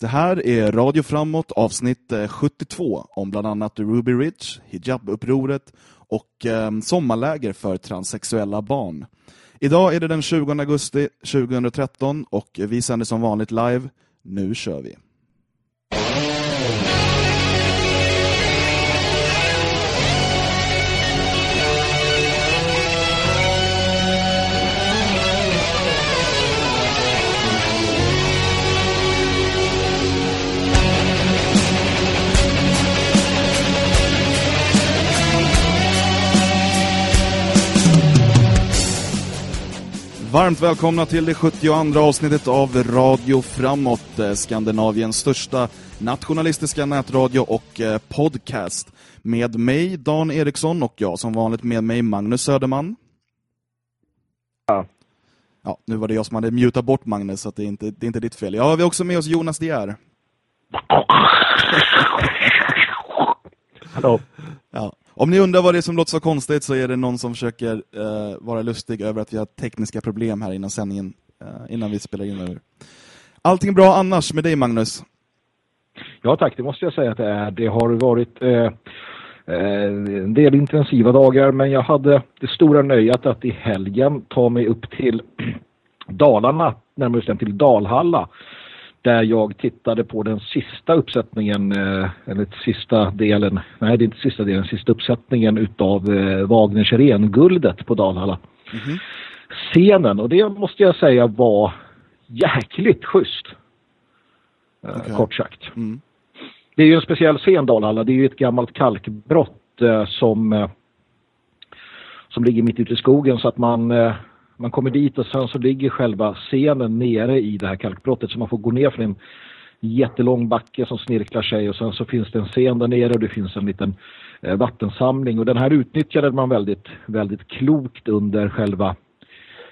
Det här är Radio Framåt avsnitt eh, 72 om bland annat Ruby Ridge, hijabupproret och eh, sommarläger för transsexuella barn. Idag är det den 20 augusti 2013 och vi sänder som vanligt live. Nu kör vi! Varmt välkomna till det 72 avsnittet av Radio Framåt, eh, Skandinaviens största nationalistiska nätradio och eh, podcast. Med mig, Dan Eriksson, och jag som vanligt med mig, Magnus Söderman. Ja. Ja, nu var det jag som hade mutat bort Magnus, så det är inte, det är inte ditt fel. Ja, vi har också med oss Jonas Dier. Hallå. Ja. Om ni undrar vad det är som låter så konstigt så är det någon som försöker eh, vara lustig över att vi har tekniska problem här innan sändningen, eh, innan vi spelar in över. Allting bra annars med dig Magnus? Ja tack, det måste jag säga att det är. Det har varit eh, eh en del intensiva dagar men jag hade det stora nöjet att i helgen ta mig upp till Dalarna, närmare bestämt till Dalhalla där jag tittade på den sista uppsättningen, eh, eller sista delen, nej det är inte sista delen, sista uppsättningen utav eh, Wagners Renguldet på Dalhalla. Mhm. Scenen, och det måste jag säga var jäkligt schysst. Eh, Okej. Kort sagt. Mm. Det är ju en speciell scen Dalhalla, det är ju ett gammalt kalkbrott som, som ligger mitt ute i skogen så att man, man kommer dit och sen så ligger själva scenen nere i det här kalkbrottet så man får gå ner för en jättelång backe som snirklar sig och sen så finns det en scen där nere och det finns en liten eh, vattensamling. Och den här utnyttjade man väldigt, väldigt klokt under själva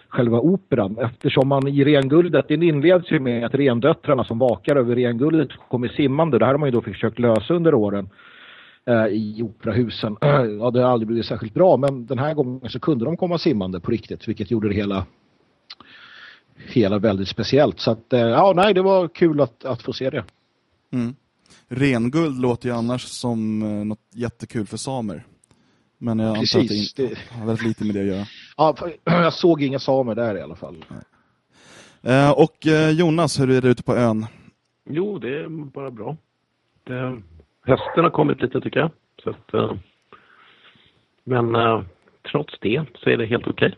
själva operan. Eftersom man i renguldet, den inleds ju med att rendöttrarna som vakar över renguldet kommer simmande. Det här har man ju då försökt lösa under åren i operahusen. ja, det har aldrig blivit särskilt bra men den här gången så kunde de komma simmande på riktigt vilket gjorde det hela hela väldigt speciellt. Så att, eh, ja nej det var kul att, att få se det. Mm. Renguld låter ju annars som eh, något jättekul för samer. Men jag antar att det Precis, det- har väldigt lite med det att göra. Ja, jag såg inga samer där i alla fall. Eh, och eh, Jonas, hur är det ute på ön? Jo, det är bara bra. Det, hösten har kommit lite tycker jag. Så att, eh, men eh, trots det så är det helt okej.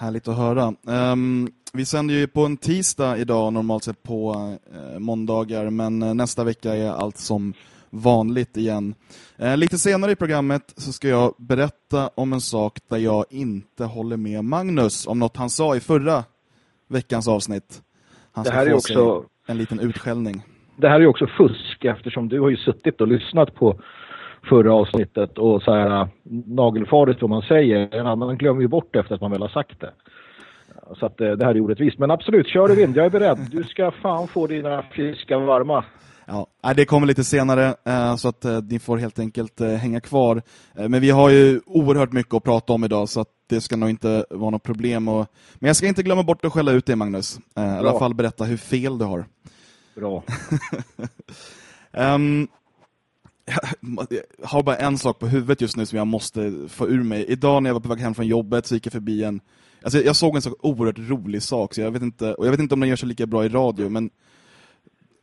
Härligt att höra. Ehm, vi sänder ju på en tisdag idag, normalt sett på eh, måndagar, men eh, nästa vecka är allt som vanligt igen. Eh, lite senare i programmet så ska jag berätta om en sak där jag inte håller med Magnus om något han sa i förra veckans avsnitt. Han Det här är också- sig en liten utskällning. Det här är ju också fusk eftersom du har ju suttit och lyssnat på förra avsnittet och så här äh, nagelfarligt vad man säger. En annan glömmer ju bort efter att man väl har sagt det. Så att äh, det här är orättvist. Men absolut, kör du vind. Jag är beredd. Du ska fan få dina fiskar varma. Ja, nej, det kommer lite senare så att ni får helt enkelt hänga kvar. Men vi har ju oerhört mycket att prata om idag så att det ska nog inte vara något problem. Men jag ska inte glömma bort att skälla ut dig Magnus. I alla fall berätta hur fel du har. Bra. um, jag har bara en sak på huvudet just nu som jag måste få ur mig. Idag när jag var på väg hem från jobbet så gick jag förbi en... Alltså jag såg en så oerhört rolig sak, så jag vet inte, och jag vet inte om den gör sig lika bra i radio, men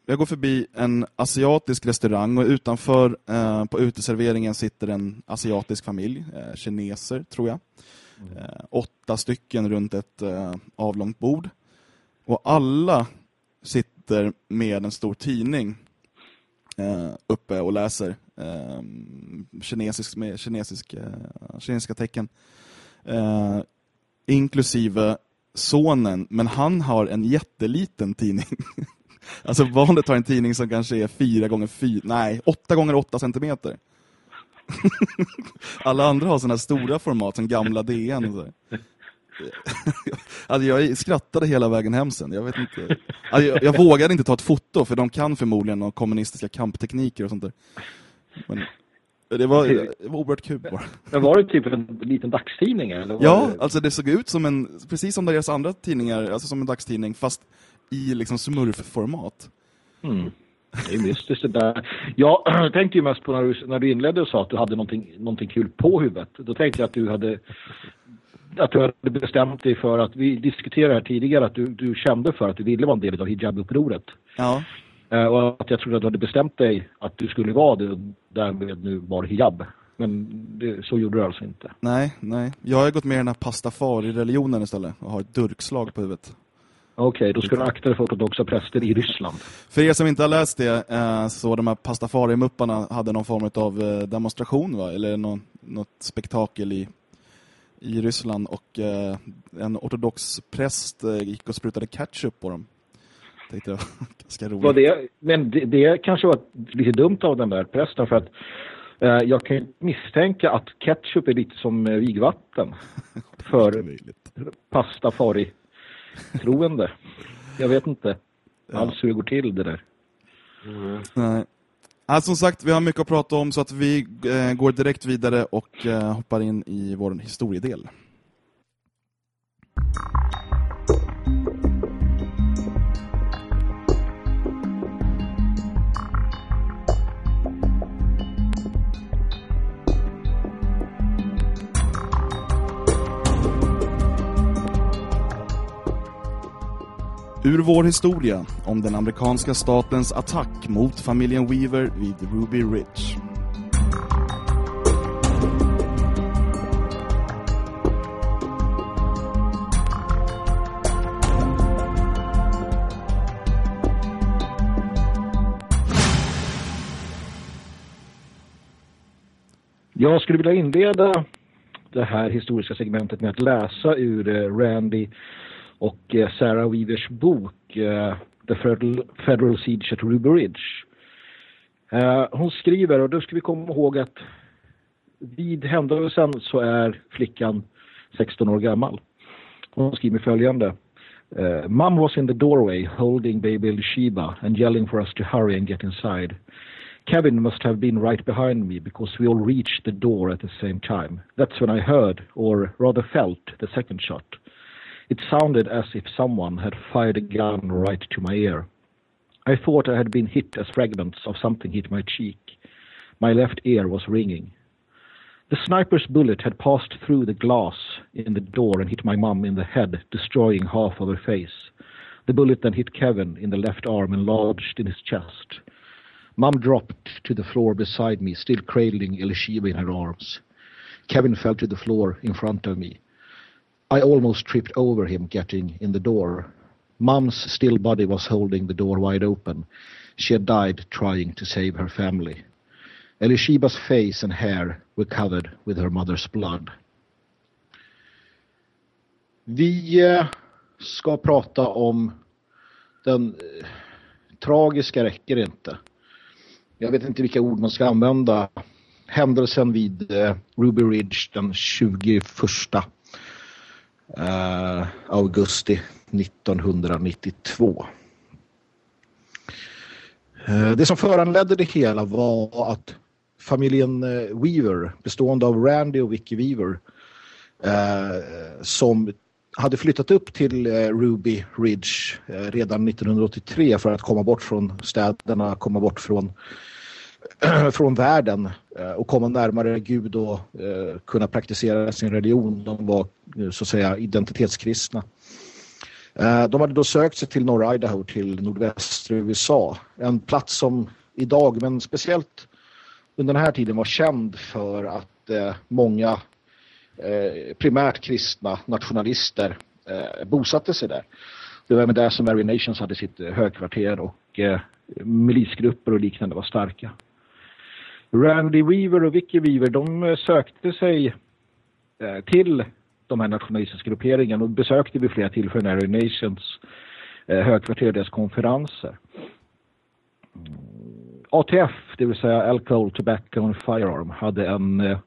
jag går förbi en asiatisk restaurang och utanför eh, på uteserveringen sitter en asiatisk familj, eh, kineser tror jag. Eh, åtta stycken runt ett eh, avlångt bord. Och alla sitter med en stor tidning eh, uppe och läser eh, kinesisk, med kinesisk, eh, kinesiska tecken. Eh, inklusive sonen, men han har en jätteliten tidning. alltså barnet har en tidning som kanske är fyra gånger fyra, nej, åtta gånger åtta centimeter. Alla andra har sådana här stora format som gamla DN. Alltså jag skrattade hela vägen hem sen. Jag, vet inte. Alltså jag, jag vågade inte ta ett foto för de kan förmodligen några kommunistiska kamptekniker och sånt där. Men det var, det var oerhört kul bara. Men var det typ en liten dagstidning? Eller Ja, det... alltså det såg ut som en, precis som deras andra tidningar, alltså som en dagstidning, fast i liksom smurfformat. Mm. Det är mystiskt det där. Jag tänkte ju mest på när du, när du inledde och sa att du hade någonting, någonting kul på huvudet. Då tänkte jag att du hade att du hade bestämt dig för att vi diskuterade här tidigare att du, du kände för att du ville vara en del av hijab-upproret. Ja. Uh, och att jag trodde att du hade bestämt dig att du skulle vara det och därmed nu var hijab. Men det, så gjorde du alltså inte. Nej, nej. Jag har gått med i den här pastafari-religionen istället och har ett durkslag på huvudet. Okej, okay, då ska du akta dig för ortodoxa präster i Ryssland. För er som inte har läst det eh, så de här pastafari-mupparna hade någon form av eh, demonstration va? Eller någon, något spektakel i, i Ryssland och eh, en ortodox präst gick och sprutade ketchup på dem. Tänkte jag, ganska roligt. Var det, men det, det kanske var lite dumt av den där prästen för att jag kan misstänka att ketchup är lite som vigvatten för pastafari troende. Jag vet inte ja. alls hur det går till det där. Mm. Nej. Alltså, som sagt, vi har mycket att prata om så att vi eh, går direkt vidare och eh, hoppar in i vår historiedel. Ur vår historia om den amerikanska statens attack mot familjen Weaver vid Ruby Ridge. Jag skulle vilja inleda det här historiska segmentet med att läsa ur eh, Randy och eh, Sarah Weavers bok eh, The Federal, Siege at Ruby Ridge. Eh, hon skriver, och då ska vi komma ihåg att vid händelsen så är flickan 16 år gammal. Hon skriver följande. Uh, Mom was in the doorway holding baby Sheba and yelling for us to hurry and get inside. Kevin must have been right behind me because we all reached the door at the same time. That's when I heard, or rather felt, the second shot. It sounded as if someone had fired a gun right to my ear. I thought I had been hit as fragments of something hit my cheek. My left ear was ringing. The sniper's bullet had passed through the glass in the door and hit my mum in the head, destroying half of her face. The bullet then hit Kevin in the left arm and lodged in his chest. Mum dropped to the floor beside me, still cradling Elishiba in her arms. Kevin fell to the floor in front of me. I almost tripped over him getting in the door. Mum's still body was holding the door wide open. She had died trying to save her family. Elishiba's face and hair were covered with her mother's blood. Vi eh, ska prata om den eh, tragiska räcker inte. Jag vet inte vilka ord man ska använda. Händelsen vid eh, Ruby Ridge den 21 eh, augusti 1992. Eh, det som föranledde det hela var att familjen eh, Weaver, bestående av Randy och Vicky Weaver, eh, som hade flyttat upp till eh, Ruby Ridge redan 1983 för att komma bort från städerna, komma bort från från världen eh, och komma närmare Gud och eh, kunna praktisera sin religion. De var eh, så att säga identitetskristna. De hade då sökt sig till norra Idaho till nordvästra USA. En plats som idag, men speciellt under den här tiden var känd för att många primärt kristna nationalister bosatte sig där. Det var med det som Mary Nations hade sitt högkvarter och milisgrupper och liknande var starka. Randy Weaver och Vicky Weaver de eh, sökte sig eh, till de här nationalistiska grupperingarna och besökte vid flera tillfällen Arrow Nations eh, högkvarter och deras konferenser. Mm, ATF, det vill säga Alcohol, Tobacco and Firearm, hade en,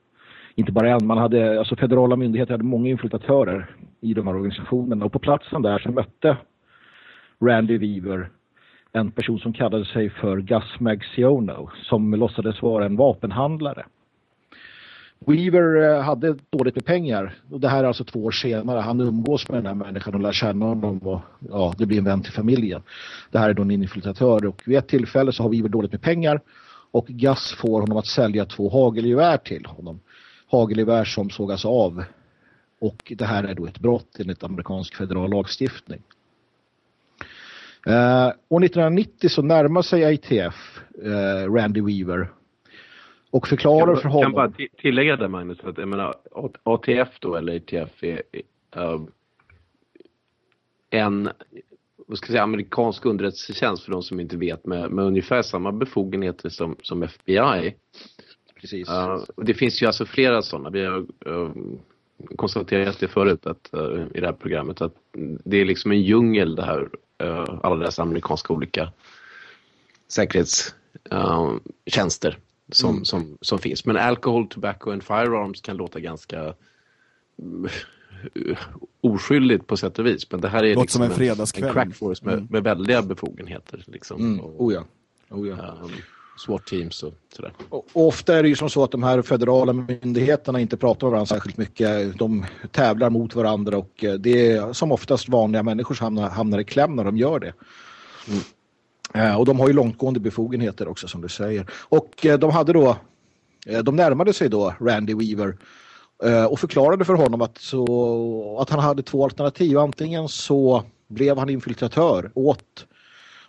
inte bara en, man hade, alltså federala myndigheter hade många infiltratörer i de här organisationerna och på platsen där så mötte Randy Weaver en person som kallade sig för Gus Magciono som låtsades vara en vapenhandlare. Weaver eh, hade dåligt med pengar och det här är alltså två år senare. Han umgås med den här människan och lär känna honom och ja, det blir en vän till familjen. Det här är då en infiltratör och vid ett tillfälle så har Weaver dåligt med pengar och Gus får honom att sälja två hagelgevär till honom. Hagelgevär som sågas av och det här är då ett brott enligt amerikansk federal lagstiftning. År 1990 så närmar sig ITF eh, Randy Weaver och förklarar för honom... Kan bara tillägga det Magnus, att jag menar ATF då eller ITF är, uh, en vad ska jag säga, amerikansk underrättelsetjänst för de som inte vet med, med ungefär samma befogenheter som, som FBI. Precis. Uh, det finns ju alltså flera sådana. Vi har uh, konstaterat det förut att, uh, i det här programmet att det är liksom en djungel det här, alla dessa amerikanska olika säkerhetstjänster som, mm. som, som finns. Men alcohol, tobacco and firearms kan låta ganska oskyldigt på sätt och vis. Men det här är Låt liksom som en, en, en crackforce med, mm. med väldiga befogenheter. Liksom. Mm. Oh ja. Oh ja. Um, SWAT-teams och sådär. Och ofta är det ju som så att de här federala myndigheterna inte pratar med varandra särskilt mycket. De tävlar mot varandra och eh, det är som oftast vanliga människor som hamnar, hamnar i kläm när de gör det. Mm. Uh, och de har ju långtgående befogenheter också som du säger. Och uh, de hade då, de närmade sig då Randy Weaver Eh, och förklarade för honom att, så, att han hade två alternativ. Antingen så blev han infiltratör åt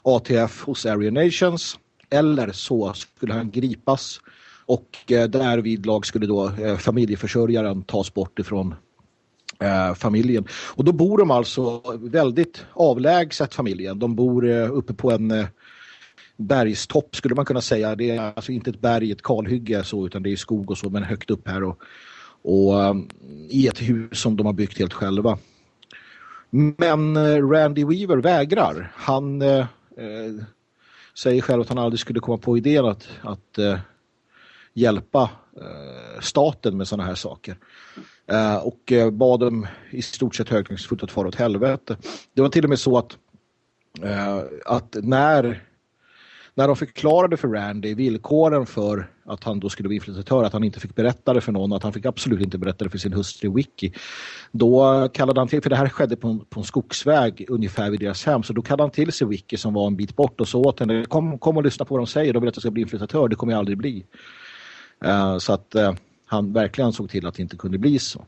ATF hos Area Nations eller så skulle han gripas och eh, därvid lag skulle då eh, familjeförsörjaren tas bort ifrån eh, familjen. Och då bor de alltså väldigt avlägset familjen. De bor eh, uppe på en bergstopp skulle man kunna säga. Det är alltså inte ett berg, ett kalhygge så, utan det är skog och så men högt upp här och och i ett hus som de har byggt helt själva. Men Randy Weaver vägrar. Han säger själv att han aldrig skulle komma på idén att, att eh, hjälpa eh, staten med sådana här saker. Eh, och eh, bad dem i stort sett högtrycksfullt att fara åt helvete. Det var till och med så att, att när när de förklarade för Randy villkoren för att han då skulle bli infiltratör, att han inte fick berätta det för någon, att han fick absolut inte berätta det för sin hustru Wiki. Då kallade han till, för det här skedde på en, på en skogsväg ungefär vid deras hem, så då kallade han till sig Wiki som var en bit bort och så åt henne, kom, kom och lyssna på vad de säger, de vill att jag ska bli infiltratör, det kommer jag aldrig bli. Uh, så att uh, han verkligen såg till att det inte kunde bli så.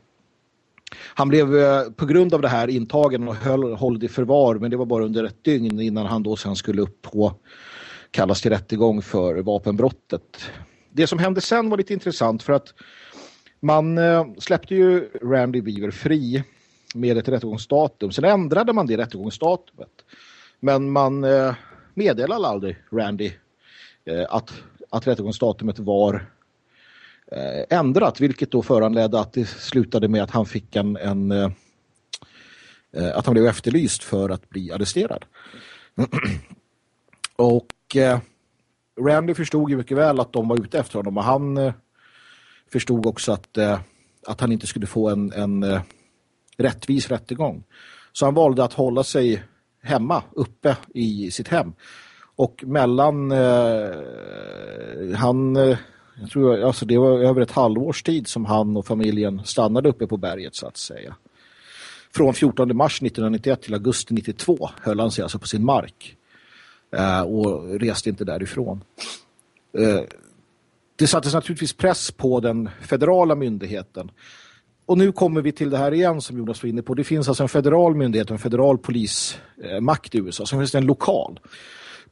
Han blev eh, på grund av det här intagen och höll, höll i förvar, men det var bara under ett dygn innan han då sen skulle upp på kallas till rättegång för vapenbrottet. Det som hände sen var lite intressant för att man eh, släppte ju Randy Weaver fri med ett rättegångsdatum. Sen ändrade man det rättegångsdatumet. Men man eh, meddelade aldrig Randy eh, att, att rättegångsdatumet var ändrat. Vilket då föranledde att det slutade med att han fick en, en att han blev efterlyst för att bli arresterad. Och eh, Randy förstod ju mycket väl att de var ute efter honom och han eh, förstod också att, eh, att han inte skulle få en, en eh, rättvis rättegång. Så han valde att hålla sig hemma, uppe i sitt hem. Och mellan eh, han eh, jag tror alltså det var över ett halvårs tid som han och familjen stannade uppe på berget så att säga. Från 14 mars 1991 till augusti 92 höll han sig alltså på sin mark. Eh, och reste inte därifrån. Eh, det sattes naturligtvis press på den federala myndigheten. Och nu kommer vi till det här igen som Jonas var inne på. Det finns alltså en federal myndighet en federal polismakt i USA. Sen finns det en lokal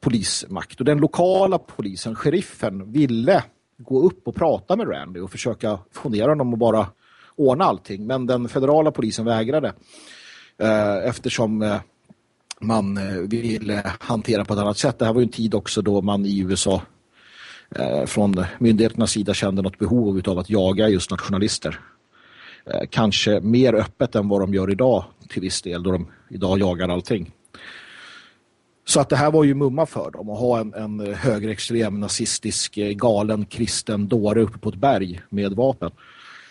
polismakt. Och den lokala polisen, sheriffen, ville gå upp och prata med Randy och försöka få ner honom och bara ordna allting. Men den federala polisen vägrade. Eh, eftersom eh, man eh, vill eh, hantera på ett annat sätt. Det här var ju en tid också då man i USA eh, från myndigheternas sida kände något behov av att jaga just nationalister. Kanske mer öppet än vad de gör idag till viss del då de idag jagar allting. Så att det här var ju mumma för dem att ha en, en högerextrem, nazistisk, galen, kristen dåre uppe på ett berg med vapen.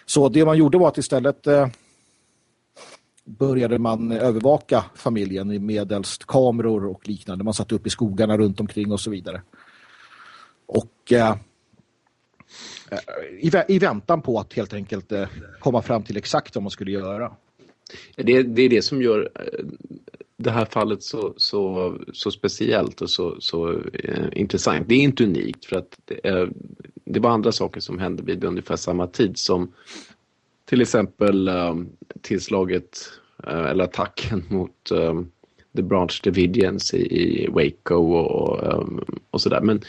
Så det man gjorde var att istället började man övervaka familjen medelst kameror och liknande. Man satt upp i skogarna runt omkring och så vidare. Och eh, eh i, I väntan på att helt enkelt eh, komma fram till exakt vad man skulle göra. Det, det är det som gör eh, det här fallet så, så, så speciellt och så, så eh, intressant. Det är inte unikt för att det, eh, det, var andra saker som hände vid ungefär samma tid som till exempel eh, tillslaget eller attacken mot eh, The Branch Davidians i, i Waco och, och, eh, och sådär. Men,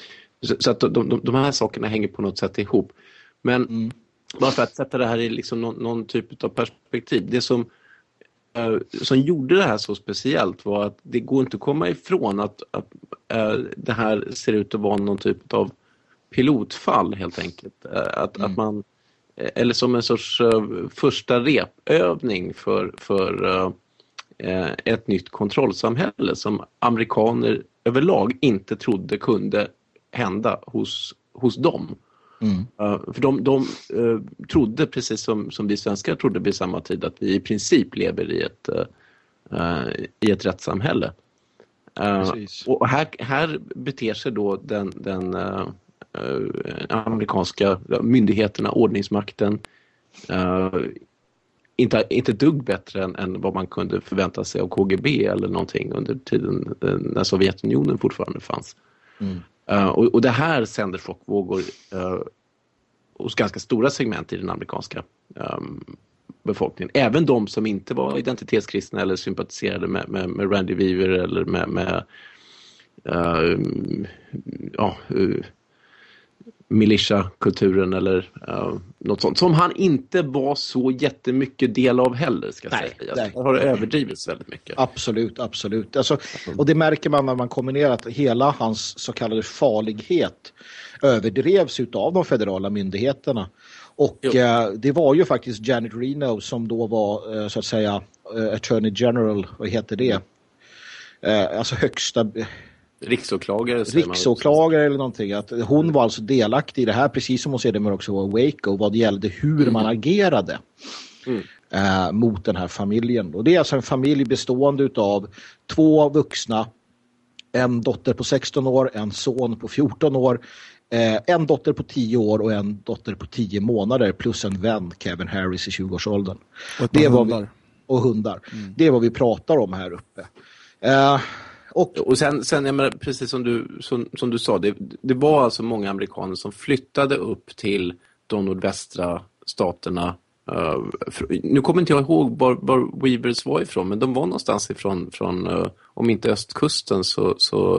så, så att de, de, de, här sakerna hänger på något sätt ihop. Men mm. bara för att sätta det här i liksom någon, någon typ av perspektiv. Det som Eh, som gjorde det här så speciellt var att det går inte att komma ifrån att, att äh, det här ser ut att vara någon typ av pilotfall helt enkelt. Att, mm. att man, eller som en sorts äh, första repövning för, för ett nytt kontrollsamhälle som amerikaner överlag inte trodde kunde hända hos, hos dem. Mm. För de, de trodde, precis som, som vi svenskar trodde vid samma tid, att vi i princip lever i ett, i ett rättssamhälle. och här, här beter sig då den, den amerikanska myndigheterna, ordningsmakten, inte, inte dugg bättre än, än, vad man kunde förvänta sig av KGB eller någonting under tiden när Sovjetunionen fortfarande fanns. Mm. Uh, och, och, det här sänder chockvågor uh, hos ganska stora segment i den amerikanska um, befolkningen. Även de som inte var identitetskristna eller sympatiserade med, med, med Randy Weaver eller med, med uh, ja, militia-kulturen eller uh, något sånt. Som han inte var så jättemycket del av heller ska nej, säga. Nej. Det har överdrivits väldigt mycket. Absolut, absolut. Alltså, och det märker man när man kombinerar att hela hans så kallade farlighet överdrevs av de federala myndigheterna. Och eh, det var ju faktiskt Janet Reno som då var eh, så att säga eh, Attorney General, vad heter det? Eh, alltså högsta Riksåklagare Riksåklagare eller någonting. Att hon var alltså delaktig i det här precis som hon sedermera också var Waco vad det gällde hur mm. man agerade mm. eh, mot den här familjen. Och det är alltså en familj bestående av två vuxna, en dotter på 16 år, en son på 14 år, eh, en dotter på 10 år och en dotter på 10 månader plus en vän, Kevin Harris i 20-årsåldern. Och det hundar. Vi, och hundar. Mm. Det är vad vi pratar om här uppe. Eh, och, och sen, sen jag menar, precis som du, som, som du sa, det, det var alltså många amerikaner som flyttade upp till de nordvästra staterna. Uh, nu kommer inte jag ihåg var, var Weavers var ifrån, men de var någonstans ifrån, från, uh, om inte östkusten så, så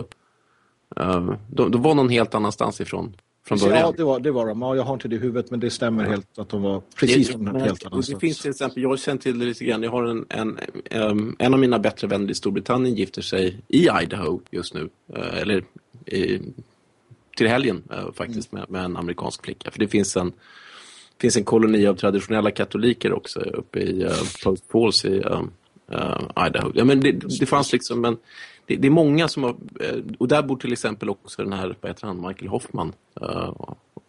uh, de, de var någon helt annanstans ifrån från början. Ja, det var, det var de. Ja, jag har inte det i huvudet, men det stämmer helt att de var precis det, från men, helt annanstans. Det finns till exempel, jag känner till det lite grann, jag har en, en, en av mina bättre vänner i Storbritannien gifter sig i Idaho just nu, uh, eller i, till helgen uh, faktiskt, mm. med, med, en amerikansk flicka. För det finns en, finns en koloni av traditionella katoliker också uppe i uh, Post Falls i Idaho. Ja, men det, det fanns liksom en det, det, är många som har, eh, och där bor till exempel också den här, vad heter han, Michael Hoffman. Uh,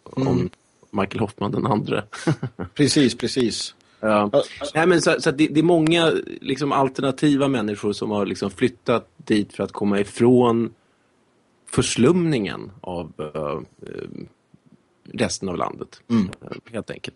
om mm. Michael Hoffman den andra. precis, precis. Ja. Nej, men så, så det, det, är många liksom, alternativa människor som har liksom, flyttat dit för att komma ifrån förslumningen av uh, resten av landet. Mm. Helt enkelt.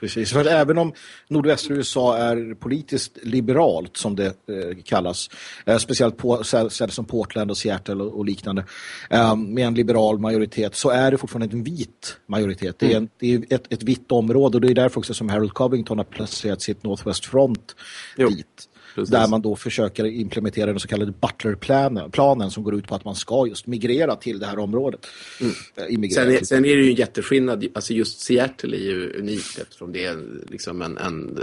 Precis, för även om nordvästra USA är politiskt liberalt som det eh, kallas, eh, speciellt på städer som Portland och Seattle och, och liknande, eh, med en liberal majoritet så är det fortfarande en vit majoritet. Det är, en, mm. det är ett, ett vitt område och det är därför också som Harold Covington har placerat sitt Northwest Front jo. dit. Precis. Där man då försöker implementera den så kallade Butler-planen planen som går ut på att man ska just migrera till det här området. Mm. Eh, sen, är, sen är det ju en jätteskillnad, alltså just Seattle är ju unikt eftersom det är liksom en, en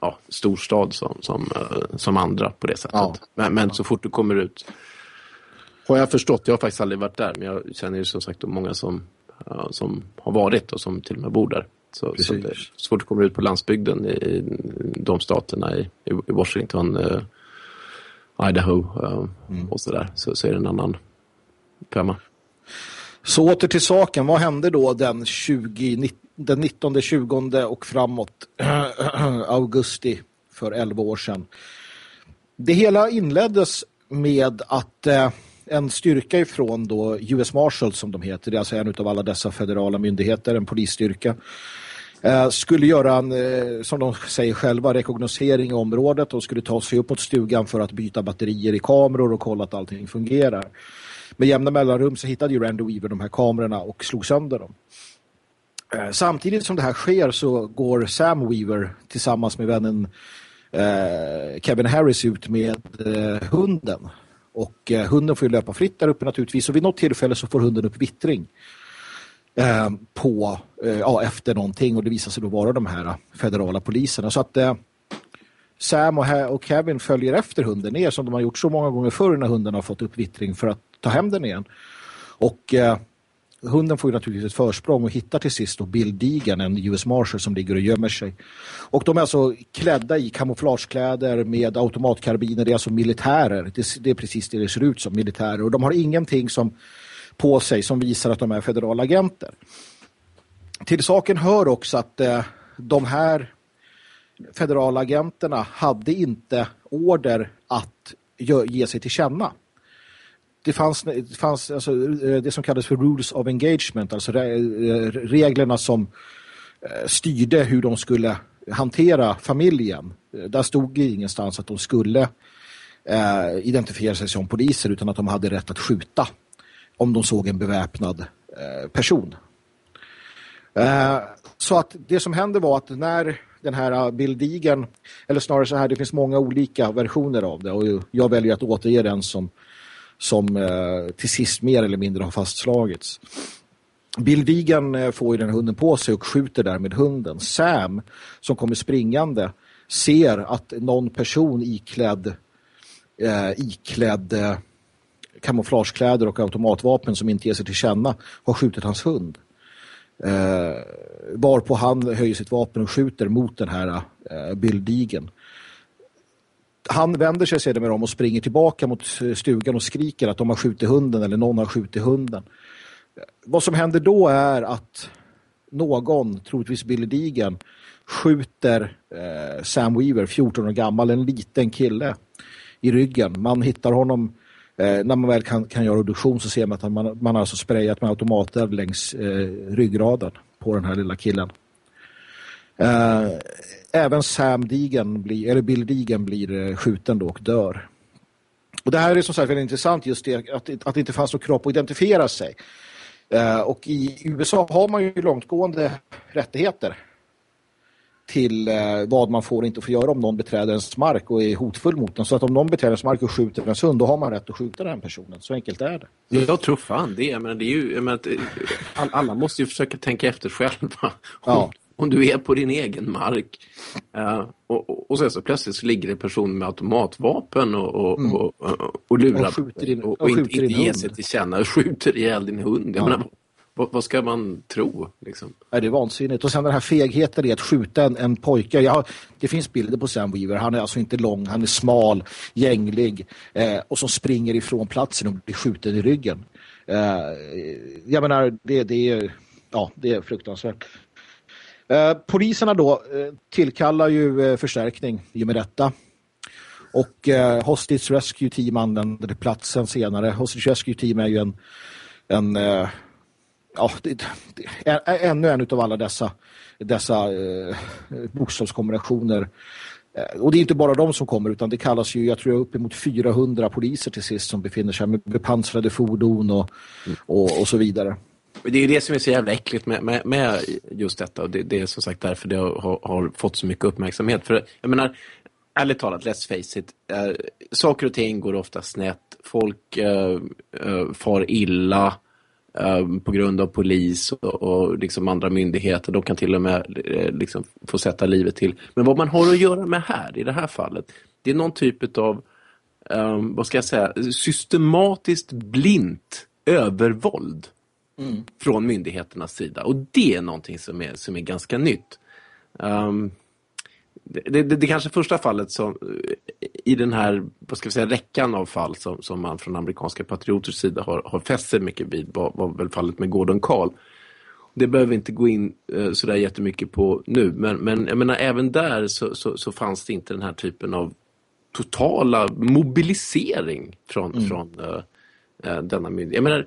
ja, storstad som, som, eh, som andra på det sättet. Ja. Men, men så fort du kommer ut har jag förstått, jag har faktiskt aldrig varit där men jag känner ju som sagt många som, som har varit och som till och med bor där. Så, så, det, så fort du kommer ut på landsbygden i, de staterna, i, i Washington, uh, Idaho uh, mm. och sådär, så, så är det en annan femma. Så åter till saken, vad hände då den, 20, den 19, 20 och framåt augusti för 11 år sedan? Det hela inleddes med att eh, en styrka ifrån då US Marshals som de heter. Det är alltså en av alla dessa federala myndigheter, en polisstyrka. Eh, skulle göra en, eh, som de säger själva, rekognosering i området och skulle ta sig upp mot stugan för att byta batterier i kameror och kolla att allting fungerar. Med jämna mellanrum så hittade ju Randy Weaver de här kamerorna och slog sönder dem. Eh, samtidigt som det här sker så går Sam Weaver tillsammans med vännen Kevin Harris ut med hunden. Och hunden får ju löpa fritt där uppe naturligtvis och vid något tillfälle så får hunden upp vittring eh, på, eh, ja, efter någonting och det visar sig då vara de här federala poliserna. Så att eh, Sam och, och Kevin följer efter hunden ner som de har gjort så många gånger förr när hunden har fått uppvittring för att ta hem den igen. Och eh, hunden får ju naturligtvis ett försprång och hittar till sist då Bill Deegan, en US Marshal som ligger och gömmer sig. Och de är alltså klädda i kamouflagekläder med automatkarbiner, det är alltså militärer. Det, det, är precis det det ser ut som, militärer. Och de har ingenting som på sig som visar att de är federala agenter. Till saken hör också att eh, de här federala agenterna hade inte order att ge sig till känna det fanns, det fanns alltså, eh, det som kallades för rules of engagement, alltså eh, reglerna som eh, styrde hur de skulle hantera familjen. Där stod det ingenstans att de skulle eh, identifiera sig som poliser utan att de hade rätt att skjuta om de såg en beväpnad eh, person. Eh, så att det som hände var att när den här eh, bildigen, eller snarare så här, det finns många olika versioner av det och jag väljer att återge den som som till sist mer eller mindre har fastslagits. Bill får ju den hunden på sig och skjuter där med hunden. Sam, som kommer springande, ser att någon person iklädd, eh, iklädd eh, kamouflagekläder och automatvapen som inte ger sig till känna har skjutit hans hund. Eh, varpå han höjer sitt vapen och skjuter mot den här eh, Bill han vänder sig sedan med dem och springer tillbaka mot stugan och skriker att de har skjutit hunden eller någon har skjutit hunden. Eh, vad som händer då är att någon, troligtvis Billy Deegan, skjuter eh, Sam Weaver, 14 år gammal, en liten kille i ryggen. Man hittar honom eh, när man väl kan, kan göra obduktion så ser man att man, man har alltså sprayat med automater längs eh, ryggraden på den här lilla killen. Eh, även Sam Deegan blir, eller Bill Deegan blir eh, skjuten då och dör. Och det här är som sagt väldigt intressant just det att, att det inte fanns någon kropp att identifiera sig. Eh, och i USA har man ju långtgående rättigheter till uh, vad man får och inte får göra om någon beträder ens mark och är hotfull mot den. Så att om någon beträder ens mark och skjuter ens hund, då har man rätt att skjuta den personen. Så enkelt är det. Jag tror fan det. Men det är ju, men, alla måste ju försöka tänka efter själva. Ja om du är på din egen mark uh, och, och, och sen så plötsligt så ligger det personer med automatvapen och, och, mm. och, och, lurar och, skjuter in, och, och, inte, inte ger sig till känna och skjuter ihjäl din hund. Jag ja. menar, vad, vad, ska man tro? Liksom? Ja, det är vansinnigt. Och sen den här fegheten i att skjuta en, en pojke. Jag, det finns bilder på Sam Weaver. Han är alltså inte lång, han är smal, gänglig eh, och som springer ifrån platsen och blir skjuten i ryggen. Eh, jag menar, det, det, är, ja, det är fruktansvärt. Eh, poliserna då eh, tillkallar ju eh, förstärkning i och med detta. Och eh, Hostage Rescue Team anländer till platsen senare. Hostage Rescue Team är ju en, en eh, ja, det, det, är, ännu en av alla dessa, dessa eh, bokstavskombinationer. Eh, och det är inte bara de som kommer utan det kallas ju, jag tror uppemot 400 poliser till sist som befinner sig med bepansrade fordon och, och, och så vidare. Det är ju det som är så jävla äckligt med, med, med just detta. Och det, det, är som sagt därför det har, har, fått så mycket uppmärksamhet. För jag menar, ärligt talat, let's face it. Äh, saker och ting går ofta snett. Folk äh, äh, far illa på grund av polis och, och liksom andra myndigheter. De kan till och med liksom få sätta livet till. Men vad man har att göra med här, i det här fallet, det är någon typ av, um, vad ska jag säga, systematiskt blint övervåld mm. från myndigheternas sida. Och det är någonting som är, som är ganska nytt. Um, det, det, det, kanske första fallet som i den här vad ska vi säga, räckan av fall som, som man från amerikanska patrioters sida har, har fäst sig mycket vid var, var väl fallet med Gordon Carl. Det behöver vi inte gå in eh, sådär jättemycket på nu men, men jag menar även där så, så, så fanns det inte den här typen av totala mobilisering från, mm. från eh, eh, denna myndighet. Jag menar,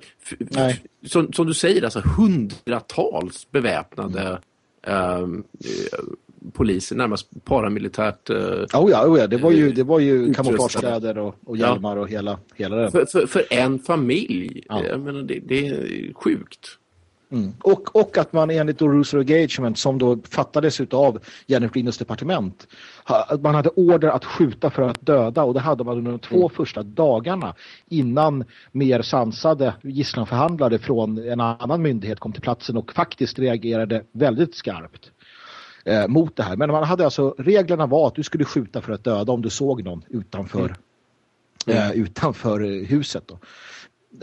som, som, du säger, alltså hundratals beväpnade mm. eh, poliser, närmast paramilitärt. Eh, oh ja, oh ja, det var ju, det var ju kamouflagekläder och, och hjälmar ja. och hela, hela det. För, för, för en familj, ja. jag menar, det, det är sjukt. Mm. Och, och att man enligt Rules of Engagement som då fattades av Janet Rhinos departement att man hade order att skjuta för att döda och det hade man under de två mm. första dagarna innan mer sansade gisslanförhandlare från en annan myndighet kom till platsen och faktiskt reagerade väldigt skarpt eh, mot det här. Men man hade alltså, reglerna var att du skulle skjuta för att döda om du såg någon utanför, mm. eh, utanför huset. Då.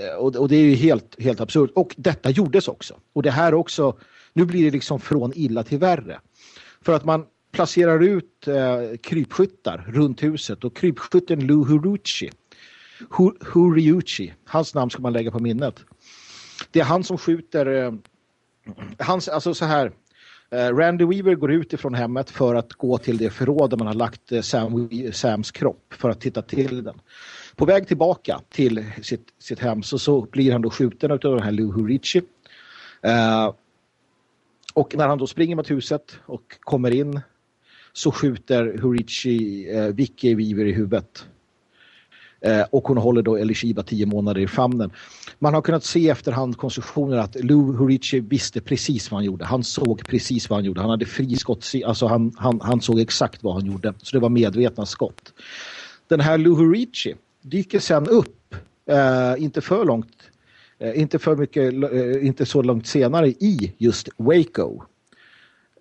Eh, och, och, det är ju helt, helt absurt. Och detta gjordes också. Och det här också, nu blir det liksom från illa till värre. För att man placerar ut eh, krypskyttar runt huset och krypskytten Lou Huruchi, Huriuchi, hans namn ska man lägga på minnet. Det är han som skjuter, eh, hans, alltså så här, eh, Eh, Randy Weaver går ut ifrån hemmet för att gå till det förråd där man har lagt eh, Sam, Sams kropp för att titta till den. På väg tillbaka till sitt, sitt hem så, så blir han då skjuten av den här Lou Hurichi. Eh, och när han då springer mot huset och kommer in så skjuter Hurichi eh, Vicky Weaver i huvudet. Eh, och hon håller då Elishiba tio månader i famnen. Man har kunnat se efterhand konstruktioner att Lou Horici visste precis vad han gjorde. Han såg precis vad han gjorde. Han hade friskott, alltså han, han, han såg exakt vad han gjorde. Så det var medvetna skott. Den här Lou Horici dyker sen upp, eh, inte för långt, eh, inte för mycket, eh, inte så långt senare i just Waco.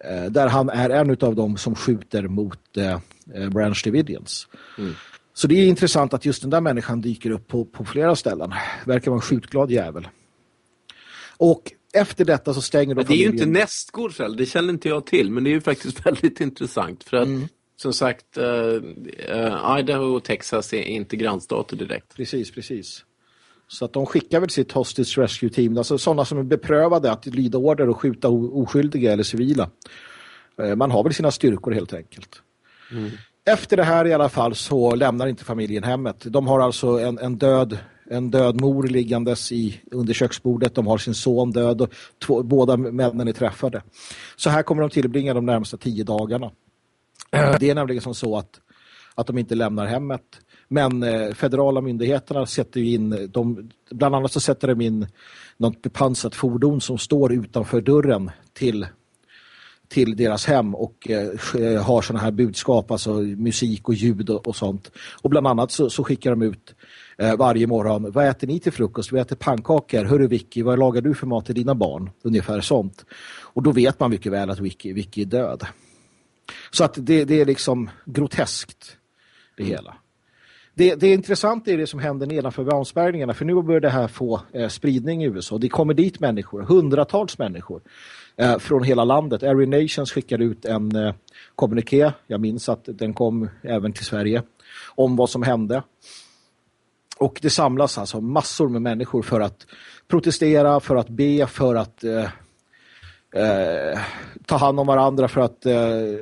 Eh, där han är en av dem som skjuter mot eh, eh Branch Davidians. Mm. Så det är intressant att just den där människan dyker upp på, på flera ställen. Verkar vara en skjutglad jävel. Och efter detta så stänger då men Det är ju inte nästgård det känner inte jag till. Men det är ju faktiskt väldigt intressant. För att mm som sagt, uh, Idaho och Texas är inte grannstater direkt. Precis, precis. Så att de skickar väl sitt Hostage Rescue Team, alltså sådana som är beprövade att lyda order och skjuta oskyldiga eller civila. Uh, man har väl sina styrkor helt enkelt. Mm. Efter det här i alla fall så lämnar inte familjen hemmet. De har alltså en, en död en död mor liggandes i, under köksbordet. De har sin son död och två, båda männen är träffade. Så här kommer de tillbringa de närmaste tio dagarna. Det är nämligen som så att, att de inte lämnar hemmet. Men eh, federala myndigheterna sätter in, de, bland annat så sätter de in något bepansat fordon som står utanför dörren till, till deras hem och eh, har sådana här budskap, alltså musik och ljud och, och sånt. Och bland annat så, så skickar de ut eh, varje morgon, vad äter ni till frukost? Vi äter pannkakor. Hörru Vicky, vad lagar du för mat till dina barn? Ungefär sånt. Och då vet man mycket väl att Vicky, Vicky är död. Så att det, det är liksom groteskt det hela. Det, det intressanta är det som händer nedanför avspärrningarna för nu börjar det här få eh, spridning i USA. Det kommer dit människor, hundratals människor eh, från hela landet. Airy Nations skickade ut en eh, kommuniké, jag minns att den kom även till Sverige, om vad som hände. Och det samlas alltså massor med människor för att protestera, för att be, för att eh, eh, ta hand om varandra för att eh,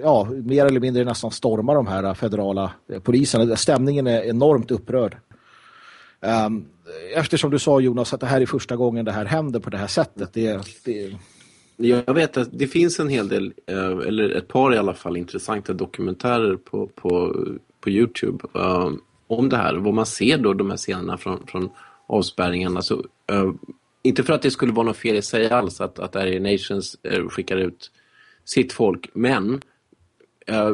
ja, mer eller mindre nästan storma de här federala eh, poliserna. Stämningen är enormt upprörd. Um, eftersom du sa Jonas att det här är första gången det här händer på det här sättet. Det, det... Jag vet att det finns en hel del, eh, eller ett par i alla fall, intressanta dokumentärer på, på, på Youtube um, om det här. Vad man ser då de här scenerna från, från avspärrningarna. Så, uh, inte för att det skulle vara något fel i sig alls att, att Area Nations eh, skickar ut sitt folk, men eh,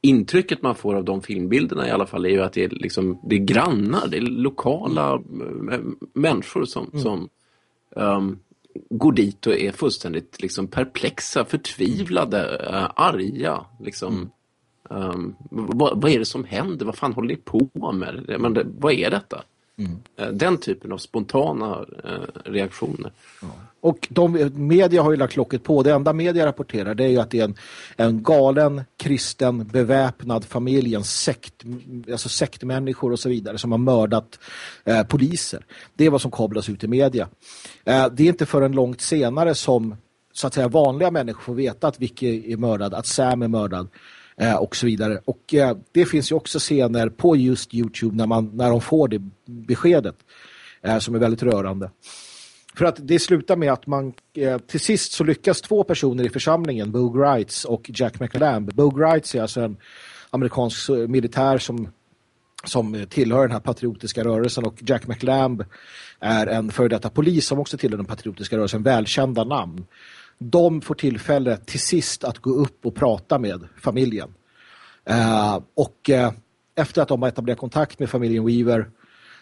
intrycket man får av de filmbilderna i alla fall är ju att det är, liksom, det är grannar, det är lokala människor som, mm. som um, går dit och är fullständigt liksom, perplexa, förtvivlade, äh, arga. Liksom. Mm. Um, vad, vad, är det som händer? Vad fan håller ni på med? Men vad är detta? Mm. Den typen av spontana eh, reaktioner. Ja. Och de, media har ju lagt locket på. Det enda media rapporterar det är ju att det är en, en galen, kristen, beväpnad familj, en sekt, alltså sektmänniskor och så vidare som har mördat eh, poliser. Det är vad som kablas ut i media. Eh, det är inte förrän långt senare som så att säga vanliga människor får veta att Vicky är mördad, att Sam är mördad eh, och så vidare. Och eh, det finns ju också scener på just Youtube när, man, när de får det beskedet. eh, som är väldigt rörande. För att det slutar med att man eh, till sist så lyckas två personer i församlingen, Bo Wrights och Jack McLamb. Bo Wrights är alltså en amerikansk eh, militär som, som tillhör den här patriotiska rörelsen och Jack McLamb är en före detta polis som också tillhör den patriotiska rörelsen, välkända namn. De får tillfälle till sist att gå upp och prata med familjen. Eh, och eh, efter att de har etablerat kontakt med familjen Weaver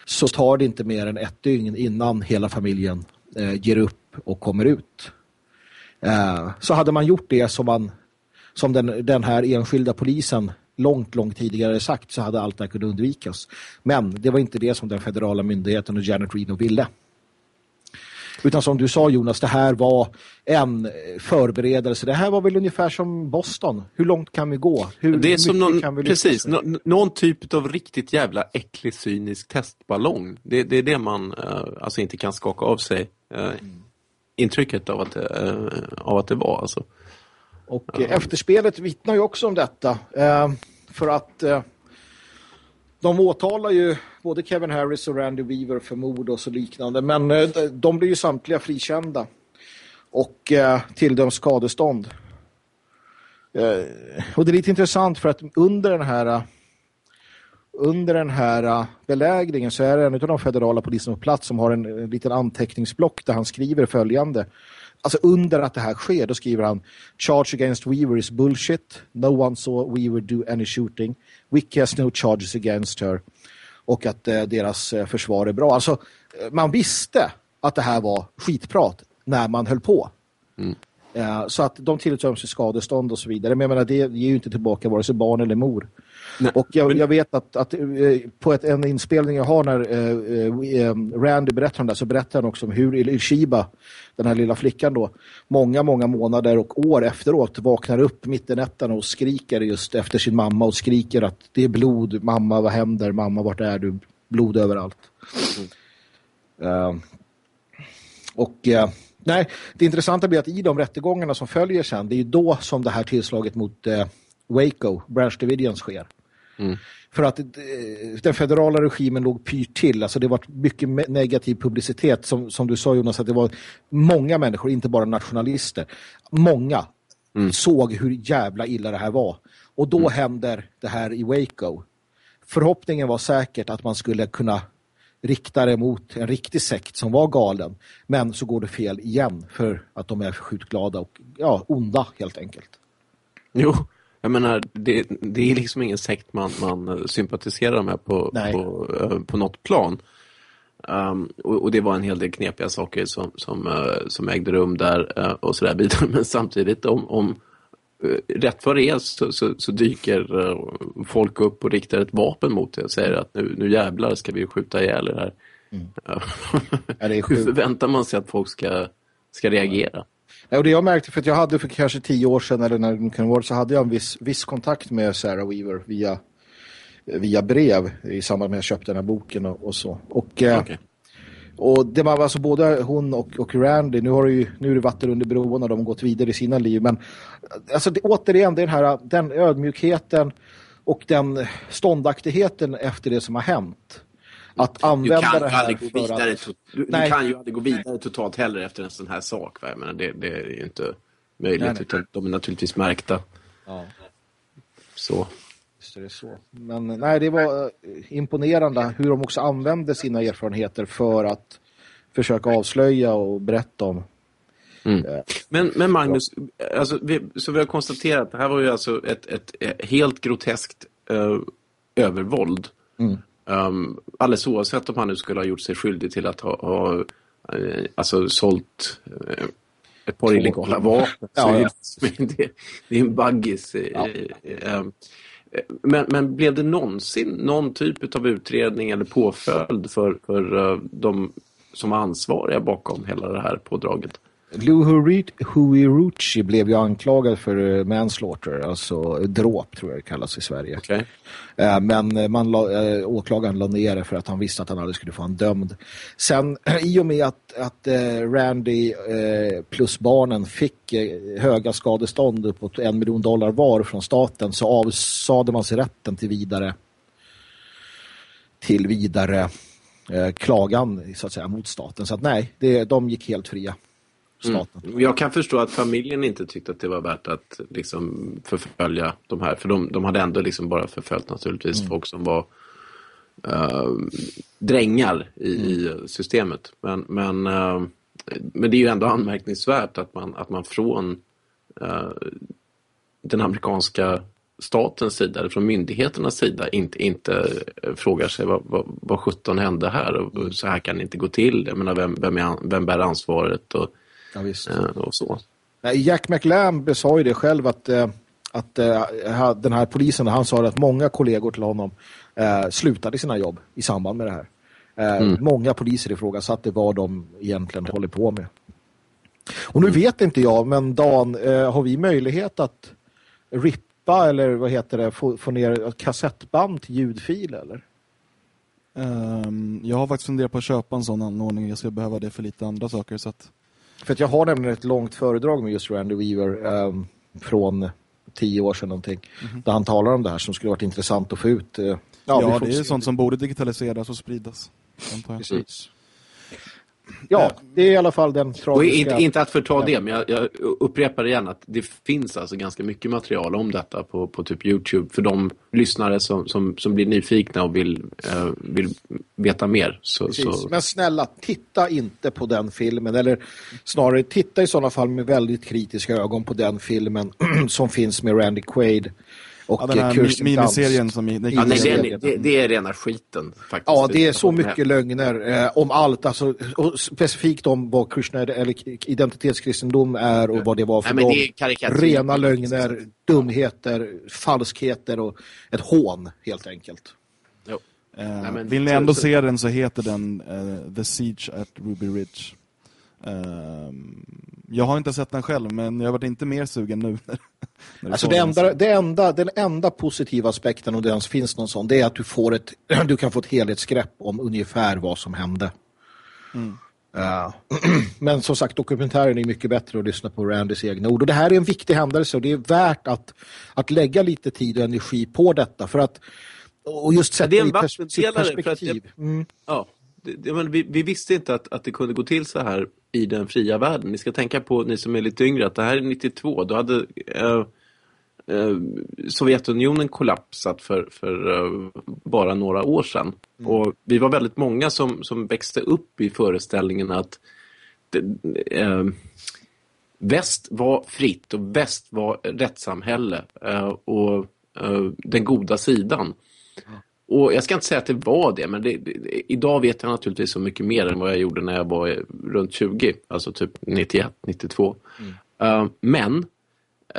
så tar det inte mer än ett dygn innan hela familjen eh, ger upp och kommer ut. Eh, så hade man gjort det som, man, som den, den här enskilda polisen långt, långt tidigare sagt så hade allt det här kunnat undvikas. Men det var inte det som den federala myndigheten och Janet Reno ville. Utan som du sa Jonas, det här var en förberedelse. Det här var väl ungefär som Boston. Hur långt kan vi gå? Hur det är som någon, precis, no, någon typ av riktigt jävla äcklig cynisk testballong. Det, det är det man uh, alltså inte kan skaka av sig mm. intrycket av att, uh, av att det var. Alltså. Och ja. efterspelet vittnar ju också om detta. för att de åtalar ju både Kevin Harris och Randy Weaver för mord och så liknande. Men eh, de blir ju samtliga frikända och eh, tilldöms skadestånd. Eh, och det är lite intressant för att under den här eh, under den här belägringen så är det en av de federala poliserna på plats som har en, en liten anteckningsblock där han skriver följande. Alltså under att det här sker, då skriver han Charge against Weaver is bullshit. No one saw Weaver do any shooting. Wiki has no charges against her och att eh, deras eh, försvar är bra. Alltså, eh, man visste att det här var skitprat när man höll på. Mm. Eh, så att de tilltöms skadestånd och så vidare. Men jag menar, det ger ju inte tillbaka vare sig barn eller mor. Nej, och jag, men... jag, vet att, att eh, på ett, en inspelning jag har när eh, Randy berättar om det så berättar han också om hur Ilshiba, den här lilla flickan då, många, många månader och år efteråt vaknar upp mitt i nätterna och skriker just efter sin mamma och skriker att det är blod, mamma, vad händer, mamma, vart är du? Blod överallt. Mm. Uh, och uh, nej, det intressanta blir att i de rättegångarna som följer sen, det är ju då som det här tillslaget mot uh, Waco, Branch Davidians sker. Mm. För att eh, den federala regimen låg pyrt till. Alltså det var mycket negativ publicitet. Som, som du sa Jonas, att det var många människor, inte bara nationalister. Många mm. såg hur jävla illa det här var. Och då mm. händer det här i Waco. Förhoppningen var säkert att man skulle kunna rikta det mot en riktig sekt som var galen. Men så går det fel igen för att de är för glada och ja, onda helt enkelt. Jo, jag menar, det, det är liksom ingen sekt man, man sympatiserar med på, på, uh, på något plan. Um, och, och, det var en hel del knepiga saker som, som, uh, som ägde rum där uh, och sådär vidare. Men samtidigt om, om rätt för det är så, så, så, dyker folk upp och riktar ett vapen mot det och säger att nu, nu jävlar ska vi skjuta ihjäl det här. Mm. ja, det Hur förväntar man sig att folk ska, ska reagera? och det jag märkte, för att jag hade för kanske tio år sedan eller när det vara, så hade jag en viss, viss kontakt med Sarah Weaver via, via brev i samband med att jag köpte den här boken och, och så. Och, eh, okay. Och det var alltså både hon och, och Randy, nu, har det ju, nu är det vatten under bron och de har gått vidare i sina liv, men alltså det, återigen, det är den här den ödmjukheten och den ståndaktigheten efter det som har hänt att använda du kan det här gå vidare, att... du, du, kan ju aldrig gå vidare totalt heller efter en sån här sak. Va? Men det, det är ju inte möjligt. Nej, nej. Utan de är naturligtvis märkta. Ja. Så. Just det, så. Men nej, det var eh, imponerande hur de också använde sina erfarenheter för att försöka avslöja och berätta om. Mm. Eh, men, men Magnus, alltså, vi, så vi har konstaterat, det här var ju alltså ett, ett, ett helt groteskt uh, övervåld. Mm. Um, alldeles oavsett om han nu skulle ha gjort sig skyldig till att ha, ha uh, alltså sålt uh, ett par illegala vapen. Ja, ja. Det, det, är en baggis. Ja. Um, men, men blev det någonsin någon typ av utredning eller påföljd för, för eh, de som var ansvariga bakom hela det här pådraget? Lou Huirucci blev ju anklagad för eh, manslaughter, alltså dråp tror jag det kallas i Sverige. Okay. Eh, men eh, man la, åklagaren la ner det för att han visste att han aldrig skulle få en dömd. Sen i och med att, att Randy plus barnen fick höga skadestånd uppåt en miljon dollar var från staten så avsade man sig rätten till vidare till vidare klagan så att säga mot staten. Så att nej, det, de gick helt fria. Staten. Mm. Jag kan förstå att familjen inte tyckte att det var värt att liksom förfölja de här. För de, de hade ändå liksom bara förföljt naturligtvis mm. folk som var uh, drängar i, mm. systemet. Men, men, uh, men det är ju ändå anmärkningsvärt att man, att man från uh, den amerikanska statens sida, eller från myndigheternas sida, inte, inte frågar sig vad, vad, vad 17 hände här och så här kan det inte gå till. Jag menar, vem, vem, är, vem bär ansvaret och, ja, och så. Jack McLamb sa ju det själv att, att den här polisen, han sa att många kollegor till honom eh, slutade sina jobb i samband med det här. Eh, mm. Många poliser ifrågasatte vad de egentligen håller på med. Och nu mm. vet inte jag, men Dan, eh, har vi möjlighet att rippa eller vad heter det, få, få ner kassettband till ljudfil eller? Um, jag har faktiskt funderat på att köpa en sån anordning. Jag ska behöva det för lite andra saker. Så att... För att jag har nämligen ett långt föredrag med just Randy Weaver um, från tio år sedan någonting. Mm -hmm. Där han talar om det här som skulle varit intressant att få ut. Uh, Ja, ja det är sånt som borde digitaliseras och spridas. Precis. Ja, det är i alla fall den tragiska... Inte, inte att förta det, men jag, jag, upprepar igen att det finns alltså ganska mycket material om detta på, på typ Youtube. För de lyssnare som, som, som blir nyfikna och vill, eh, vill veta mer. Så, så, Men snälla, titta inte på den filmen, eller snarare titta i sådana fall med väldigt kritiska ögon på den filmen som finns med Randy Quaid och ja, den här miniserien som... Den ja, nej, det, är, det, det, är rena skiten faktiskt. Ja, det är så mycket lögner eh, om allt. Alltså, och specifikt om vad Krishna eller identitetskristendom är och vad det var för nej, dem. Rena lögner, dumheter, falskheter och ett hån helt enkelt. Jo. Eh, nej, Vill ni ändå så, se den så heter den uh, The Siege at Ruby Ridge. Ehm, jag har inte sett den själv men jag har varit inte mer sugen nu. När alltså det enda, det enda, den enda positiva aspekten om det ens finns någon sån det är att du, får ett, du kan få ett helhetsgrepp om ungefär vad som hände. Mm. Uh, men som sagt, dokumentären är mycket bättre att lyssna på Randys egna ord. Och det här är en viktig händelse och det är värt att, att lägga lite tid och energi på detta för att och just sätta ja, det är en i perspektiv. Jag, mm. Ja, det, vi, vi, visste inte att, att det kunde gå till så här i den fria världen. Ni ska tänka på, ni som är lite yngre, att det här är 92. Då hade eh, eh, Sovjetunionen kollapsat för, för eh, bara några år sedan. Mm. Och vi var väldigt många som, som växte upp i föreställningen att det, eh, väst var fritt och väst var rättssamhälle eh, och eh, den goda sidan. Mm. Och jag ska inte säga att det var det, men det, det, idag vet jag naturligtvis så mycket mer än vad jag gjorde när jag var runt 20, alltså typ 91, 92. Mm. Uh, men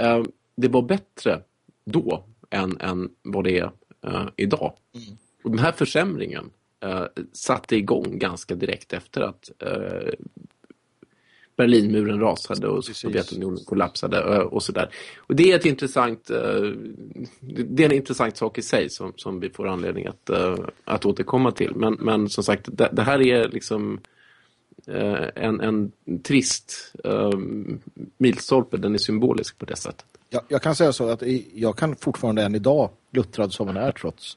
uh, det var bättre då än, än vad det är uh, idag. Mm. Och den här försämringen satte igång ganska direkt efter att Berlinmuren rasade och Sovjetunionen kollapsade och sådär. Och det är ett intressant eh, det är en intressant sak i sig som, som vi får anledning att, eh, att återkomma till. Men, men som sagt, det, det här är liksom eh, en, en trist milstolpe, den är symbolisk på det sättet. Jag, jag kan säga så att jag kan fortfarande än idag, luttrad som man är trots,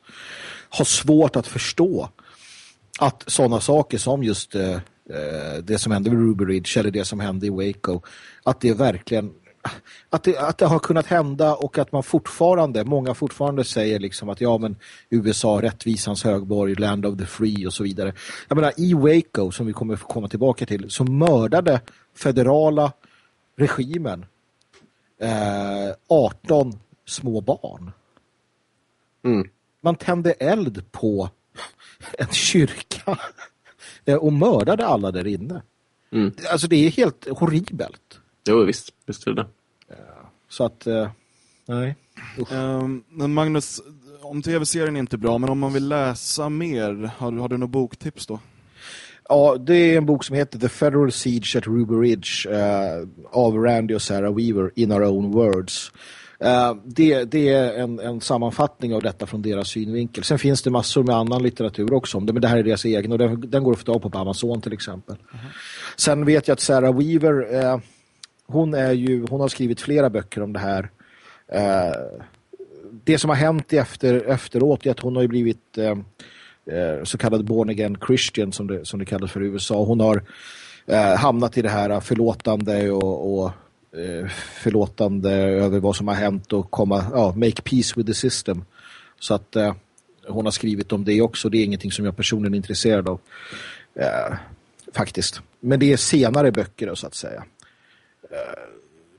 ha svårt att förstå att sådana saker som just Eh, det som hände vid Ruby Ridge eller det som hände i Waco att det verkligen att det, att det har kunnat hända och att man fortfarande, många fortfarande säger liksom att ja men USA, rättvisans högborg, land of the free och så vidare. Jag menar i Waco som vi kommer komma tillbaka till så mördade federala regimen eh, 18 små barn. Mm. Man tände eld på en kyrka Eh, och mördade alla där inne. Mm. Alltså det är helt horribelt. Jo, visst. Visst är det Så att, uh, nej. Um, men Magnus, om tv-serien är inte bra, men om man vill läsa mer, har, har du några boktips då? Ja, det är en bok som heter The Federal Siege at Ruby Ridge uh, av Randy och Sarah Weaver in our own words. Uh, det, det, är en, en, sammanfattning av detta från deras synvinkel. Sen finns det massor med annan litteratur också om det, men det här är deras egen och den, den går att få tag på Amazon till exempel. Mm. Sen vet jag att Sarah Weaver, uh, hon, är ju, hon har skrivit flera böcker om det här. Uh, det som har hänt efter, efteråt är att hon har blivit eh, så kallad born again Christian som det, som det kallas för i USA. Hon har eh, hamnat i det här förlåtande och, och eh, Eh, förlåtande över vad som har hänt och komma, ja, make peace with the system. Så att eh, hon har skrivit om det också. Det är ingenting som jag personligen är intresserad av. Eh, faktiskt. Men det är senare böcker då, så att säga. Eh,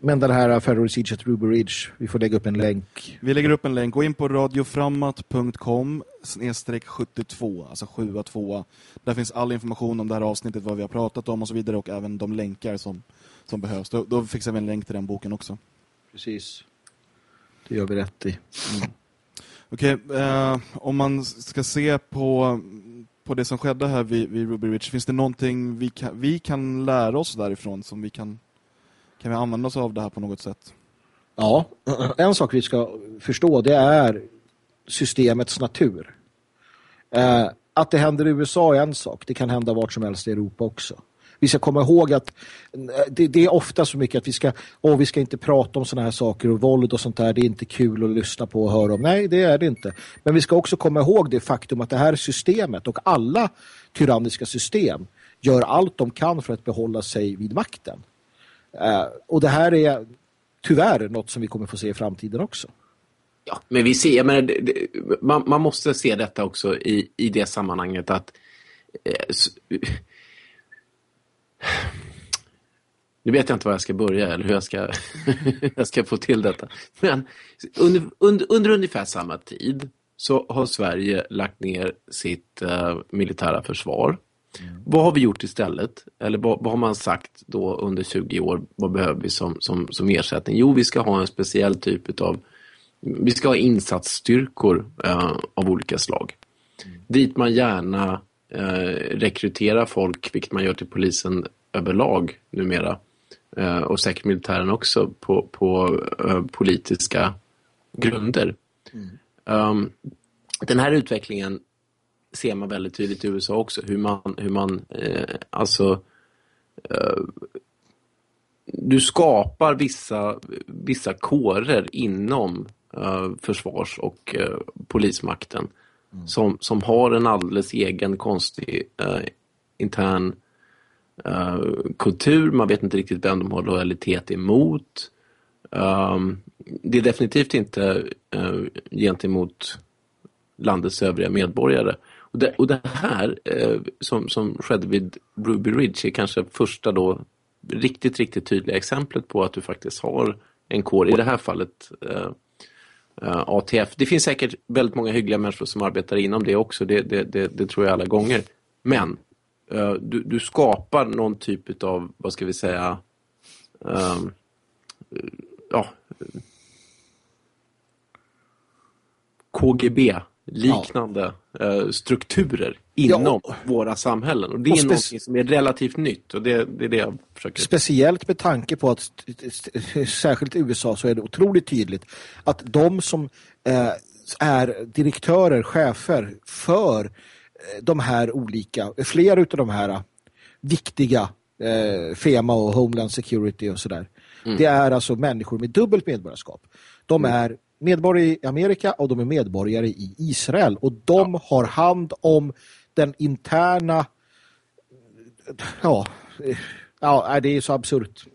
men den här Federal Siege at Ruby Ridge, vi får lägga upp en länk. Vi lägger upp en länk. Gå in på radioframmat.com snedstreck 72, alltså 72. Där finns all information om det här avsnittet, vad vi har pratat om och så vidare och även de länkar som, som behövs. Då, då fixar vi en länk till den boken också. Precis. Det gör vi rätt i. Mm. Okej, okay, eh, om man ska se på, på det som skedde här vid, vid Ruby Ridge, finns det någonting vi kan, vi kan lära oss därifrån som vi kan kan vi använda oss av det här på något sätt? Ja, en sak vi ska förstå det är systemets natur. Eh, att det händer i USA är en sak. Det kan hända vart som helst i Europa också. Vi ska komma ihåg att eh, det, det är ofta så mycket att vi ska, åh, vi ska inte prata om sådana här saker och våld och sånt där. Det är inte kul att lyssna på och höra om. Nej, det är det inte. Men vi ska också komma ihåg det faktum att det här systemet och alla tyranniska system gör allt de kan för att behålla sig vid makten. Uh, och det här är tyvärr något som vi kommer få se i framtiden också. Ja, men vi ser, men det, det, man, man, måste se detta också i, i det sammanhanget att eh, nu vet jag inte var jag ska börja eller hur jag ska, jag ska få till detta. Men under, under, under ungefär samma tid så har Sverige lagt ner sitt uh, militära försvar. Mm. Vad har vi gjort istället? Eller vad, vad, har man sagt då under 20 år? Vad behöver vi som, som, som ersättning? Jo, vi ska ha en speciell typ av vi ska ha insatsstyrkor uh, av olika slag. Mm. Dit man gärna uh, rekryterar folk, vilket man gör till polisen överlag numera. Uh, och säkert militären också på, på politiska grunder. Mm. Um, den här utvecklingen ser man väldigt tydligt i USA också. Hur man, hur man eh, alltså eh, du skapar vissa, vissa kårer inom eh, försvars- och eh, polismakten mm. som, som har en alldeles egen konstig eh, intern eh, kultur. Man vet inte riktigt vem de har lojalitet emot. Um, det är definitivt inte uh, gentemot landets övriga medborgare. Och det, och det här eh, som, som skedde vid Ruby Ridge är kanske första då riktigt, riktigt tydliga exemplet på att du faktiskt har en kår, i det här fallet eh Eh, ATF. Det finns säkert väldigt många hyggliga människor som arbetar inom det också, det, det, det, det tror jag alla gånger. Men eh, du, du, skapar någon typ av, vad ska vi säga, um, ja, eh, KGB liknande ja. Eh, strukturer inom ja. våra samhällen. Och det och är något som är relativt nytt och det, det, är det jag försöker... Speciellt med tanke på att särskilt i USA så är det otroligt tydligt att de som eh, är direktörer, chefer för eh, de här olika, flera av de här viktiga eh, FEMA och Homeland Security och sådär. Mm. Det är alltså människor med dubbelt medborgarskap. De mm. är medborgare i Amerika och de är medborgare i Israel. Och de ja. har hand om den interna... Ja, ja det är så absurt.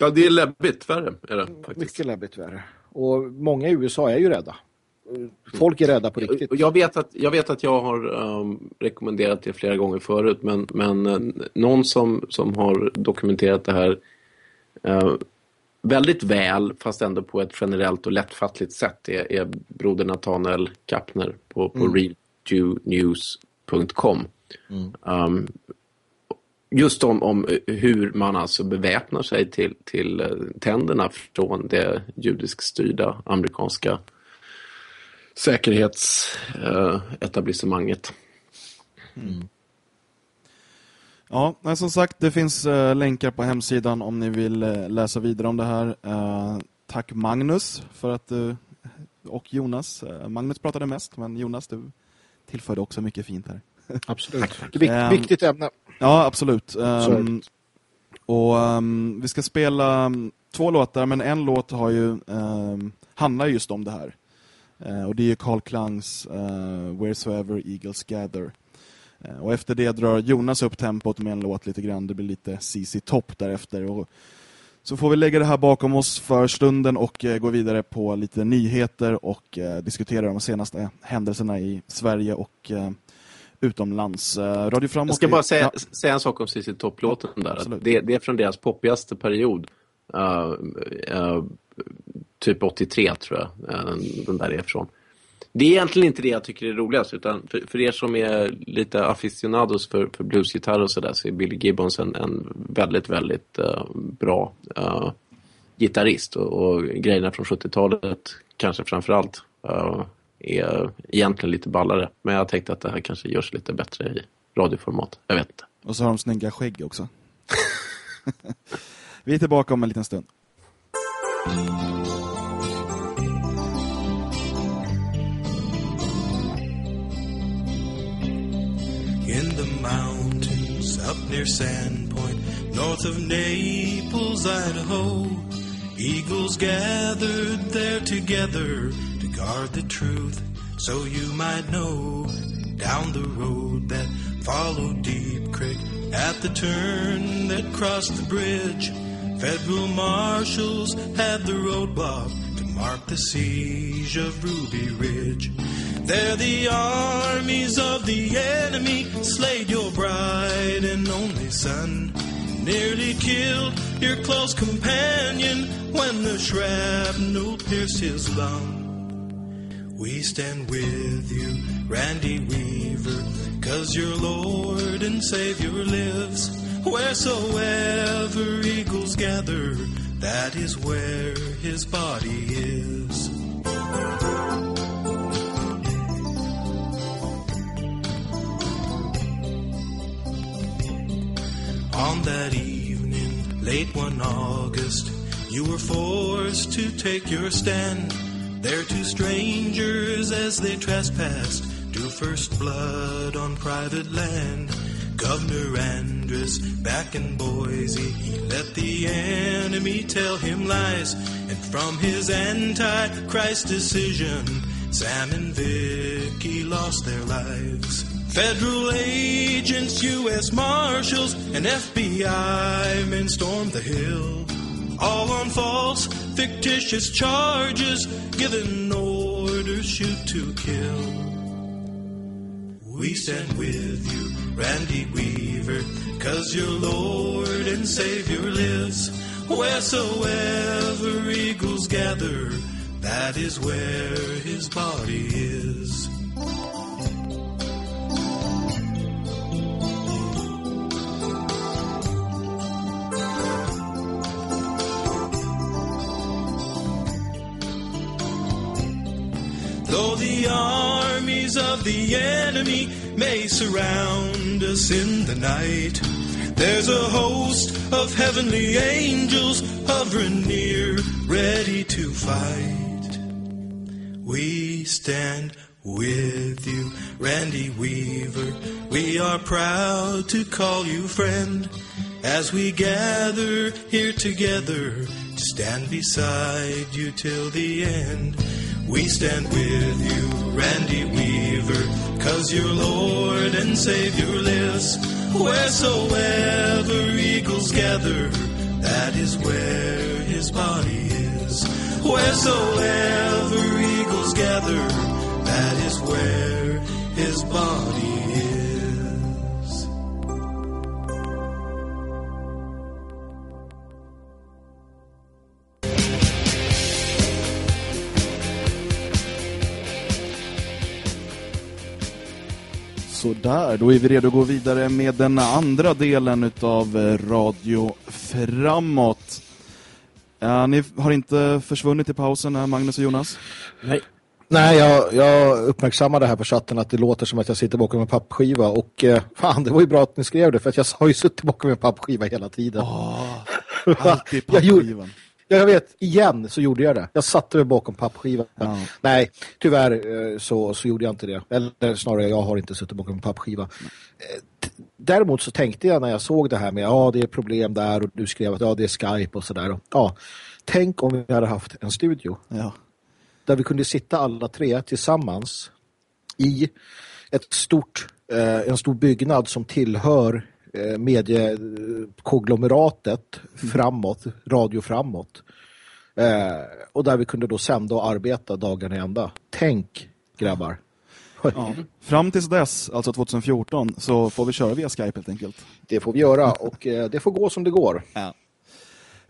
Ja, det är läbbigt värre. Är det, faktiskt. Mycket läbbigt värre. Och många i USA är ju rädda. Folk är rädda på riktigt. Jag vet att jag, vet att jag har um, rekommenderat det flera gånger förut men, men uh, någon som, som har dokumenterat det här uh, väldigt väl, fast ändå på ett generellt och lättfattligt sätt, är, är broder Nathanael Kapner på, på mm. readjewnews.com. Mm. Um, just om, om hur man alltså beväpnar sig till, till uh, tänderna från det judisk styrda amerikanska säkerhetsetablissemanget. Uh, mm. Ja, men som sagt, det finns uh, länkar på hemsidan om ni vill uh, läsa vidare om det här. Uh, tack Magnus för att du och Jonas. Magnus pratade mest, men Jonas, du tillförde också mycket fint här. Absolut. Det är um, viktigt ämne. Ja, absolut. Um, och um, vi ska spela två låtar, men en låt har ju handlar just om det här. Eh, och det är Carl Klangs uh, Wheresoever Eagles Gather. Uh, och efter det drar Jonas upp tempot med en låt lite grann. Det blir lite CC Top därefter. Och så får vi lägga det här bakom oss för stunden och uh, gå vidare på lite nyheter och diskutera de senaste händelserna i Sverige och utomlands. Radio Framåt Jag ska bara säga, ja. säga en sak om CC Top-låten där. Det, det, är från deras poppigaste period. typ 83 tror jag den, den där är ifrån. Det är egentligen inte det jag tycker är roligast utan för, för er som är lite aficionados för, för bluesgitarr och sådär så är Billy Gibbons en, en väldigt, väldigt uh, bra uh, gitarrist och, och, grejerna från 70-talet kanske framförallt uh, är egentligen lite ballare. Men jag tänkte att det här kanske görs lite bättre i radioformat. Jag vet inte. Och så har de snygga skägg också. Vi är tillbaka om en liten stund. Near Sandpoint, north of Naples, Idaho. Eagles gathered there together to guard the truth, so you might know. Down the road that followed Deep Creek, at the turn that crossed the bridge, federal marshals had the roadblock mark the siege of Ruby Ridge. They're the armies of the enemy, slayed your bride and only son. Nearly killed your close companion when the shrapnel pierced his lung. We stand with you, Randy Weaver, cause your Lord and Savior lives. Wheresoever eagles gather, that is where his body is. On that evening, late one August, you were forced to take your stand. There two strangers as they trespassed drew first blood on private land. Governor Andrus back in Boise, he let the enemy tell him lies. And from his anti-Christ decision, Sam and Vicky lost their lives. Federal agents, U.S. Marshals, and FBI men stormed the hill. All on false, fictitious charges, given orders shoot to kill. We stand with you, Randy Weaver, cause your Lord and Savior lives. Wheresoever eagles gather, that is where his body is. Though the armies of the enemy may surround us in the night, there's a host of heavenly angels hovering near, ready to fight. We stand with you, Randy Weaver. We are proud to call you friend as we gather here together to stand beside you till the end. We stand with you, Randy Weaver, cause your Lord and Savior lives. Wheresoever eagles gather, that is where his body is. Wheresoever eagles gather, that is where his body is. Sådär, då är vi redo att gå vidare med den andra delen av Radio Framåt. Ja, ni har inte försvunnit i pausen, Magnus och Jonas? Nej. Nej, jag, jag uppmärksammade här på chatten att det låter som att jag sitter bakom en pappskiva och eh, fan, det var ju bra att ni skrev det för att jag har ju suttit bakom en pappskiva hela tiden. Oh, alltid pappskivan. Ja, jag vet, igen så gjorde jag det. Jag satte mig bakom pappskivan. Ja. Nej, tyvärr eh, så, så gjorde jag inte det. Eller snarare, jag har inte suttit bakom en pappskiva. Mm. Däremot så tänkte jag när jag såg det här med ja, det är problem där och du skrev att ja, det är Skype och sådär. Ja, tänk om vi hade haft en studio. Ja. där vi kunde sitta alla tre tillsammans i ett stort, eh, en stor byggnad som tillhör eh, mediekonglomeratet framåt, radio framåt. Eh, och där vi kunde då sända och arbeta dagarna ända. Tänk, grabbar. Ja. Fram tills dess, alltså 2014, så får vi köra via Skype helt enkelt. Det får vi göra och eh, det får gå som det går. Ja.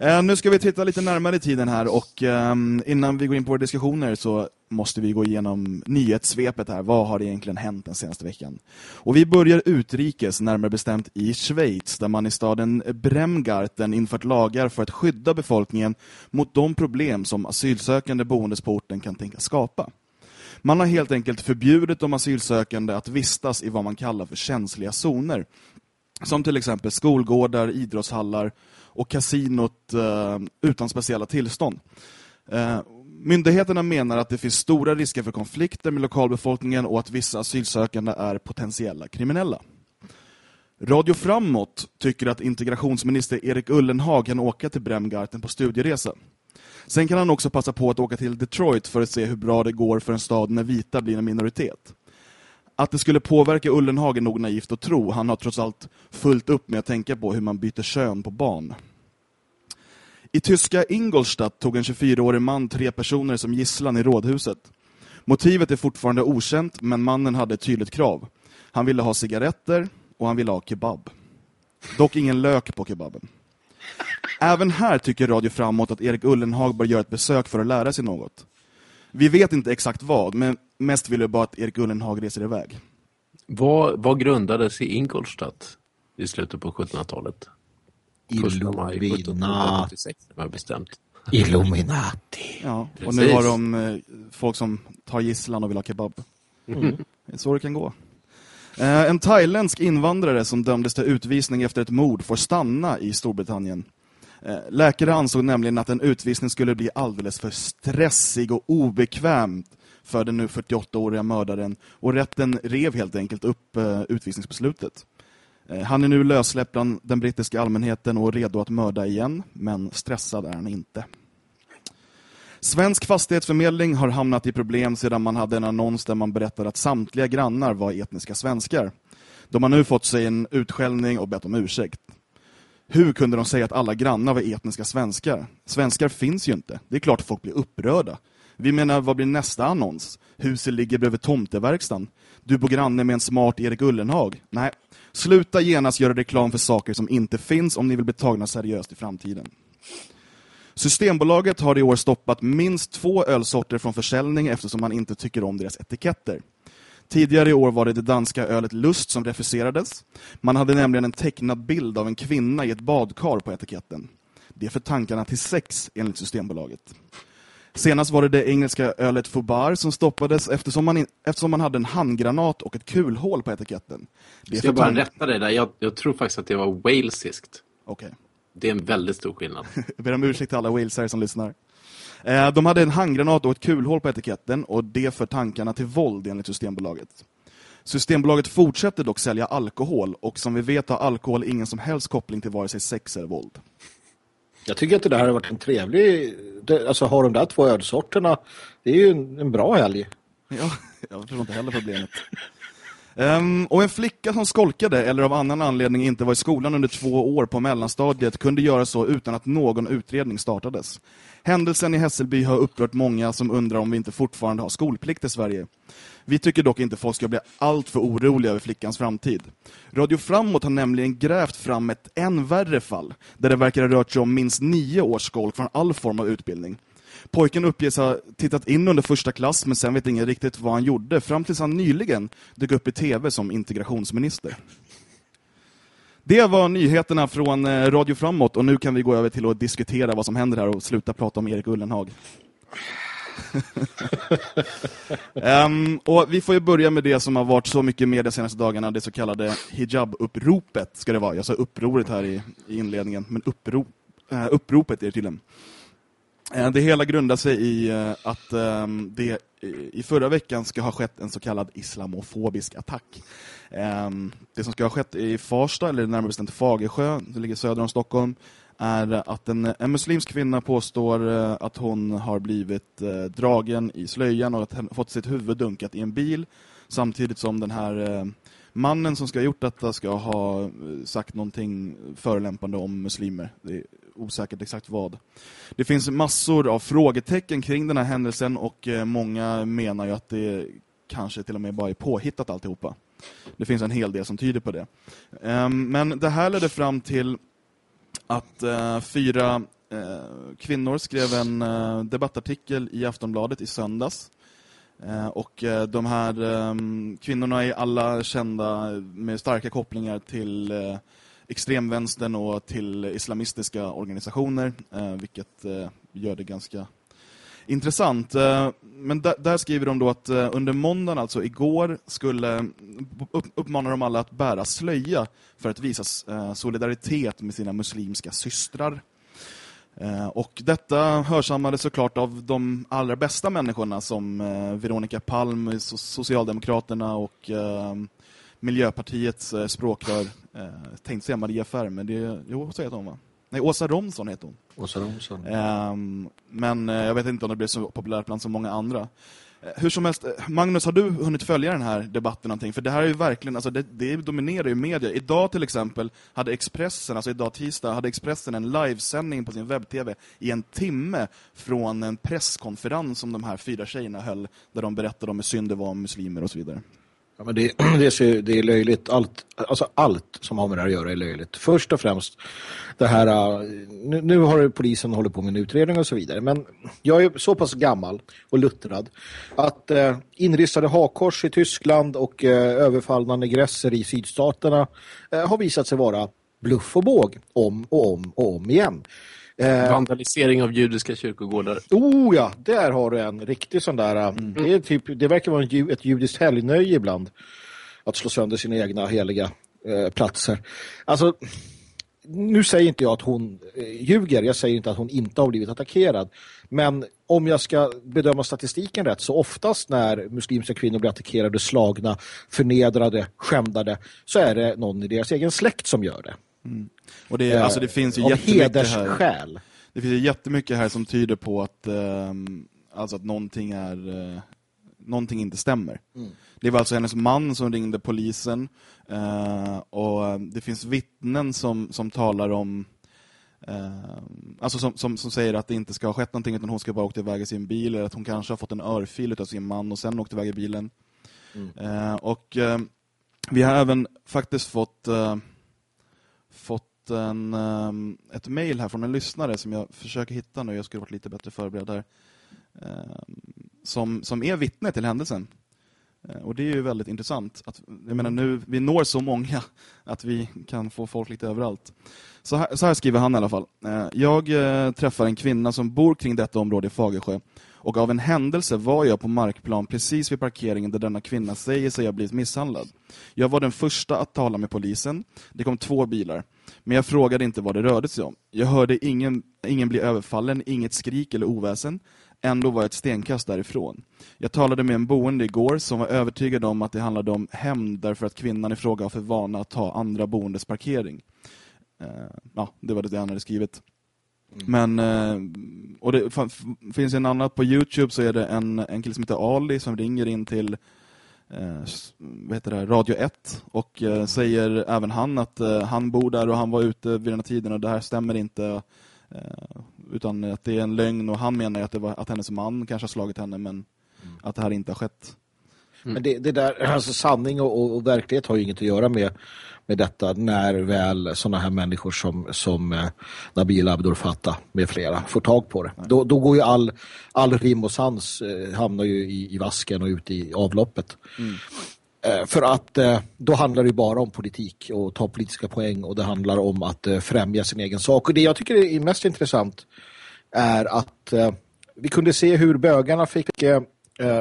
Eh, nu ska vi titta lite närmare i tiden här och ehm, innan vi går in på våra diskussioner så måste vi gå igenom nyhetssvepet här. Vad har egentligen hänt den senaste veckan? Och vi börjar utrikes, närmare bestämt i Schweiz, där man i staden Bremgarten infört lagar för att skydda befolkningen mot de problem som asylsökande boendes på orten kan tänka skapa. Man har helt enkelt förbjudit de asylsökande att vistas i vad man kallar för känsliga zoner. Som till exempel skolgårdar, idrottshallar och kasinot eh, utan speciella tillstånd. Eh, myndigheterna menar att det finns stora risker för konflikter med lokalbefolkningen och att vissa asylsökande är potentiella kriminella. Radio Framåt tycker att integrationsminister Erik Ullenhag kan åka till Bremgarten på studieresa. Sen kan han också passa på att åka till Detroit för att se hur bra det går för en stad när vita blir en minoritet. Att det skulle påverka Ullenhag är nog naivt att tro. Han har trots allt fullt upp med att tänka på hur man byter kön på barn. I tyska Ingolstadt tog en 24-årig man tre personer som gisslan i rådhuset. Motivet är fortfarande okänt, men mannen hade ett tydligt krav. Han ville ha cigaretter och han ville ha kebab. Dock ingen lök på kebaben. Även här tycker Radio Framåt att Erik Ullenhag bör göra ett besök för att lära sig något. Vi vet inte exakt vad, men mest vill jag bara att Erik Ullenhag reser iväg. Vad, vad grundades i Ingolstadt i slutet på 1700-talet? Illuminati. bestämt. Illuminati. Ja, och nu har de eh, folk som tar gisslan och vill ha kebab. Mm. Det är så det kan gå. Eh, en thailändsk invandrare som dömdes till utvisning efter ett mord får stanna i Storbritannien. Eh, läkare ansåg nämligen att en utvisning skulle bli alldeles för stressig och obekvämt för den nu 48-åriga mördaren och rätten rev helt enkelt upp eh, utvisningsbeslutet. Eh, han är nu lössläppt bland den brittiska allmänheten och redo att mörda igen, men stressad är han inte. Svensk fastighetsförmedling har hamnat i problem sedan man hade en annons där man berättade att samtliga grannar var etniska svenskar. De har nu fått sig en utskällning och bett om ursäkt. Hur kunde de säga att alla grannar var etniska svenskar? Svenskar finns ju inte. Det är klart att folk blir upprörda. Vi menar, vad blir nästa annons? Huset ligger bredvid tomteverkstan. Du bor granne med en smart Erik Ullenhag. Nej, sluta genast göra reklam för saker som inte finns om ni vill bli tagna seriöst i framtiden. Systembolaget har i år stoppat minst två ölsorter från försäljning eftersom man inte tycker om deras etiketter. Tidigare i år var det det danska ölet Lust som refuserades. Man hade nämligen en tecknad bild av en kvinna i ett badkar på etiketten. Det är för tankarna till sex enligt Systembolaget. Senast var det det engelska ölet Fubar som stoppades eftersom man, in, eftersom man hade en handgranat och ett kulhål på etiketten. Det Ska jag bara rätta dig där? Jag, jag, tror faktiskt att det var walesiskt. Okej. Okay. Det är en väldigt stor skillnad. jag ber om ursäkt till alla walesare som lyssnar. Eh, de hade en handgranat och ett kulhål på etiketten och det för tankarna till våld enligt Systembolaget. Systembolaget fortsätter dock sälja alkohol och som vi vet har alkohol ingen som helst koppling till vare sig sex eller våld. Jag tycker att det här har varit en trevlig... Alltså har de där två ölsorterna, det är ju en, en bra helg. Ja, jag förstår inte heller problemet. Um, och en flicka som skolkade eller av annan anledning inte var i skolan under två år på mellanstadiet kunde göra så utan att någon utredning startades. Händelsen i Hässelby har upprört många som undrar om vi inte fortfarande har skolplikt i Sverige. Vi tycker dock inte folk ska bli allt för oroliga över flickans framtid. Radio Framåt har nämligen grävt fram ett än värre fall, där det verkar ha rört sig om minst nio års skolk från all form av utbildning. Pojken uppges ha tittat in under första klass men sen vet ingen riktigt vad han gjorde fram tills han nyligen dök upp i tv som integrationsminister. Det var nyheterna från eh, Radio Framåt och nu kan vi gå över till att diskutera vad som händer här och sluta prata om Erik Ullenhag. um, och vi får ju börja med det som har varit så mycket med de senaste dagarna, det så kallade hijab-uppropet ska det vara. Jag sa upproret här i, i inledningen, men uppro, uh, eh, uppropet är det tydligen. Eh, det hela grundar sig i eh, att ehm, det i förra veckan ska ha skett en så kallad islamofobisk attack. Ehm, det som ska ha skett i Farsta, eller närmare bestämt Fagersjö, som ligger söder om Stockholm, är att en, en muslimsk kvinna påstår eh, att hon har blivit dragen i slöjan och att hon fått sitt huvud dunkat i en bil samtidigt som den här mannen som ska ha gjort detta ska ha sagt någonting förolämpande om muslimer. Det är osäkert exakt vad. Det finns massor av frågetecken kring den här händelsen och eh, många menar ju att det kanske till och med bara är påhittat alltihopa. Det finns en hel del som tyder på det. Ehm, men det här ledde fram till att eh, fyra eh, kvinnor skrev en debattartikel i Aftonbladet i söndags. Ehm, och de här ehm, kvinnorna är alla kända med starka kopplingar till extremvänstern och till islamistiska organisationer, eh, vilket eh, gör det ganska intressant. Eh, men där, skriver de då att under måndagen, alltså igår, skulle uppmana de alla att bära slöja för att visa solidaritet med sina muslimska systrar. Och detta hörsammade såklart av de allra bästa människorna som Veronica Palm, Socialdemokraterna och Miljöpartiets språkrör. Tänkte säga Maria Färm, men det jo, så heter hon va? Nej, Åsa Romson heter hon. Åsa Romson. Um, men uh, jag vet inte om det blir så populärt bland så många andra. Hur som helst, Magnus, har du hunnit följa den här debatten någonting? För det här är ju verkligen, alltså det, det dominerar ju media. Idag till exempel hade Expressen, alltså idag tisdag, hade Expressen en livesändning på sin webb-tv i en timme från en presskonferens som de här fyra tjejerna höll, där de berättade om hur synd det var om muslimer och så vidare. Ja, men det, det, är, det är löjligt. Allt, alltså allt som har med det här att göra är löjligt. Först och främst det här, äh, nu, nu har polisen hållit på med en utredning och så vidare. Men jag är så pass gammal och luttrad att äh, eh, inristade hakors i Tyskland och äh, eh, överfallna negresser i sydstaterna eh, har visat sig vara bluff och båg om och om och om igen. Eh, Vandalisering av judiska kyrkogårdar. Oh ja, där har du en riktig sån där. Eh, mm. Det, är typ, det verkar vara en, ett judiskt helgnöje ibland. Att slå sönder sina egna heliga eh, platser. Alltså, nu säger inte jag att hon eh, ljuger. Jag säger inte att hon inte har blivit attackerad. Men om jag ska bedöma statistiken rätt så oftast när muslimska kvinnor blir attackerade, slagna, förnedrade, skämdade så är det någon i deras egen släkt som gör det. Mm. Och det, alltså det finns ju eh, jättemycket här. Det finns ju jättemycket här som tyder på att, eh, alltså att någonting, är, eh, någonting inte stämmer. Mm. Det var alltså hennes man som ringde polisen eh, och det finns vittnen som, som talar om eh, alltså som, som, som, säger att det inte ska ha skett någonting utan hon ska bara åka iväg i sin bil eller att hon kanske har fått en örfil av sin man och sen åkt iväg i bilen. Mm. Eh, och vi har även faktiskt fått fått en, ehm, ett mejl här från en lyssnare som jag försöker hitta nu. Jag skulle varit lite bättre förberedd där. Ehm, som, som är vittne till händelsen. Eh, och det är ju väldigt intressant. Att, jag menar nu, vi når så många att vi kan få folk lite överallt. Så här, så här skriver han i alla fall. Eh, jag eh, träffar en kvinna som bor kring detta område i Fagersjö. Och av en händelse var jag på markplan precis vid parkeringen där denna kvinna säger sig ha blivit misshandlad. Jag var den första att tala med polisen. Det kom två bilar. Men jag frågade inte vad det rörde sig om. Jag hörde ingen, ingen bli överfallen, inget skrik eller oväsen. Ändå var jag ett stenkast därifrån. Jag talade med en boende igår som var övertygad om att det handlade om hämnd därför att kvinnan i fråga har för vana att ta andra boendes parkering. Uh, ja, det var det han hade skrivit. Mm. Men, uh, och det finns en annan på Youtube så är det en, en kille som heter Ali som ringer in till vad heter det, Radio 1 och säger även han att han bor där och han var ute vid den här tiden och det här stämmer inte Eh, utan att det är en lögn och han menar att, det var, att hennes man kanske har slagit henne men mm. att det här inte har skett. Mm. Men det, det, där, alltså sanning och, och, och, verklighet har ju inget att göra med, med detta när väl sådana här människor som, som eh, Nabil Abdur Fattah med flera får tag på det. Då, då, går ju all, all rim och sans eh, hamnar ju i, i vasken och ut i avloppet. Mm. Eh, för att eh, då handlar det bara om politik och ta politiska poäng och det handlar om att främja sin egen sak. Och det jag tycker är mest intressant är att vi kunde se hur bögarna fick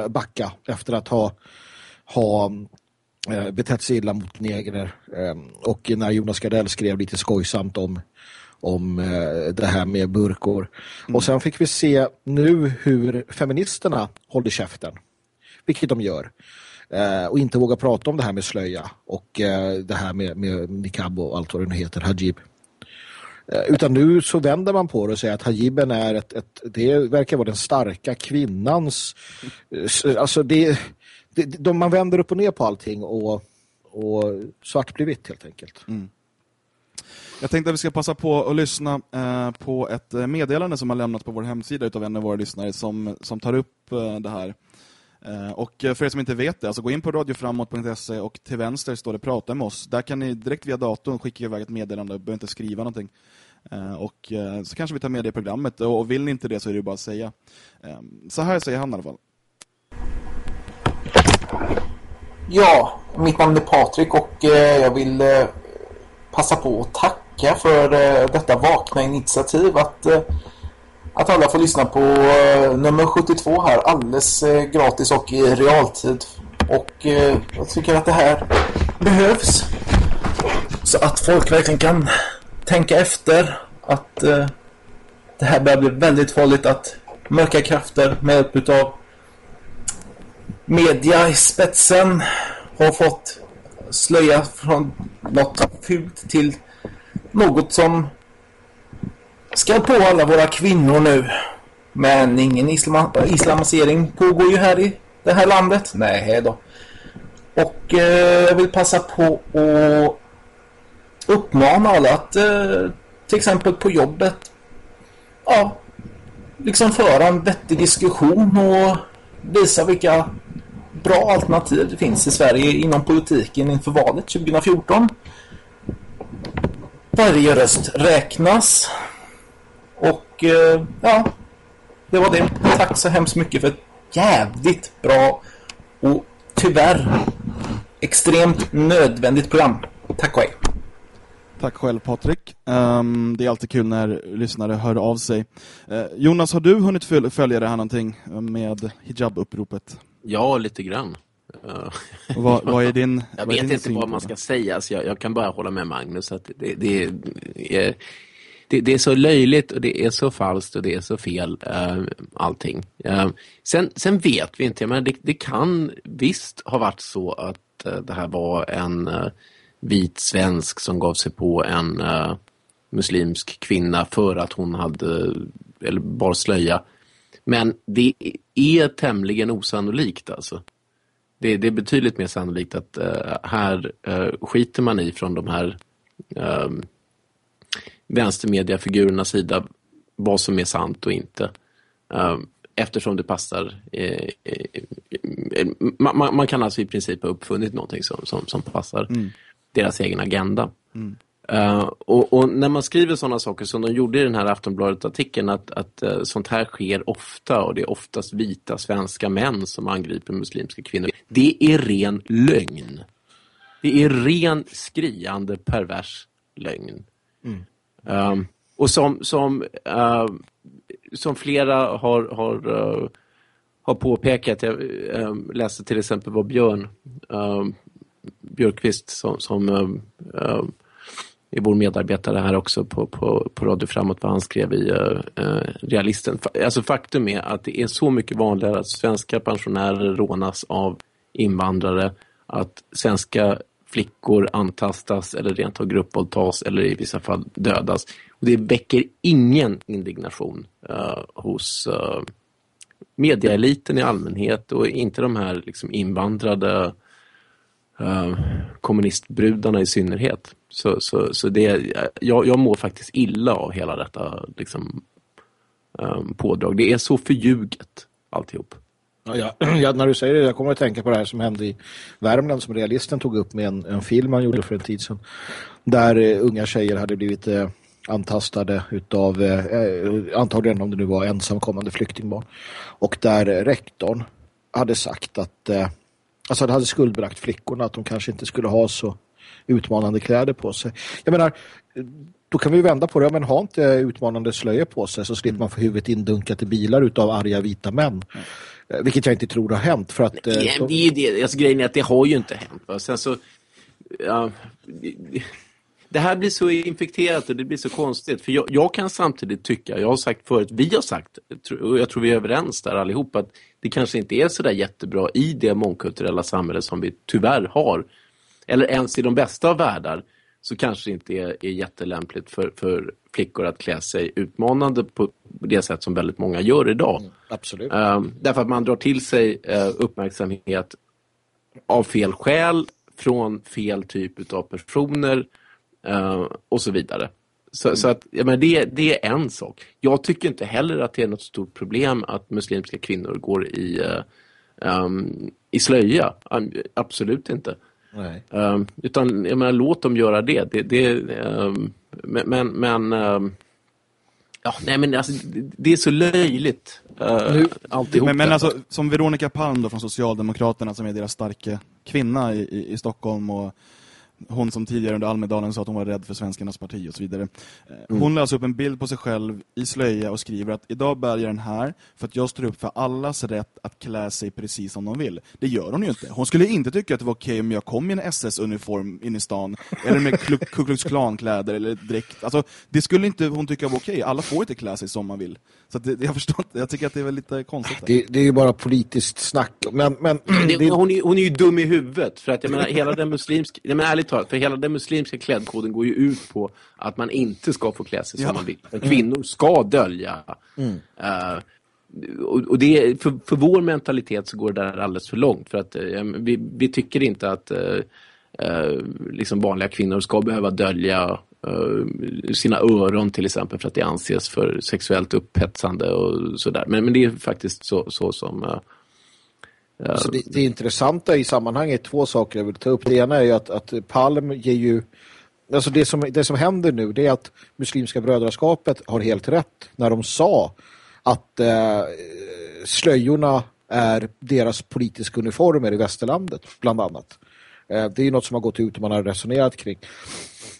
backa efter att ha, ha betett sig illa mot negrer. Och när Jonas Gardell skrev lite skojsamt om, om det här med burkor. Mm. Och sen fick vi se nu hur feministerna håller käften. Vilket de gör eh, och inte våga prata om det här med slöja och eh, det här med, med niqab och allt vad det nu heter, hajib. Eh, utan nu så vänder man på det och säger att hajibben är ett, ett det verkar vara den starka kvinnans eh, alltså det, de, de, man vänder upp och ner på allting och, och svart blir vitt helt enkelt. Mm. Jag tänkte att vi ska passa på att lyssna eh, på ett eh, meddelande som har lämnats på vår hemsida av en av våra lyssnare som, som tar upp eh, det här. Eh, och eh, för er som inte vet det, alltså gå in på radioframåt.se och till vänster står det prata med oss. Där kan ni direkt via datorn skicka iväg ett meddelande och behöver inte skriva någonting. Eh, och eh, så kanske vi tar med det i programmet. Och vill ni inte det så är det bara att säga. Eh, så här säger han i alla fall. Ja, mitt namn är Patrik och eh, jag vill eh, passa på att tacka för eh, detta vakna initiativ att att alla får lyssna på nummer 72 här alldeles gratis och i realtid. Och jag tycker att det här behövs. Så att folk verkligen kan tänka efter att det här börjar bli väldigt farligt att mörka krafter med hjälp av media i spetsen har fått slöja från något fult till något som ska på alla våra kvinnor nu. Men ingen islam islamisering pågår ju här i det här landet. Nej då. Och eh, jag vill passa på att uppmana alla att eh, till exempel på jobbet ja, liksom föra en vettig diskussion och visa vilka bra alternativ det finns i Sverige inom politiken inför valet 2014. Varje röst räknas. Och eh, ja, det var det. Tack så hemskt mycket för ett jävligt bra och tyvärr extremt nödvändigt program. Tack och hej. Tack själv Patrik. Um, det är alltid kul när lyssnare hör av sig. Uh, Jonas, har du hunnit följa det här någonting med hijab-uppropet? Ja, lite grann. Vad, vad, är din Jag vet inte vad man ska säga, så jag, jag, kan bara hålla med Magnus. Att det, det, är, det, det, är så löjligt och det är så falskt och det är så fel uh, allting. Uh, sen, sen vet vi inte, men det, det kan visst ha varit så att uh, det här var en vit svensk som gav sig på en muslimsk kvinna för att hon hade eller bar slöja. Men det är tämligen osannolikt alltså. Det, det är betydligt mer sannolikt att här skiter man i från de här vänstermediafigurernas sida vad som är sant och inte. Ehm, eftersom det passar. Eh, eh, man, man, kan alltså i princip ha uppfunnit någonting som, som, som passar mm. deras egen agenda. Mm. Uh, och, och, när man skriver sådana saker som de gjorde i den här Aftonbladet-artikeln att, att uh, sånt här sker ofta och det är oftast vita svenska män som angriper muslimska kvinnor. Det är ren lögn. Det är ren skriande pervers lögn. Mm. Um, och som, som, uh, som flera har, har, uh, har påpekat, jag uh, läste till exempel vad Björn Björkqvist som, som är vår medarbetare här också på, på, på Radio Framåt vad han skrev i uh, Realisten. Alltså faktum är att det är så mycket vanligare att svenska pensionärer rånas av invandrare, att svenska flickor antastas eller rent av gruppvåldtas eller i vissa fall dödas. Och det väcker ingen indignation uh, hos uh, mediaeliten i allmänhet och inte de här liksom, invandrade uh, kommunistbrudarna i synnerhet. Så, så, så det, jag, jag mår faktiskt illa av hela detta liksom, um, pådrag. Det är så förljuget alltihop. Ja, ja, när du säger det, jag kommer att tänka på det här som hände i Värmland som realisten tog upp med en, en film han gjorde för en tid sedan. Där uh, unga tjejer hade blivit uh, antastade utav uh, antagligen om det nu var ensamkommande flyktingbarn. Och där rektorn hade sagt att eh, alltså hade skuldbrakt flickorna att de kanske inte skulle ha så utmanande kläder på sig. Jag menar, då kan vi vända på det. Men ha inte utmanande slöjor på sig så slipper man få huvudet indunkat i bilar utav arga vita män. Mm. Vilket jag inte tror har hänt. För att, Nej, så... det är det. Alltså, grejen är att det har ju inte hänt. Va? Sen så... Ja, det här blir så infekterat och det blir så konstigt. För jag, jag, kan samtidigt tycka, jag har sagt förut, vi har sagt, och jag tror vi är överens där allihop, att det kanske inte är så där jättebra i det mångkulturella samhälle som vi tyvärr har. Eller ens i de bästa av världar så kanske det inte är, är jättelämpligt för, för flickor att klä sig utmanande på det sätt som väldigt många gör idag. Mm, absolut. Um, därför att man drar till sig uh, uppmärksamhet av fel skäl, från fel typ av personer uh, och så vidare. Så, mm. så att, ja, men det, det är en sak. Jag tycker inte heller att det är något stort problem att muslimska kvinnor går i, uh, um, i slöja. Absolut inte. Um, utan jag menar, låt dem göra det. det, det um, men, men um, ja, nej, men alltså, det, är så löjligt. Uh, men, men alltså, som Veronica Palm då, från Socialdemokraterna som är deras starka kvinna i, i, i Stockholm och hon som tidigare under Almedalen sa att hon var rädd för svenskarnas parti och så vidare. Eh, mm. Hon läser upp en bild på sig själv i slöja och skriver att idag bär jag den här för att jag står upp för allas rätt att klä sig precis som de vill. Det gör hon ju inte. Hon skulle inte tycka att det var okej om jag kom i en SS-uniform in i stan eller med Ku Klux Klan-kläder eller dräkt. Alltså, det skulle inte hon tycka var okej. Alla får inte klä sig som man vill. Så det, jag förstår inte. Jag tycker att det är väl lite konstigt. Det, det, är ju bara politiskt snack. Men, men, det, hon, är, hon är ju dum i huvudet. För att jag menar, hela den muslimska... Jag menar, ärligt talat, för hela den muslimska klädkoden går ju ut på att man inte ska få klä sig som ja. man vill. Men kvinnor ska dölja. Mm. Uh, och, och det, för, för vår mentalitet så går det där alldeles för långt. För att uh, vi, vi tycker inte att uh, liksom vanliga kvinnor ska behöva dölja Eh, sina öron till exempel för att det anses för sexuellt upphetsande och sådär. Men, men det är faktiskt så, så som så det, det intressanta i sammanhanget är två saker jag vill ta upp. Det ena är ju att, att Palm ger ju alltså det som, det som händer nu det är att Muslimska brödraskapet har helt rätt när de sa att eh, slöjorna är deras politiska uniformer i västerlandet bland annat. Eh, det är ju något som har gått ut och man har resonerat kring.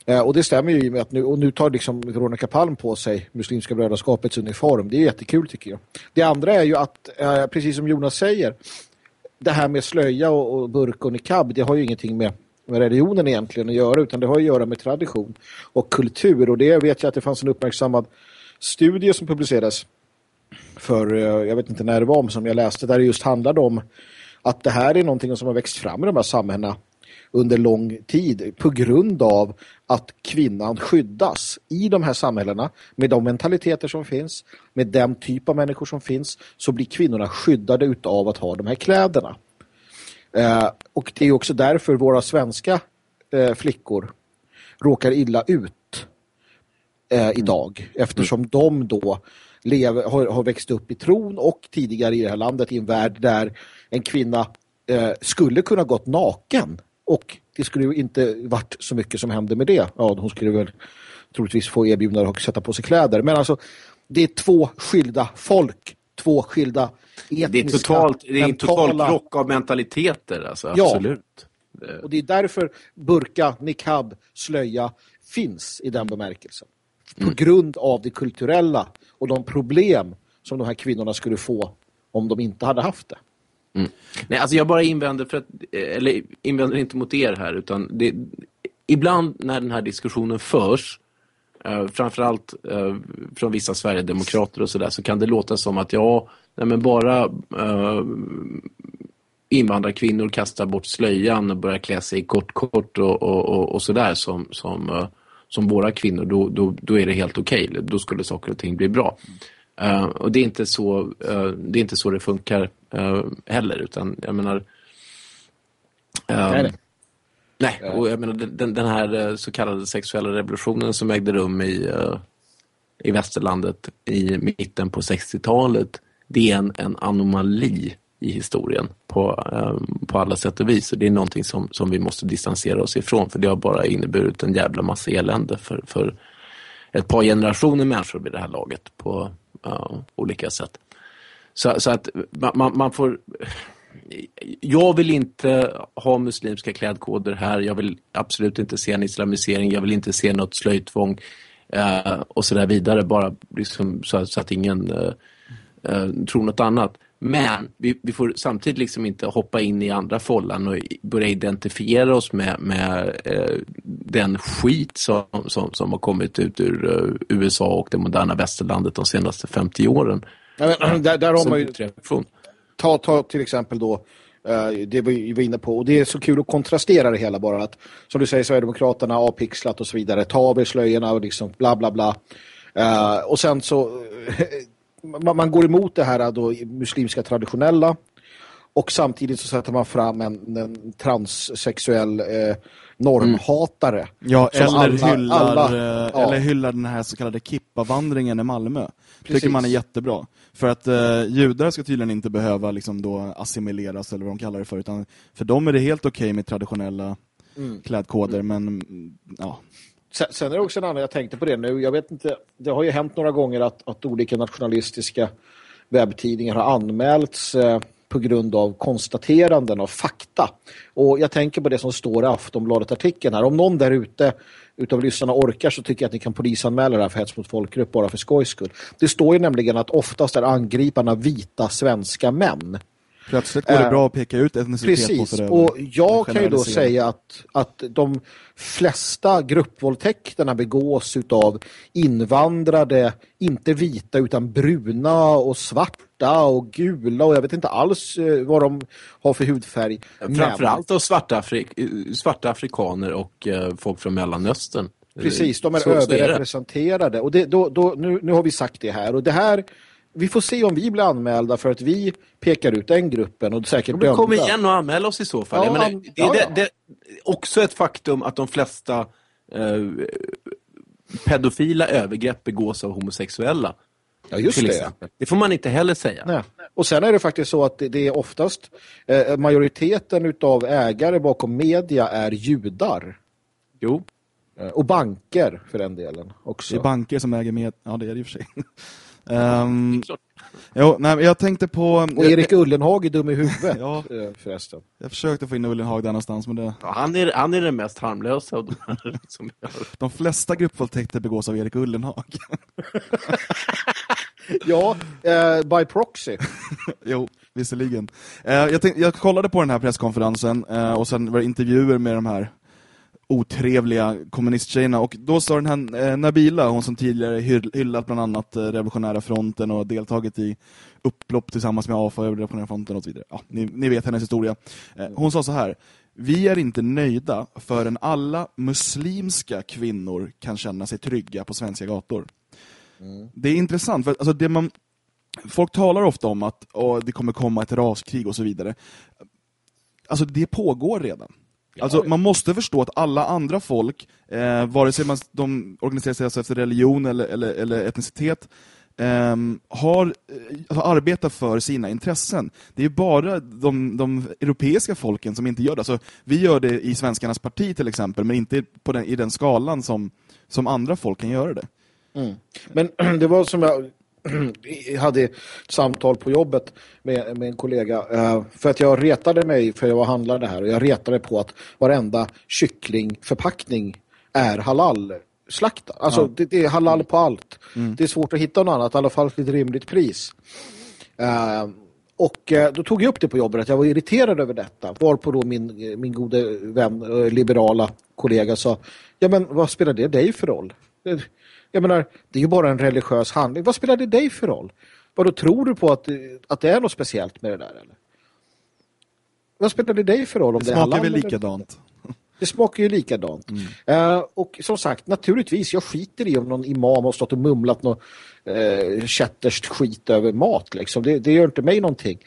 Eh, och det stämmer ju med att nu, och nu tar liksom Veronica Palm på sig Muslimska brödraskapets uniform. Det är jättekul tycker jag. Det andra är ju att, eh, precis som Jonas säger, det här med slöja och, och burk och niqab, det har ju ingenting med, med religionen egentligen att göra utan det har att göra med tradition och kultur och det vet jag att det fanns en uppmärksammad studie som publicerades för, eh, jag vet inte när det var men som jag läste där det just handlade om att det här är någonting som har växt fram i de här samhällena under lång tid på grund av att kvinnan skyddas i de här samhällena med de mentaliteter som finns, med den typ av människor som finns så blir kvinnorna skyddade utav att ha de här kläderna. Eh, och det är också därför våra svenska eh, flickor råkar illa ut eh, idag eftersom mm. de då lever, har, har växt upp i tron och tidigare i det här landet i en värld där en kvinna eh, skulle kunna gått naken och det skulle ju inte varit så mycket som hände med det. Ja, hon skulle väl troligtvis få erbjudande och sätta på sig kläder. Men alltså, det är två skilda folk. Två skilda etniska, Det är totalt, det är en total krock av mentaliteter, alltså, absolut. Ja. Och det är därför burka, niqab, slöja finns i den bemärkelsen. På mm. grund av det kulturella och de problem som de här kvinnorna skulle få om de inte hade haft det. Mm. Nej, alltså jag bara invänder för att, eh, eller invänder inte mot er här utan det, ibland när den här diskussionen förs eh, framförallt eh, från vissa Sverigedemokrater och sådär så kan det låta som att ja, nej men bara eh, invandrarkvinnor kastar bort slöjan och börjar klä sig kort kort och, och, och, och sådär som, som, eh, som våra kvinnor då, då, då är det helt okej. Okay. Då skulle saker och ting bli bra. Uh, och det är inte så uh, det är inte så det funkar uh, heller utan jag menar nej, nej. och jag menar den, den här så kallade sexuella revolutionen som ägde rum i i västerlandet i mitten på 60-talet det är en, en anomali i historien på, på alla sätt och vis. Och det är någonting som, som vi måste distansera oss ifrån för det har bara inneburit en jävla massa elände för, för ett par generationer människor vid det här laget på, uh, olika sätt. Så, så att man, man, får... Jag vill inte ha muslimska klädkoder här. Jag vill absolut inte se en islamisering. Jag vill inte se något slöjtvång eh, och så där vidare. Bara liksom, så, så, att ingen eh, eh tror något annat. Men vi, vi, får samtidigt liksom inte hoppa in i andra follan och börja identifiera oss med, med eh, den skit som, som, som har kommit ut ur eh, USA och det moderna västerlandet de senaste 50 åren. Ja, men, där, där har man ju... Ta, ta till exempel då Uh, det vi var inne på. Och det är så kul att kontrastera det hela bara. Att, som du säger, Sverigedemokraterna, avpixlat och så vidare. Ta av er slöjorna och liksom bla bla bla. Uh, och sen så... man, man, går emot det här då, muslimska traditionella. Och samtidigt så sätter man fram en, en transsexuell eh, normhatare. Mm. Ja, eller, alla, hyllar, alla, ja. eller hyllar den här så kallade kippavandringen i Malmö. Precis. tycker man är jättebra. För att eh, judar ska tydligen inte behöva liksom då assimileras eller vad de kallar det för. Utan för dem är det helt okej okay med traditionella mm. klädkoder. Mm. Men ja... Sen, är det också en annan, jag tänkte på det nu. Jag vet inte, det har ju hänt några gånger att, att olika nationalistiska webbtidningar har anmälts eh, på grund av konstateranden av fakta. Och jag tänker på det som står i Aftonbladet-artikeln här. Om någon där ute utav lyssnarna orkar så tycker jag att ni kan polisanmäla det här för hets mot folkgrupp bara för skojs skull. Det står ju nämligen att oftast är angriparna vita svenska män. Plötsligt går det bra att peka ut etnicitet Precis, och jag kan ju då säga att, att de flesta gruppvåldtäkterna begås av invandrade, inte vita utan bruna och svarta och gula och jag vet inte alls eh, vad de har för hudfärg. Framförallt då svarta, Afrik svarta afrikaner och eh, folk från Mellanöstern. Precis, de är så, överrepresenterade. Så är och det, då, då, nu, nu har vi sagt det här. Och det här vi får se om vi blir anmälda för att vi pekar ut den gruppen och säkert dömda. Kom igen och anmäl oss i så fall. Ja, menar, det är ja, det, det, också ett faktum att de flesta eh, pedofila övergrepp begås av homosexuella. Ja, just det. Det får man inte heller säga. Nej. Och sen är det faktiskt så att det, det är oftast eh, majoriteten av ägare bakom media är judar. Jo. Eh, och banker för den delen också. Det är banker som äger med. Ja, det är det i och för sig. Um, jo, nej, jag tänkte på... Och Erik Ullenhag är dum i huvudet ja, eh, förresten. Jag försökte få in Ullenhag där någonstans. Men det... Ja, han, är, han är den mest harmlösa av de här som gör. De flesta gruppvåldtäkter begås av Erik Ullenhag. ja, uh, by proxy. jo, visserligen. Uh, jag, tänkte, jag kollade på den här presskonferensen uh, och sen var det intervjuer med de här otrevliga kommunisttjejerna. Och då står den här eh, Nabila, hon som tidigare hyllat bland annat eh, Revolutionära fronten och deltagit i upplopp tillsammans med AFA över Revolutionära fronten och så vidare. Ja, ni, ni vet hennes historia. Eh, hon sa så här, vi är inte nöjda förrän alla muslimska kvinnor kan känna sig trygga på svenska gator. Mm. Det är intressant, för alltså det man, folk talar ofta om att åh, det kommer komma ett raskrig och så vidare. Alltså det pågår redan. Alltså man måste förstå att alla andra folk, eh, vare sig man, de organiserar sig alltså efter religion eller, eller, eller etnicitet, eh, har, alltså arbetar för sina intressen. Det är bara de, de europeiska folken som inte gör det. Alltså, vi gör det i Svenskarnas parti till exempel, men inte på den, i den skalan som, som andra folk kan göra det. Mm. Men det var som jag hade ett samtal på jobbet med, med en kollega uh, för att jag retade mig för jag var handlare här och jag retade på att varenda kycklingförpackning är halal slakta. Alltså ja. det, det, är halal på allt. Mm. Det är svårt att hitta något annat, i alla fall till ett rimligt pris. Uh, och uh, då tog jag upp det på jobbet att jag var irriterad över detta. Varpå då min, min gode vän, liberala kollega sa Ja men vad spelar det dig för roll? Jag menar, det är ju bara en religiös handling. Vad spelar det dig för roll? Vad då tror du på att, att det är något speciellt med det där? Eller? Vad spelar det dig för roll? Om det, det smakar väl likadant? Det smakar ju likadant. Mm. Uh, och som sagt, naturligtvis, jag skiter i om någon imam har stått och mumlat något uh, kätterskt skit över mat. Liksom. Det, det gör inte mig någonting.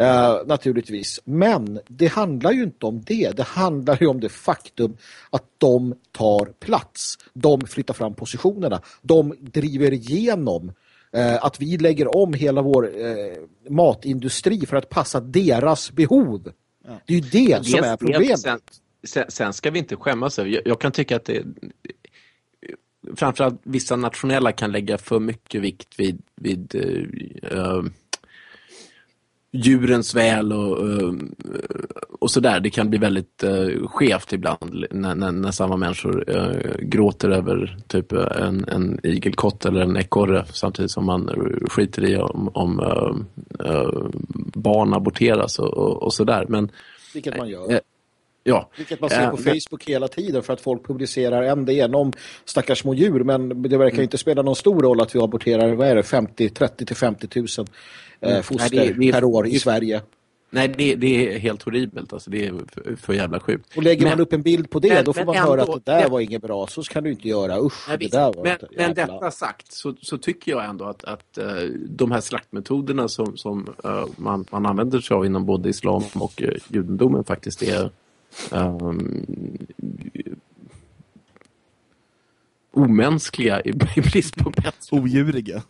Uh, naturligtvis. Men det handlar ju inte om det. Det handlar ju om det faktum att de tar plats. De flyttar fram positionerna. De driver igenom uh, att vi lägger om hela vår uh, matindustri för att passa deras behov. Ja. Det är ju det, det som är problemet. Sen, sen, sen, ska vi inte skämmas över. Jag, jag kan tycka att det framförallt vissa nationella kan lägga för mycket vikt vid, vid uh, djurens väl och, eh, och sådär. Det kan bli väldigt uh, skevt ibland när, när, när samma människor uh, gråter över typ en, en igelkott eller en ekorre samtidigt som man skiter i om, om barn aborteras och, och, och sådär. Men, Vilket man gör. Ja. Vilket man ser på Facebook hela tiden för att folk publicerar en det ena om stackars små djur men det verkar mm. inte spela någon stor roll att vi aborterar vad är det, 50, 30 till 50 000 eh, foster mm. Nej, det, det, per år i Sverige. Nej, det, det är helt horribelt. Alltså, det är för, för jävla sjukt. Och lägger Men- man upp en bild på det, men- då får man ändå- höra att det där var inget bra. Så kan du inte göra. Usch, Nej, det där var men, men detta sagt så, så tycker jag ändå att, att eh, de här slaktmetoderna som, som eh, man, man använder sig av inom både islam och judendomen faktiskt är ehm, omänskliga i, i brist på bättre. Odjuriga.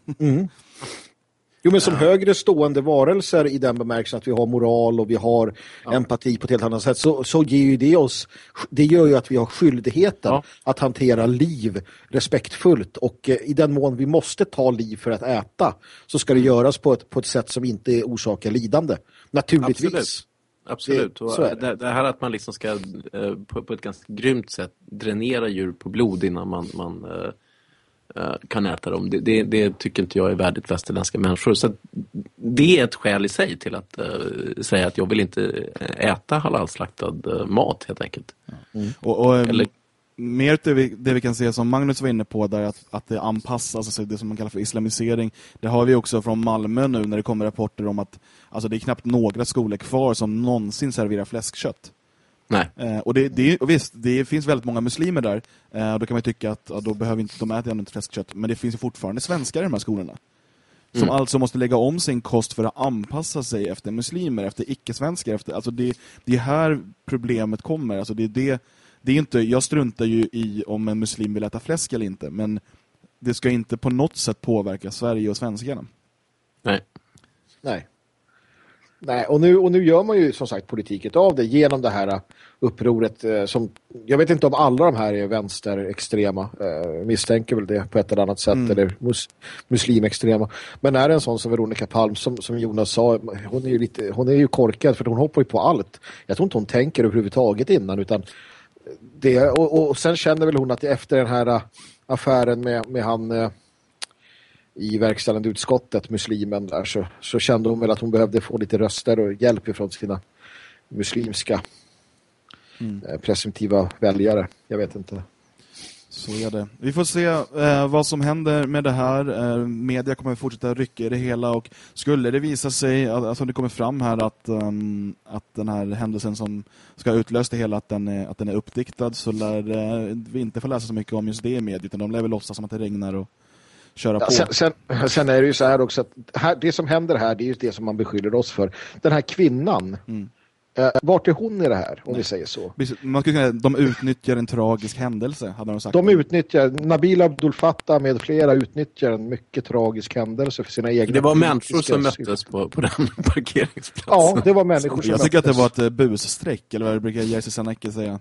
Jo, men som högre stående varelser i den bemärkelsen att vi har moral och vi har empati på ett helt annat sätt så, så ger ju det oss, det gör ju att vi har skyldigheten Ja. att hantera liv respektfullt och eh, i den mån vi måste ta liv för att äta så ska det göras på ett, på ett sätt som inte orsakar lidande. Naturligtvis. Absolut. Absolut. Det- och så är det. det. Här att man liksom ska eh, på, på ett ganska grymt sätt dränera djur på blod innan man, man eh, eh, kan äta dem. Det, det, det tycker inte jag är värdigt västerländska människor. Så det är ett skäl i sig till att säga att jag vill inte äta halalslaktad mat helt enkelt. Och, och ehm, Eller- mer det vi, det vi kan se som Magnus var inne på där att, att det anpassas, alltså det som man kallar för islamisering. Det har vi också från Malmö nu när det kommer rapporter om att alltså det är knappt några skolor kvar som någonsin serverar fläskkött. Nej. Eh, och det, det, och visst, det finns väldigt många muslimer där. Eh, och då kan man tycka att ja, då behöver inte de äta inte fläskkött. Men det finns ju fortfarande svenskar i de här skolorna. Som Mm. alltså måste lägga om sin kost för att anpassa sig efter muslimer, efter icke-svenskar. Efter, alltså det, det är här problemet kommer. Alltså det, är det, det är inte, jag struntar ju i om en muslim vill äta fläsk eller inte. Men det ska inte på något sätt påverka Sverige och svenskarna. Nej. Nej. Nej, och nu, och nu gör man ju som sagt politiket av det genom det här uh, upproret eh, som, jag vet inte om alla de här är vänsterextrema, eh, misstänker väl det på ett eller annat sätt, eller mus, muslimextrema. Men är det en sån som Veronica Palm, som, som Jonas sa, hon är ju lite, hon är ju korkad för hon hoppar ju på allt. Jag tror inte hon tänker överhuvudtaget innan, utan det, och, och sen känner väl hon att efter den här uh, affären med, med han eh, i verkställande utskottet, muslimen där, så, så kände hon väl att hon behövde få lite röster och hjälp ifrån sina muslimska eh, presumtiva väljare. Jag vet inte. Så är det. Vi får se eh, vad som händer med det här. Eh, media kommer fortsätta rycka i det hela och skulle det visa sig, att- alltså det kommer fram här att, ehm, att den här händelsen som ska utlösa det hela, att den är, att den är uppdiktad så lär eh, vi inte få läsa så mycket om just det i media utan de lär väl låtsas som att det regnar och köra på. sen, sen, sen är det ju så här också att här, det som händer här, det är ju det som man beskyller oss för. Den här kvinnan, Mm. Eh, vart är hon i det här, om vi säger så? Man skulle kunna de utnyttjar en tragisk händelse, hade de sagt. De utnyttjar, Nabil Abdul Fattah med flera utnyttjar en mycket tragisk händelse för sina egna Det var människor som möttes på, på den parkeringsplatsen. Ja, det var människor som Jag tycker att det möttes. var ett eh, busstreck, eller vad det brukar Jerzy Sarnecki säga.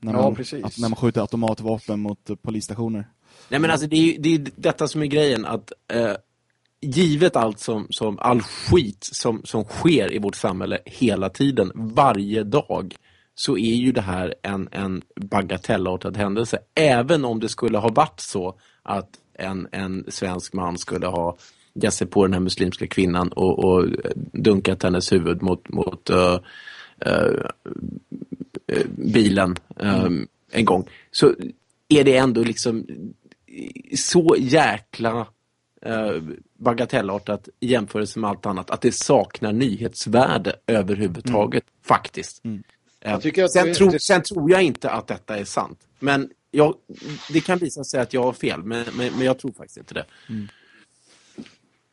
När Ja, man, precis. att, när man skjuter automatvapen mot polisstationer. Nej men alltså det är ju det är detta som är grejen att eh, givet allt som, som all skit som, som sker i vårt samhälle hela tiden, varje dag så är ju det här en, en bagatellartad händelse. Även om det skulle ha varit så att en, en svensk man skulle ha gett sig på den här muslimska kvinnan och, och dunkat hennes huvud mot, mot eh, eh, bilen eh, en gång. Så är det ändå liksom så jäkla eh, bagatellartat i jämförelse med allt annat att det saknar nyhetsvärde överhuvudtaget faktiskt. Eh, tycker att sen, det- tro, sen tror jag inte att detta är sant. Men jag, det kan visa sig att jag har fel, men, men, men jag tror faktiskt inte det.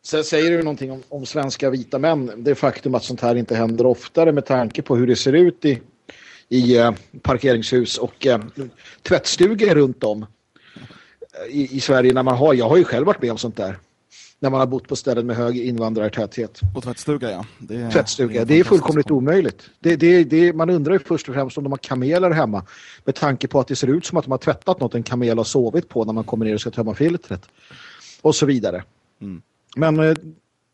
Sen säger du någonting om, om svenska vita män. Det faktum att sånt här inte händer oftare med tanke på hur det ser ut i, i eh, parkeringshus och eh, tvättstugor runt om eh, i, i Sverige. När man har, jag har ju själv varit med om sånt där. När man har bott på ställen med hög invandrartäthet. På tvättstuga, ja. Det är, Tvättstuga, det är fullkomligt omöjligt. Det, det, det, man undrar ju först och främst om de har kameler hemma. Med tanke på att det ser ut som att de har tvättat något en kamel har sovit på när man kommer ner och ska tömma filtret. Och så vidare. Mm. Men eh,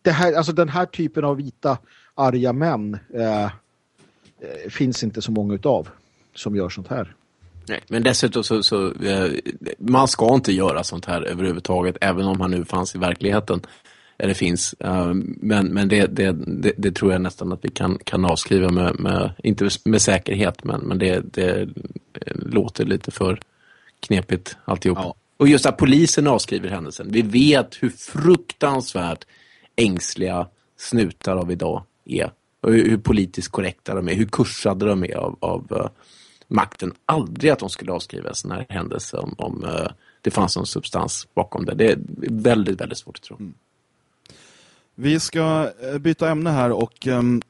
det här, alltså den här typen av vita arga män eh, eh, finns inte så många utav som gör sånt här. Nej, men dessutom så, så eh, man ska inte göra sånt här överhuvudtaget, även om han nu fanns i verkligheten. Eller finns. Eh, men men det, det, det, det tror jag nästan att vi kan, kan avskriva med, med inte med säkerhet, men, men det, det eh, låter lite för knepigt alltihop. Ja. Och just att polisen avskriver händelsen. Vi vet hur fruktansvärt ängsliga snutar av idag är. Och hur, hur politiskt korrekta de är, hur kursade de är av, av uh, makten. Aldrig att de skulle avskriva en sån här händelse om, om eh, det fanns någon substans bakom det. Det är väldigt, väldigt svårt att tro. Mm. Vi ska eh, byta ämne här och um,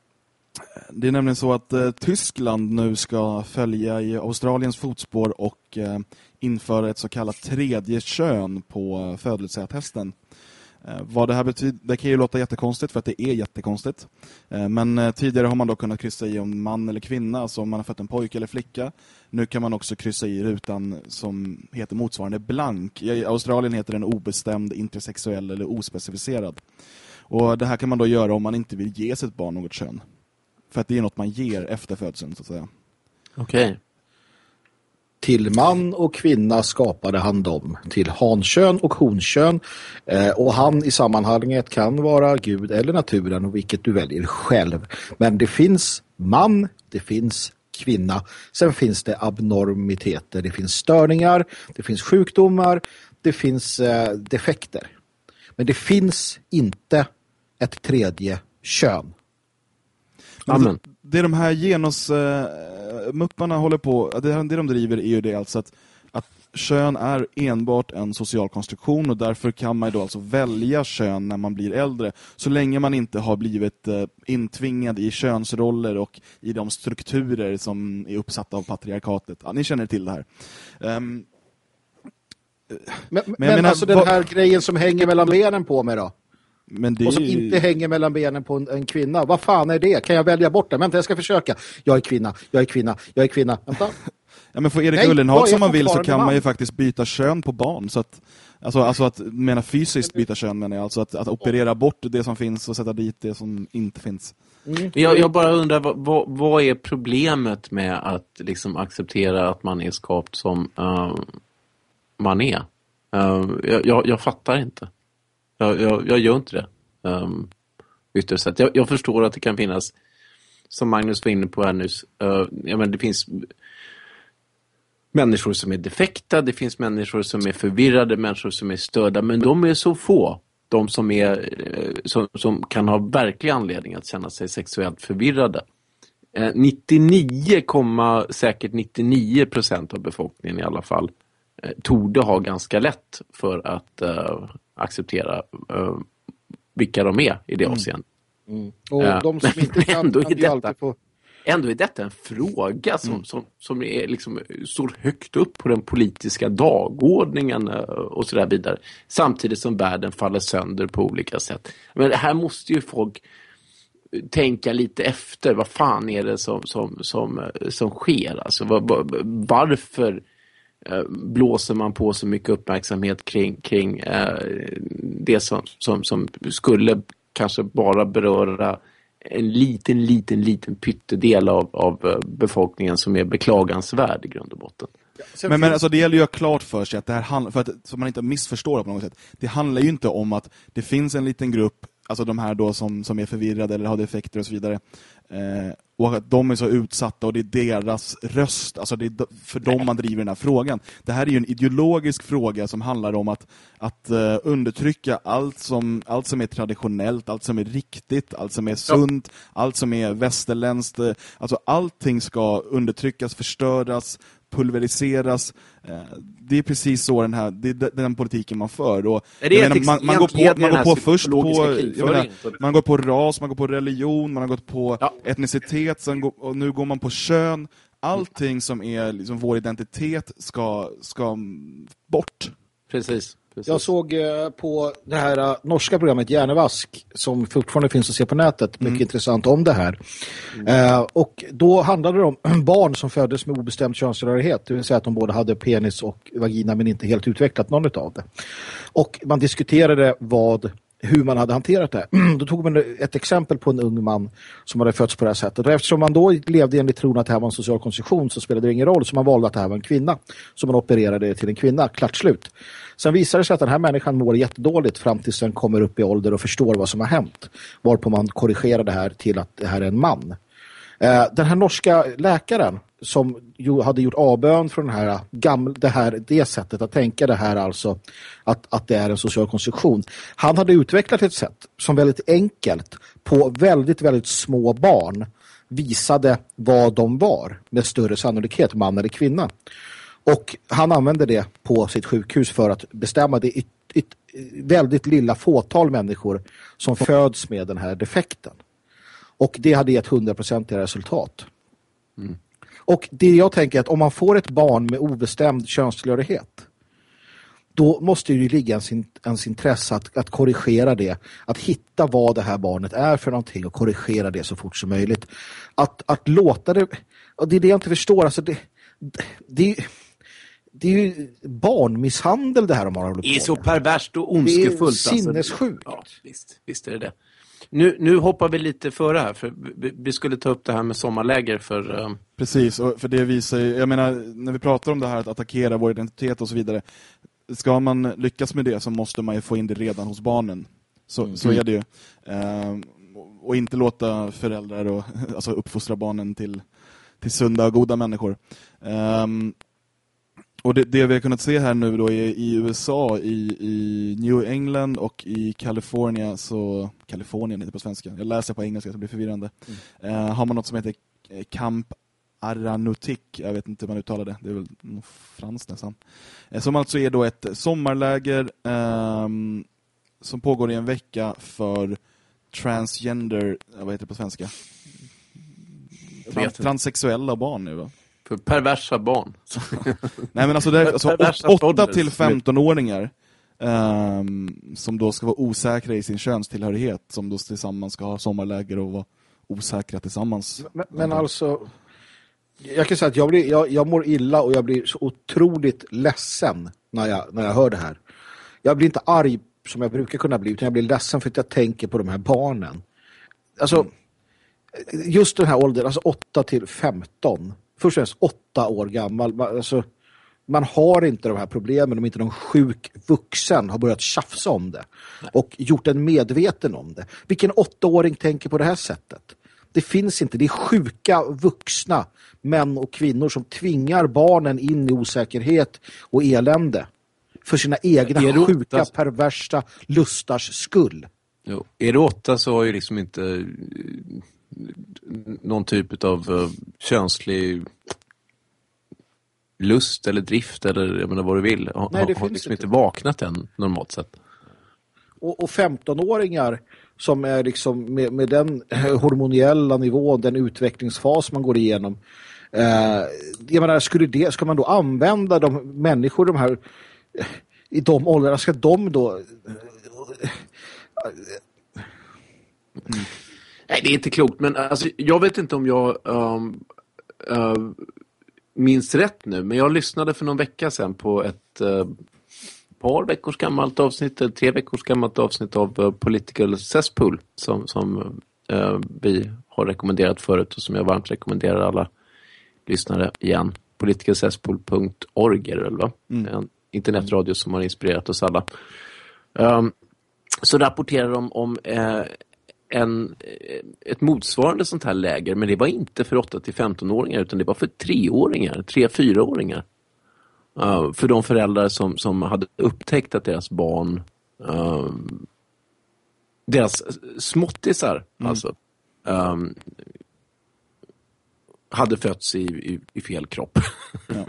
det är nämligen så att uh, Tyskland nu ska följa i Australiens fotspår och uh, införa ett så kallat tredje kön på uh, födelseattesten. Eh, vad det här betyder, det kan ju låta jättekonstigt för att det är jättekonstigt. Eh, men eh, tidigare har man då kunnat kryssa i om man eller kvinna, alltså om man har fött en pojke eller flicka. Nu kan man också kryssa i rutan som heter motsvarande blank. I Australien heter den obestämd, intersexuell eller ospecificerad. Och det här kan man då göra om man inte vill ge sitt barn något kön. För att det är något man ger efter födseln så att säga. Okej. Okay. Till man och kvinna skapade han dem. Till hankön och honkön. Eh, och han i sammanhanget kan vara Gud eller naturen vilket du väljer själv. Men det finns man, det finns kvinna. Sen finns det abnormiteter, det finns störningar, det finns sjukdomar, det finns eh, defekter. Men det finns inte ett tredje kön. Amen. Det de här genusmupparna uh, håller på, det, det de driver är ju det alltså att, att kön är enbart en social konstruktion och därför kan man då alltså välja kön när man blir äldre. Så länge man inte har blivit uh, intvingad i könsroller och i de strukturer som är uppsatta av patriarkatet. Ja, ni känner till det här. Um, men, men, men menar, alltså den här grejen som hänger mellan benen på mig då? Men det... Och som inte hänger mellan benen på en, en, kvinna. Vad fan är det? Kan jag välja bort det? Vänta, jag ska försöka. Jag är kvinna, jag är kvinna, jag är kvinna. Vänta. Ja, men för Erik Nej, Ullenhag som man vill så kan man ju faktiskt byta kön på barn. Så att, alltså, alltså att mena fysiskt byta kön menar jag. Alltså att, att operera bort det som finns och sätta dit det som inte finns. Mm. Jag, jag, bara undrar, vad, vad, är problemet med att liksom acceptera att man är skapt som uh, man är? Uh, jag, jag, fattar inte. Jag, jag, jag gör inte det. Um, ytterst sett. Jag, jag, förstår att det kan finnas, som Magnus var inne på här nyss, uh, ja, men det finns människor som är defekta, det finns människor som är förvirrade, människor som är störda, men de är så få. De som, är, eh, som, som kan ha verklig anledning att känna sig sexuellt förvirrade. Eh, 99, säkert 99 procent av befolkningen i alla fall torde ha ganska lätt för att uh, acceptera uh, vilka de är i det mm. avseendet. Mm. Och uh, de som inte kan, ändå, kan är detta, på... ändå är detta en fråga som, mm. som, som är liksom, står högt upp på den politiska dagordningen uh, och sådär vidare. Samtidigt som världen faller sönder på olika sätt. Men här måste ju folk tänka lite efter. Vad fan är det som, som, som, som sker? Alltså, var, varför Eh, blåser man på så mycket uppmärksamhet kring, kring eh, det som, som, som skulle kanske bara beröra en liten, liten, liten pyttedel av, av eh, befolkningen som är beklagansvärd i grund och botten. Ja, men, men alltså det gäller ju att klart för sig att det här handlar, för att så man inte missförstår det på något sätt. Det handlar ju inte om att det finns en liten grupp, alltså de här då som, som är förvirrade eller har defekter och så vidare, Eh, och att de är så utsatta och det är deras röst, alltså det är för dem man driver den här frågan. Det här är ju en ideologisk fråga som handlar om att, att uh, undertrycka allt som, allt som är traditionellt, allt som är riktigt, allt som är sunt, ja. allt som är västerländskt. Alltså allting ska undertryckas, förstöras, pulveriseras. Eh, det är precis så den här det är den politiken man för. Och, menar, man, man, går på, man går på först på menar, man går på ras, man går på religion, man har gått på ja. etnicitet, sen går, och nu går man på kön. Allting som är liksom vår identitet ska, ska bort. Precis. Precis. Jag såg eh, på det här uh, norska programmet Järnevask som fortfarande finns att se på nätet. Mycket mm. intressant om det här. Mm. Uh, och då handlade det om barn som föddes med obestämd könstillhörighet. Det vill säga att de både hade penis och vagina men inte helt utvecklat någon av det. Och man diskuterade vad hur man hade hanterat det. Då tog man ett exempel på en ung man som hade fötts på det här sättet. Och eftersom man då levde enligt tron att det här var en social konstruktion så spelade det ingen roll. Så man valde att det här var en kvinna. Så man opererade till en kvinna. Klart slut. Sen visar det sig att den här människan mår jättedåligt fram tills den kommer upp i ålder och förstår vad som har hänt. Varpå man korrigerar det här till att det här är en man. Eh, den här norska läkaren som ju hade gjort avbön från den här gamla, det, här, det sättet att tänka det här alltså att, att det är en social konstruktion. Han hade utvecklat ett sätt som väldigt enkelt på väldigt, väldigt små barn visade vad de var med större sannolikhet, man eller kvinna. Och han använde det på sitt sjukhus för att bestämma det ett, ett väldigt lilla fåtal människor som föds med den här defekten. Och det hade gett 100% resultat. Mm. Och det jag tänker är att om man får ett barn med obestämd könstillhörighet då måste det ju ligga ens, ens intresse att, att korrigera det. Att hitta vad det här barnet är för någonting och korrigera det så fort som möjligt. Att, att låta det... Det är det jag inte förstår. Alltså det, det, det är ju barnmisshandel det här om man håller på. Det är så perverst och ondskefullt. Det är alltså. sinnessjukt. Alltså. Ja, visst, visst är det det. Nu, nu hoppar vi lite före här, för vi, vi skulle ta upp det här med sommarläger för... Um... Precis, och för det visar ju, jag menar, när vi pratar om det här att attackera vår identitet och så vidare, ska man lyckas med det så måste man ju få in det redan hos barnen. Så, mm. så är det ju. Um, och inte låta föräldrar och, alltså uppfostra barnen till, till sunda och goda människor. Um, och det, det, vi har kunnat se här nu då i, i USA, i, i, New England och i Kalifornien, så Kalifornien heter på svenska, jag läser på engelska så det blir förvirrande, mm. uh, har man något som heter Camp Aranutik, jag vet inte hur man uttalar det, det är väl franskt nästan. Uh, som alltså är då ett sommarläger um, som pågår i en vecka för transgender, vad heter det på svenska? Trans, transsexuella barn nu va? För perversa barn. Nej men alltså, det är, alltså 8 till 15-åringar um, ehm, som då ska vara osäkra i sin könstillhörighet som då tillsammans ska ha sommarläger och vara osäkra tillsammans. Men, men alltså jag kan säga att jag, blir, jag, jag mår illa och jag blir så otroligt ledsen när jag, när jag hör det här. Jag blir inte arg som jag brukar kunna bli utan jag blir ledsen för att jag tänker på de här barnen. Alltså mm. just den här åldern, alltså 8 till 15 först och främst åtta år gammal. Alltså, man har inte de här problemen om inte någon sjuk vuxen har börjat tjafsa om det Nej. och gjort en medveten om det. Vilken åttaåring tänker på det här sättet? Det finns inte. Det är sjuka vuxna män och kvinnor som tvingar barnen in i osäkerhet och elände för sina egna Erotas. sjuka, perversa lustars skull. Jo. Är det åtta så har ju liksom inte någon typ av uh, könslig lust eller drift eller jag menar vad du vill. Ha, Nej, det har liksom inte vaknat än normalt sett. Och, och 15-åringar som är liksom med, med den hormoniella nivån, den utvecklingsfas man går igenom. Eh, jag menar, skulle det, ska man då använda de människor, de här i de åldrarna, ska de då... Mm. Nej, det är inte klokt. Men alltså, jag vet inte om jag um, uh, minns rätt nu. Men jag lyssnade för någon vecka sedan på ett uh, par veckors gammalt avsnitt, eller tre veckors gammalt avsnitt av uh, Political Cesspool som, som uh, vi har rekommenderat förut och som jag varmt rekommenderar alla lyssnare igen. politicalcesspool.org är det väl va? Mm. En internetradio som har inspirerat oss alla. Um, så rapporterar de om eh, en, eh, ett motsvarande sånt här läger men det var inte för 8-15-åringar utan det var för 3-åringar, 3-4-åringar. Uh, för de föräldrar som, som hade upptäckt att deras barn uh, deras småttisar mm. alltså um, hade fötts i, i, i fel kropp. Ja.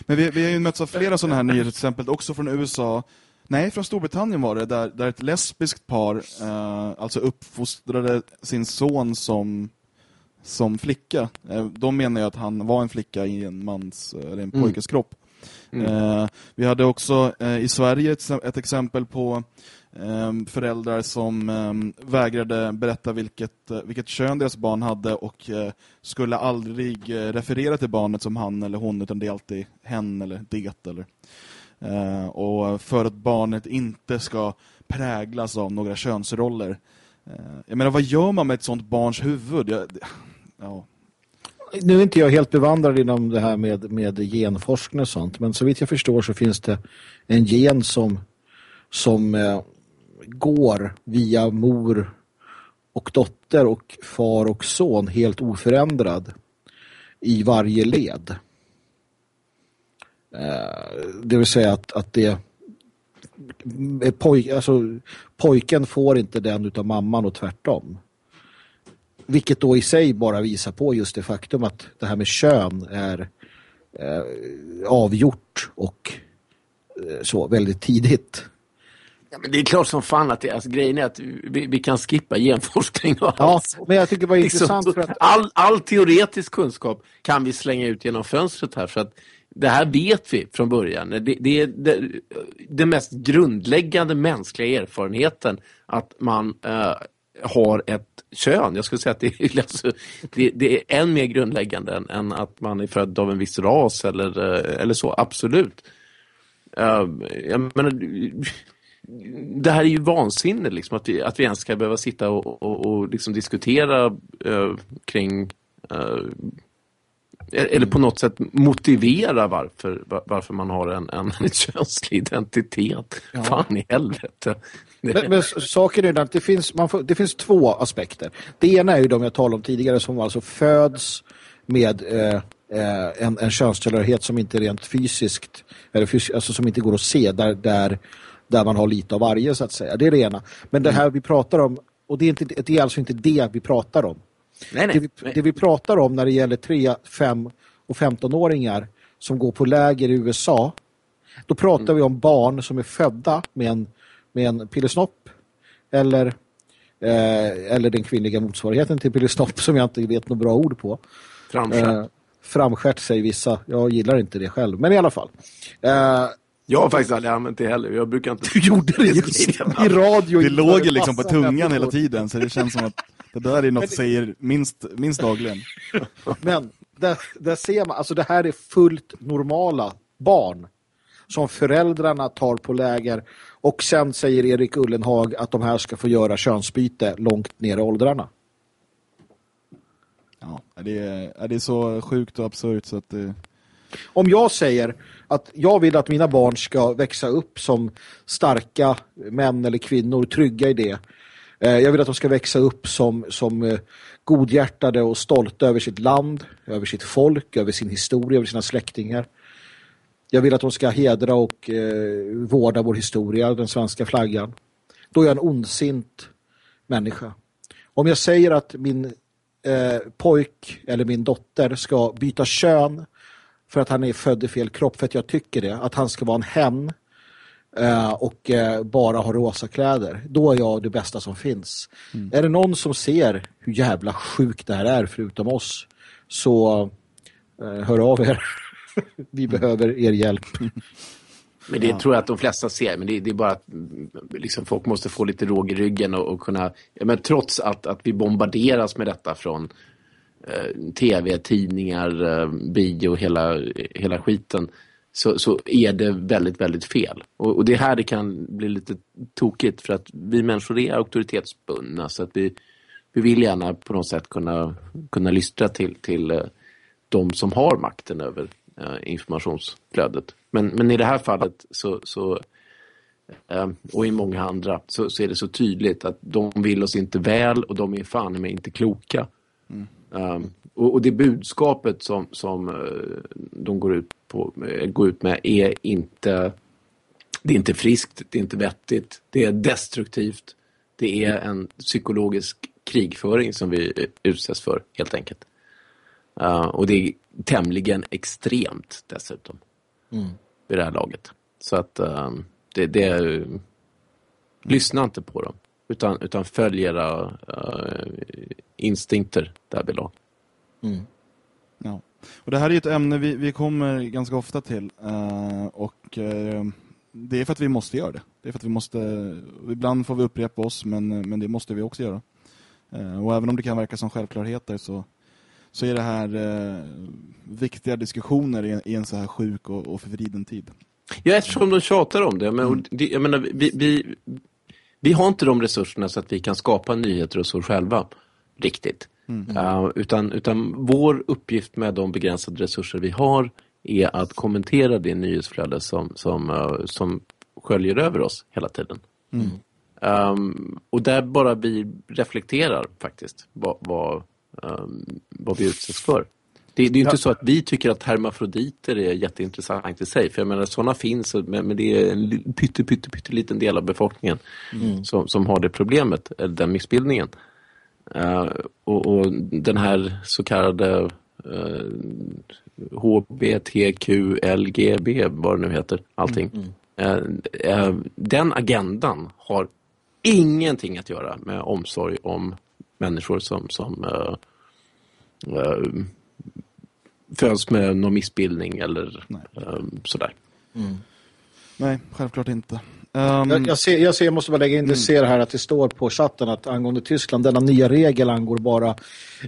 Men vi, vi har ju mötts av flera sådana här nyhetsexempel också från USA Nej, från Storbritannien var det, där, där ett lesbiskt par eh, alltså uppfostrade sin son som, som flicka. Eh, de menar ju att han var en flicka i en mans eller en mm. pojkes kropp. Mm. Eh, vi hade också eh, i Sverige ett, ett exempel på eh, föräldrar som eh, vägrade berätta vilket, vilket kön deras barn hade och skulle aldrig referera till barnet som han eller hon utan det är alltid hen eller det eller Eh, Eh, och för att barnet inte ska präglas av några könsroller. Eh, jag menar, vad gör man med ett sånt barns huvud? Jag, ja. Nu är inte jag helt bevandrad inom det här med, med genforskning och sånt, men så vitt jag förstår så finns det en gen som, som eh, går via mor och dotter och far och son helt oförändrad i varje led. Eh, det vill säga att, att det poj, alltså, pojken får inte den utav mamman och tvärtom. Vilket då i sig bara visar på just det faktum att det här med kön är eh, avgjort och eh, så väldigt tidigt. Ja, men det är klart som fan att det, alltså, grejen är att vi, vi kan skippa genforskning och Ja, allt. men jag tycker det var Liksom, intressant för att all, all teoretisk kunskap kan vi slänga ut genom fönstret här för att det här vet vi från början. Det, det är det, den mest grundläggande mänskliga erfarenheten att man eh, har ett kön. Jag skulle säga att det är, alltså, det, det är än mer grundläggande än, än, att man är född av en viss ras eller, eh, eller så, absolut. Uh, jag menar, det här är ju vansinne liksom, att vi, att vi ens ska behöva sitta och, och, och liksom diskutera uh, kring uh, eller på något sätt motivera varför, varför man har en, en könslig identitet. Ja. Fan i helvete. Men, men saken är att det finns, man får, det finns två aspekter. Det ena är ju de jag talade om tidigare som alltså föds med eh, eh, en, en könstillhörighet som inte är rent fysiskt, eller fys alltså som inte går att se, där, där, där man har lite av varje så att säga. Det är det ena. Men det här vi pratar om, och det är, inte, det är alltså inte det vi pratar om. Nej, Det, nej. vi, nej. det vi pratar om när det gäller 3, 5 och 15-åringar som går på läger i USA, då pratar Mm. vi om barn som är födda med en, med en pillesnopp eller, eh, eller den kvinnliga motsvarigheten till pillesnopp som jag inte vet något bra ord på. Framstjärt. Eh, framskärt säger vissa. Jag gillar inte det själv. Men i alla fall. Eh, Jag har faktiskt aldrig använt det heller. Jag brukar inte... du gjorde det just i radio. Det låg ju liksom på tungan hela tiden så det känns som att det där är något jag säger minst, minst dagligen. Men där, där ser man, alltså det här är fullt normala barn som föräldrarna tar på läger och sen säger Erik Ullenhag att de här ska få göra könsbyte långt ner i åldrarna. Ja, det är, det är så sjukt och absurt så att det... Om jag säger att jag vill att mina barn ska växa upp som starka män eller kvinnor, trygga i det. Eh, jag vill att de ska växa upp som, som eh, godhjärtade och stolta över sitt land, över sitt folk, över sin historia, över sina släktingar. Jag vill att de ska hedra och eh, vårda vår historia, den svenska flaggan. Då är jag en ondsint människa. Om jag säger att min eh, pojk eller min dotter ska byta kön för att han är född i fel kropp, för att jag tycker det, att han ska vara en hen eh, och eh, bara ha rosa kläder, då är jag det bästa som finns. Är det någon som ser hur jävla sjukt det här är förutom oss, så eh, hör av er. Vi behöver er hjälp. Men det tror jag att de flesta ser, men det, det är bara att mm, liksom, folk måste få lite råg i ryggen och, och kunna, ja, men trots att, att vi bombarderas med detta från Eh, tv, tidningar, eh, bio, hela, hela skiten, så, så är det väldigt, väldigt fel. Och, och det är här det kan bli lite tokigt för att vi människor är auktoritetsbundna så att vi, vi vill gärna på något sätt kunna, kunna lystra till, till eh, de som har makten över eh, informationsflödet. Men, men i det här fallet så, så eh, och i många andra så, så är det så tydligt att de vill oss inte väl och de är fan med inte kloka. Um, och, och det budskapet som, som eh, de går ut, på, eh, går ut med är inte, det är inte friskt, det är inte vettigt, det är destruktivt. Det är en psykologisk krigföring som vi eh, utsätts för helt enkelt. Uh, och det är tämligen extremt dessutom. Vid det här laget. Så att um, det, det är, lyssna inte på dem. Utan, utan följ era uh, instinkter därvidlag. Ja. Och det här är ju ett ämne vi, vi kommer ganska ofta till. eh, och eh, det är för att vi måste göra det. Det är för att vi måste, ibland får vi upprepa oss, men, men det måste vi också göra. Och även om det kan verka som självklarheter så, så är det här viktiga diskussioner i, en- i en så här sjuk och, och förvriden tid. Ja, eftersom de tjatar om det. Men, och det jag menar, vi, vi, vi har inte de resurserna så att vi kan skapa nyheter och så själva. Riktigt. Uh, utan, utan vår uppgift med de begränsade resurser vi har är att kommentera det nyhetsflöde som, som, uh, som sköljer över oss hela tiden. Um, och där bara vi reflekterar faktiskt vad, vad, um, vad vi utsätts för. Det, det är inte så att vi tycker att hermafroditer är jätteintressant i sig. För jag menar, sådana finns, men, men det är en pytte, pytte, pytte liten del av befolkningen mm. som, som har det problemet, eller den missbildningen. Uh, och, och, den här så kallade uh, HBTQLGB, vad det nu heter, allting. Mm. Uh, den agendan har ingenting att göra med omsorg om människor som, som föds med någon missbildning eller um, sådär. Mm. Nej, självklart inte. Um, jag, jag, ser, jag, ser, jag måste bara lägga in, det mm. ser här att det står på chatten att angående Tyskland, denna nya regel angår bara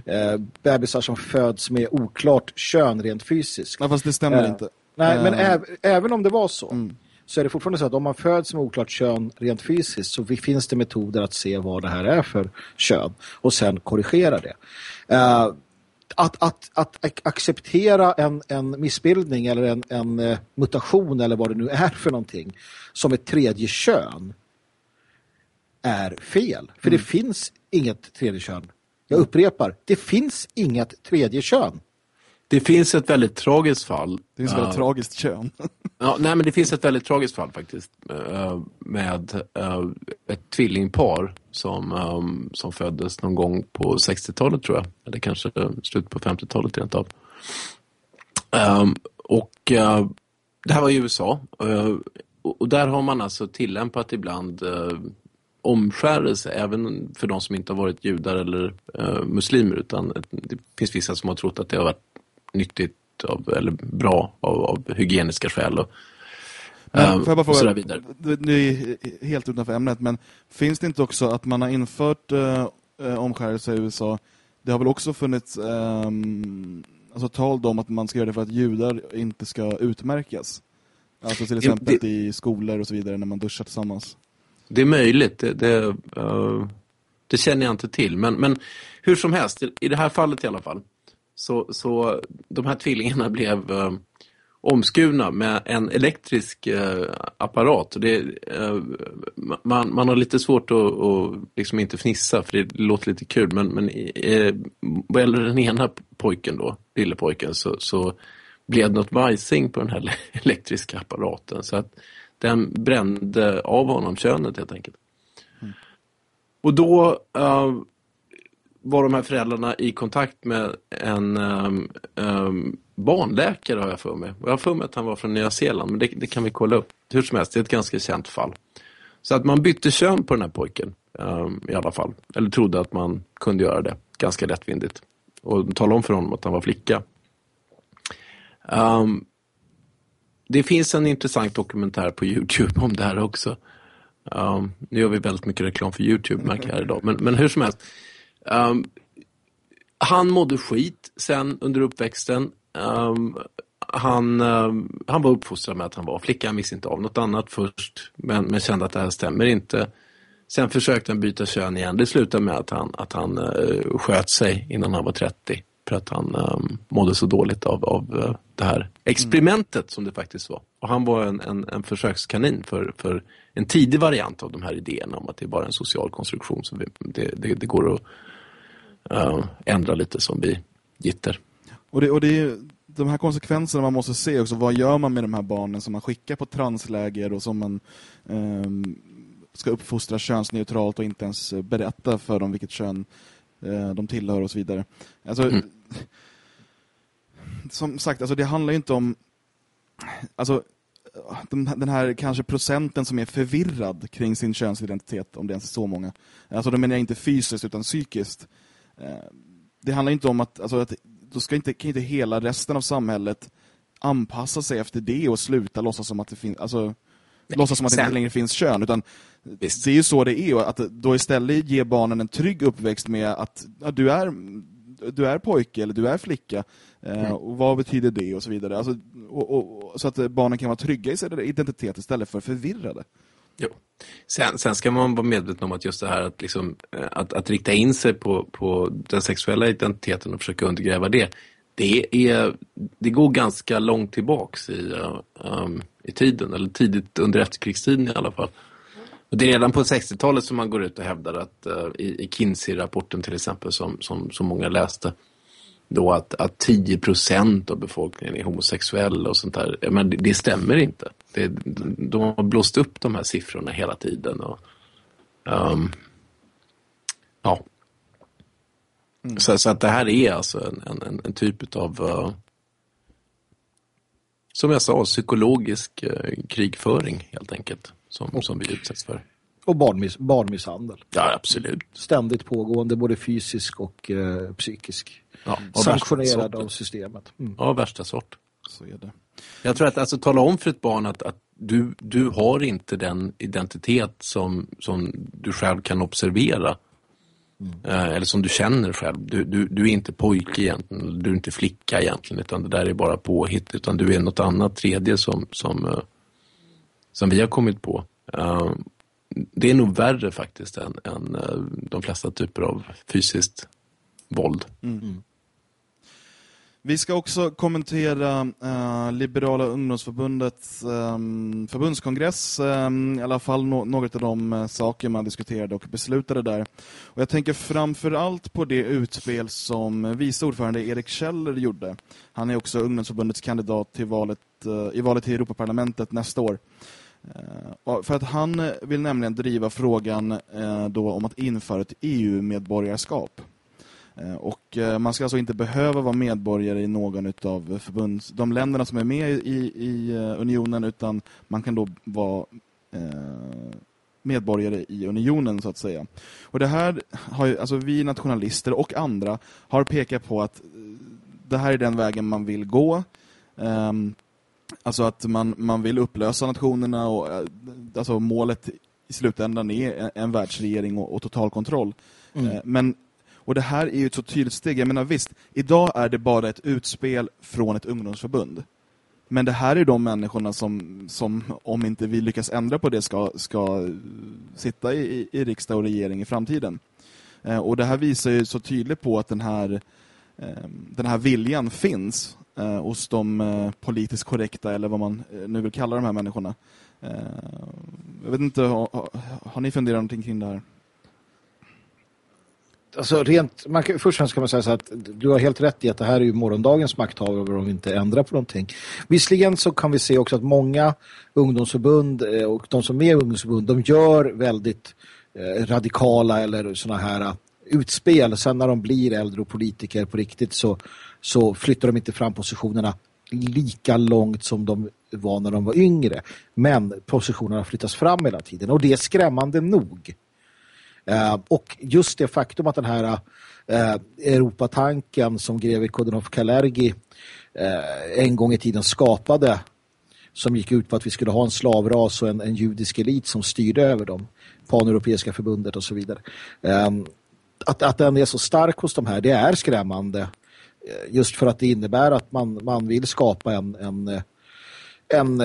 eh, bebisar som föds med oklart kön rent fysiskt. Ja, fast det stämmer uh, inte. Nej, uh, men äv, även om det var så mm. så är det fortfarande så att om man föds med oklart kön rent fysiskt så finns det metoder att se vad det här är för kön och sen korrigera det. Uh, att, att, att acceptera en, en missbildning eller en, en eh, mutation eller vad det nu är för någonting som ett tredje kön är fel. För mm. det finns inget tredje kön. Jag upprepar, det finns inget tredje kön. Det finns ett väldigt tragiskt fall. Det finns ett väldigt uh, tragiskt kön. ja, nej, men det finns ett väldigt tragiskt fall faktiskt. Uh, med uh, ett tvillingpar som, um, som föddes någon gång på 60-talet tror jag. Eller kanske slutet på 50-talet rent av. Um, och det här var i USA. och där har man alltså tillämpat ibland omskärelse även för de som inte har varit judar eller muslimer utan det finns vissa som har trott att det har varit nyttigt av, eller bra av, av hygieniska skäl. Och, men, um, får jag bara fråga, vidare. Nu är helt utanför ämnet, men finns det inte också att man har infört uh, omskärelse i USA? Det har väl också funnits um, alltså tal om att man ska göra det för att judar inte ska utmärkas? Alltså till exempel det, i skolor och så vidare när man duschar tillsammans. Det är möjligt. Det, det, uh, det känner jag inte till. Men, men hur som helst, i det här fallet i alla fall, så, så de här tvillingarna blev eh, omskurna med en elektrisk eh, apparat. Det, eh, man, man har lite svårt att, att liksom inte fnissa för det låter lite kul. Men, men eh, vad gäller den ena pojken då, lille pojken, så, så blev det något vajsing på den här elektriska apparaten. Så att den brände av honom könet helt enkelt. Mm. Och då uh, var de här föräldrarna i kontakt med en um, um, barnläkare har jag för mig. jag har för mig att han var från Nya Zeeland, men det, det, kan vi kolla upp. Hur som helst, det är ett ganska känt fall. Så att man bytte kön på den här pojken um, i alla fall. Eller trodde att man kunde göra det ganska lättvindigt. Och tala om för honom att han var flicka. Um, det finns en intressant dokumentär på Youtube om det här också. Um, nu gör vi väldigt mycket reklam för Youtube märker jag här idag. Men, men hur som helst. Um, han mådde skit sen under uppväxten. Um, han, um, han var uppfostrad med att han var flicka, han visste inte av något annat först, men, men kände att det här stämmer inte. Sen försökte han byta kön igen. Det slutade med att han, att han uh, sköt sig innan han var 30 för att han um, mådde så dåligt av, av uh, det här experimentet mm. som det faktiskt var. Och han var en, en, en försökskanin för, för en tidig variant av de här idéerna om att det är bara en social konstruktion. Så vi, det, det, det går att uh, ändra lite som vi gitter. Och det, och det är de här konsekvenserna man måste se också. Vad gör man med de här barnen som man skickar på transläger och som man um, ska uppfostra könsneutralt och inte ens berätta för dem vilket kön uh, de tillhör och så vidare. Alltså, mm. Som sagt, alltså det handlar ju inte om alltså den här kanske procenten som är förvirrad kring sin könsidentitet, om det ens är så många. Alltså då menar jag inte fysiskt utan psykiskt. Eh, det handlar inte om att, alltså, att då ska inte, kan inte hela resten av samhället anpassa sig efter det och sluta låtsas som att det finns alltså, låtsas som att det inte längre finns kön utan Visst. det är ju så det är att då istället ge barnen en trygg uppväxt med att ja, du är du är pojke eller du är flicka eh, mm. och vad betyder det och så vidare alltså, och, och, så att barnen kan vara trygga i sin identitet istället för förvirrade. Jo. Sen, sen ska man vara medveten om att just det här att, liksom, eh, att, att rikta in sig på, på den sexuella identiteten och försöka undergräva det, det, är, det går ganska långt tillbaks i, eh, um, i tiden, eller tidigt under efterkrigstiden i alla fall. Och det är redan på 60-talet som man går ut och hävdar att uh, i, i Kinsey-rapporten till exempel som, som, som många läste då att, att 10 procent av befolkningen är homosexuell och sånt där. Men det, det stämmer inte. Det, de har blåst upp de här siffrorna hela tiden. Och, um, ja. Mm. Så, så, att det här är alltså en, en, en typ av uh, som jag sa, psykologisk uh, krigföring helt enkelt som, och, som vi utsätts för. Och barnmiss barnmisshandel. Ja, absolut. Ständigt pågående, både fysisk och uh, psykisk. Ja, Sanktionerad av systemet. Mm. Ja, värsta sort. Så är det. Jag tror att alltså, tala om för ett barn att, att du, du har inte den identitet som, som du själv kan observera. Mm. Eh, eller som du känner själv. Du, du, du är inte pojke egentligen, du är inte flicka egentligen, utan det där är bara påhitt. Utan du är något annat tredje som, som, uh, som vi har kommit på. Uh, det är nog värre faktiskt än, än de flesta typer av fysiskt våld. Mm. Vi ska också kommentera eh, Liberala ungdomsförbundets eh, förbundskongress, eh, i alla fall no några av de eh, saker man diskuterade och beslutade där. Och jag tänker framförallt på det utspel som vice ordförande Erik Kjeller gjorde. Han är också ungdomsförbundets kandidat till valet, eh, i valet till Europaparlamentet nästa år. Eh, för att han vill nämligen driva frågan då om att införa ett EU-medborgarskap. Eh, och eh, man ska alltså inte behöva vara medborgare i någon av förbunds, de länderna som är med i, i eh, unionen utan man kan då vara medborgare i unionen så att säga. Och det här har ju, alltså vi nationalister och andra har pekat på att det här är den vägen man vill gå. Um, alltså att man, man vill upplösa nationerna och alltså målet i slutändan är en, världsregering och, och totalkontroll. Mm. Uh, men och det här är ju ett så tydligt steg. Jag menar visst, idag är det bara ett utspel från ett ungdomsförbund. Men det här är de människorna som, som om inte vi lyckas ändra på det ska, ska sitta i, i riksdag och regering i framtiden. Eh, och det här visar ju så tydligt på att den här, eh, den här viljan finns eh, hos de eh, politiskt korrekta eller vad man eh, nu vill kalla de här människorna. Eh, jag vet inte, har, har ni funderat någonting kring det här? Alltså rent, man kan, först och främst kan man säga så att du har helt rätt i att det här är ju morgondagens makthavare om vi inte ändrar på någonting. Visserligen så kan vi se också att många ungdomsförbund eh, och de som är ungdomsförbund, de gör väldigt eh, radikala eller såna här eh, utspel. Sen när de blir äldre och politiker på riktigt så, så flyttar de inte fram positionerna lika långt som de var när de var yngre. Men positionerna flyttas fram hela tiden och det är skrämmande nog. Eh, och just det faktum att den här uh, Europatanken som greve Kodenhoff-Kalergi uh, en gång i tiden skapade som gick ut på att vi skulle ha en slavras och en, en judisk elit som styrde över dem, pan-europeiska förbundet och så vidare. Um, att, att den är så stark hos de här, det är skrämmande. Just för att det innebär att man, man vill skapa en, en, en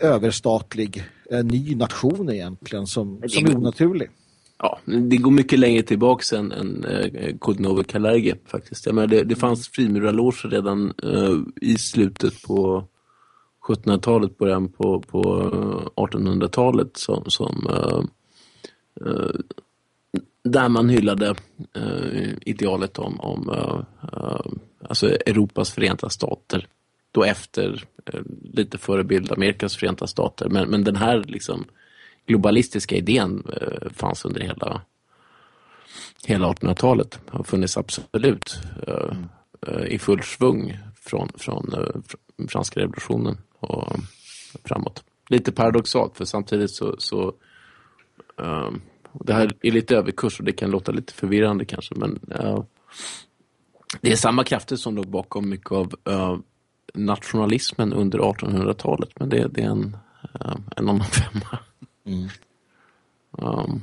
överstatlig en ny nation egentligen som, som är onaturlig ja, det går mycket längre tillbaka än, än eh, eh Kodnove Kalergi faktiskt. Jag menar, det, det fanns frimurarloger redan eh, i slutet på 1700-talet, början på, på eh, 1800-talet som, som eh, eh, där man hyllade eh, idealet om, om alltså Europas förenta stater. Då efter, lite förebild Amerikas förenta stater. Men, men den här liksom globalistiska idén eh, fanns under hela, hela 1800-talet. Har funnits absolut eh, eh, i full svung från, från franska revolutionen och framåt. Lite paradoxalt för samtidigt så, så um, det här är lite överkurs och det kan låta lite förvirrande kanske men uh, det är samma krafter som låg bakom mycket av uh, nationalismen under 1800-talet men det, det är en, uh, en annan femma. Mm. Um,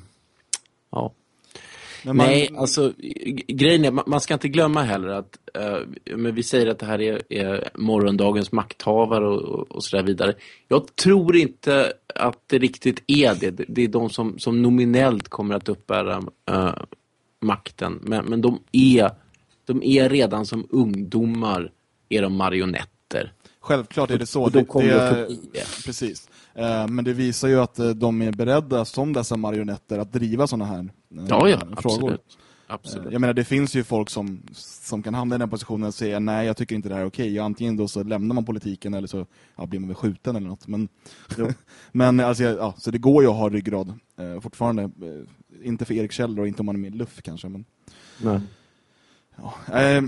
ja. Man... Nej, alltså grejen är, man ska inte glömma heller att uh, men vi säger att det här är, är morgondagens makthavare och, och, och så vidare. Jag tror inte att det riktigt är det. Det är de som, som nominellt kommer att uppbära uh, makten. Men, men de, är, de är redan som ungdomar är de marionetter. Självklart är det så. Det, det, är, precis. Eh, men det visar ju att eh, de är beredda som dessa marionetter att driva sådana här eh, ja, ja, frågor. Absolut. Absolut. Jag menar, det finns ju folk som, som kan hamna i den positionen och säga nej, jag tycker inte det här är okej. Antingen då så lämnar man politiken eller så ja, blir man väl skjuten eller något. Men, men alltså, ja, så det går ju att ha ryggrad eh, fortfarande. Eh, inte för Erik Kjell och inte om man är med i Luff kanske. Men, Nej. ja, eh,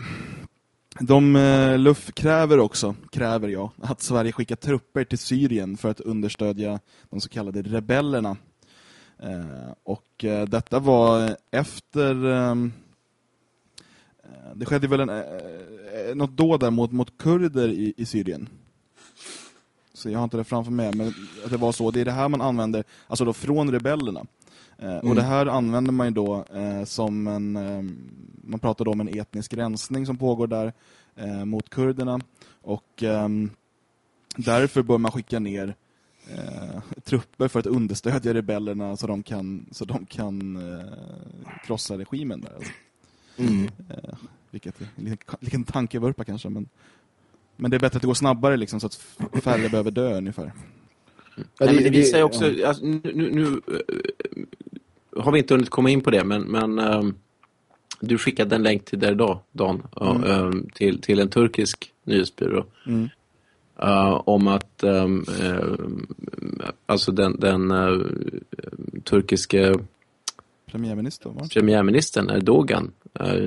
de eh, Luff kräver också, kräver jag, att Sverige skickar trupper till Syrien för att understödja de så kallade rebellerna. Eh, och eh, detta var efter... Ehm, eh, det skedde väl en, eh, eh något då där mot, mot kurder i, i Syrien. Så jag har inte det framför mig, men att det var så. Det är det här man använder, alltså då från rebellerna. Eh, Och det här använder man ju då eh, som en... Eh, man pratar då om en etnisk rensning som pågår där eh, mot kurderna. Och ehm, därför bör man skicka ner eh, trupper för att understödja rebellerna så de kan, så de kan eh, krossa regimen där. Alltså. Eh, vilket är en liten, liten tankevurpa kanske, men, men det är bättre att det går snabbare liksom, så att färre behöver dö ungefär. Ja, Nej, men det visar ju också, alltså, nu, nu, har vi inte hunnit komma in på det, men, men ehm, du skickade en länk till där idag, Dan, Mm. ehm, till, till en turkisk nyhetsbyrå. Mm. eh, om att ehm, ehm, alltså den, den eh, turkiske Premiärminister, va? premiärministern Erdogan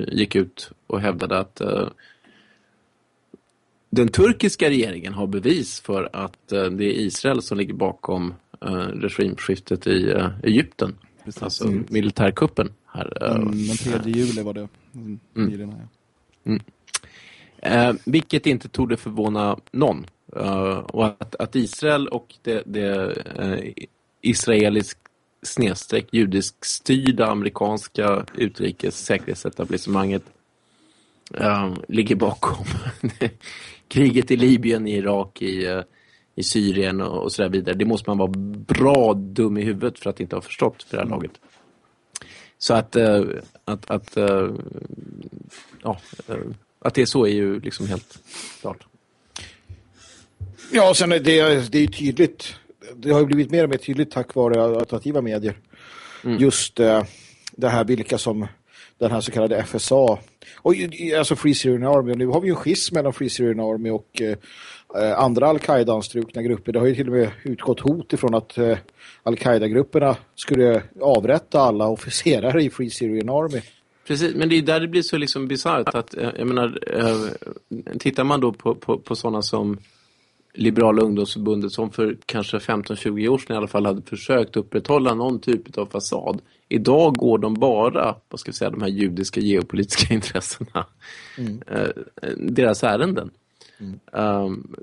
gick ut och hävdade att den turkiska regeringen har bevis för att det är Israel som ligger bakom regimskiftet i Egypten. Precis. Alltså militärkuppen här. eh, Den, den 3 juli var det. Mm. nyligen här, ja. Eh, vilket inte tog förvåna någon. Eh, och att, att Israel och det, det eh, israelisk snedstreck judisk styrda amerikanska utrikes säkerhetsetablissemanget eh, ligger bakom kriget i Libyen, i Irak, i, eh, i Syrien och, och så där vidare. Det måste man vara bra dum i huvudet för att inte ha förstått för det här laget. Så att, eh, att, att eh, ja, eh, att det är så är ju liksom helt klart. Ja, och sen är det, det är ju tydligt. Det har ju blivit mer och mer tydligt tack vare alternativa medier. Just eh, det här vilka som den här så kallade FSA och alltså Free Syrian Army. Och nu har vi ju en skiss mellan Free Syrian Army och andra Al-Qaida-anstrukna grupper. Det har ju till och med utgått hot ifrån att eh, Al-Qaida-grupperna skulle avrätta alla officerare i Free Syrian Army. Precis, men det är där det blir så liksom bisarrt att, eh, jag menar, eh, tittar man då på, på, på sådana som Liberala ungdomsförbundet som för kanske 15-20 år sedan i alla fall hade försökt upprätthålla någon typ av fasad. Idag går de bara, vad ska vi säga, de här judiska geopolitiska intressena, eh, deras ärenden. Um,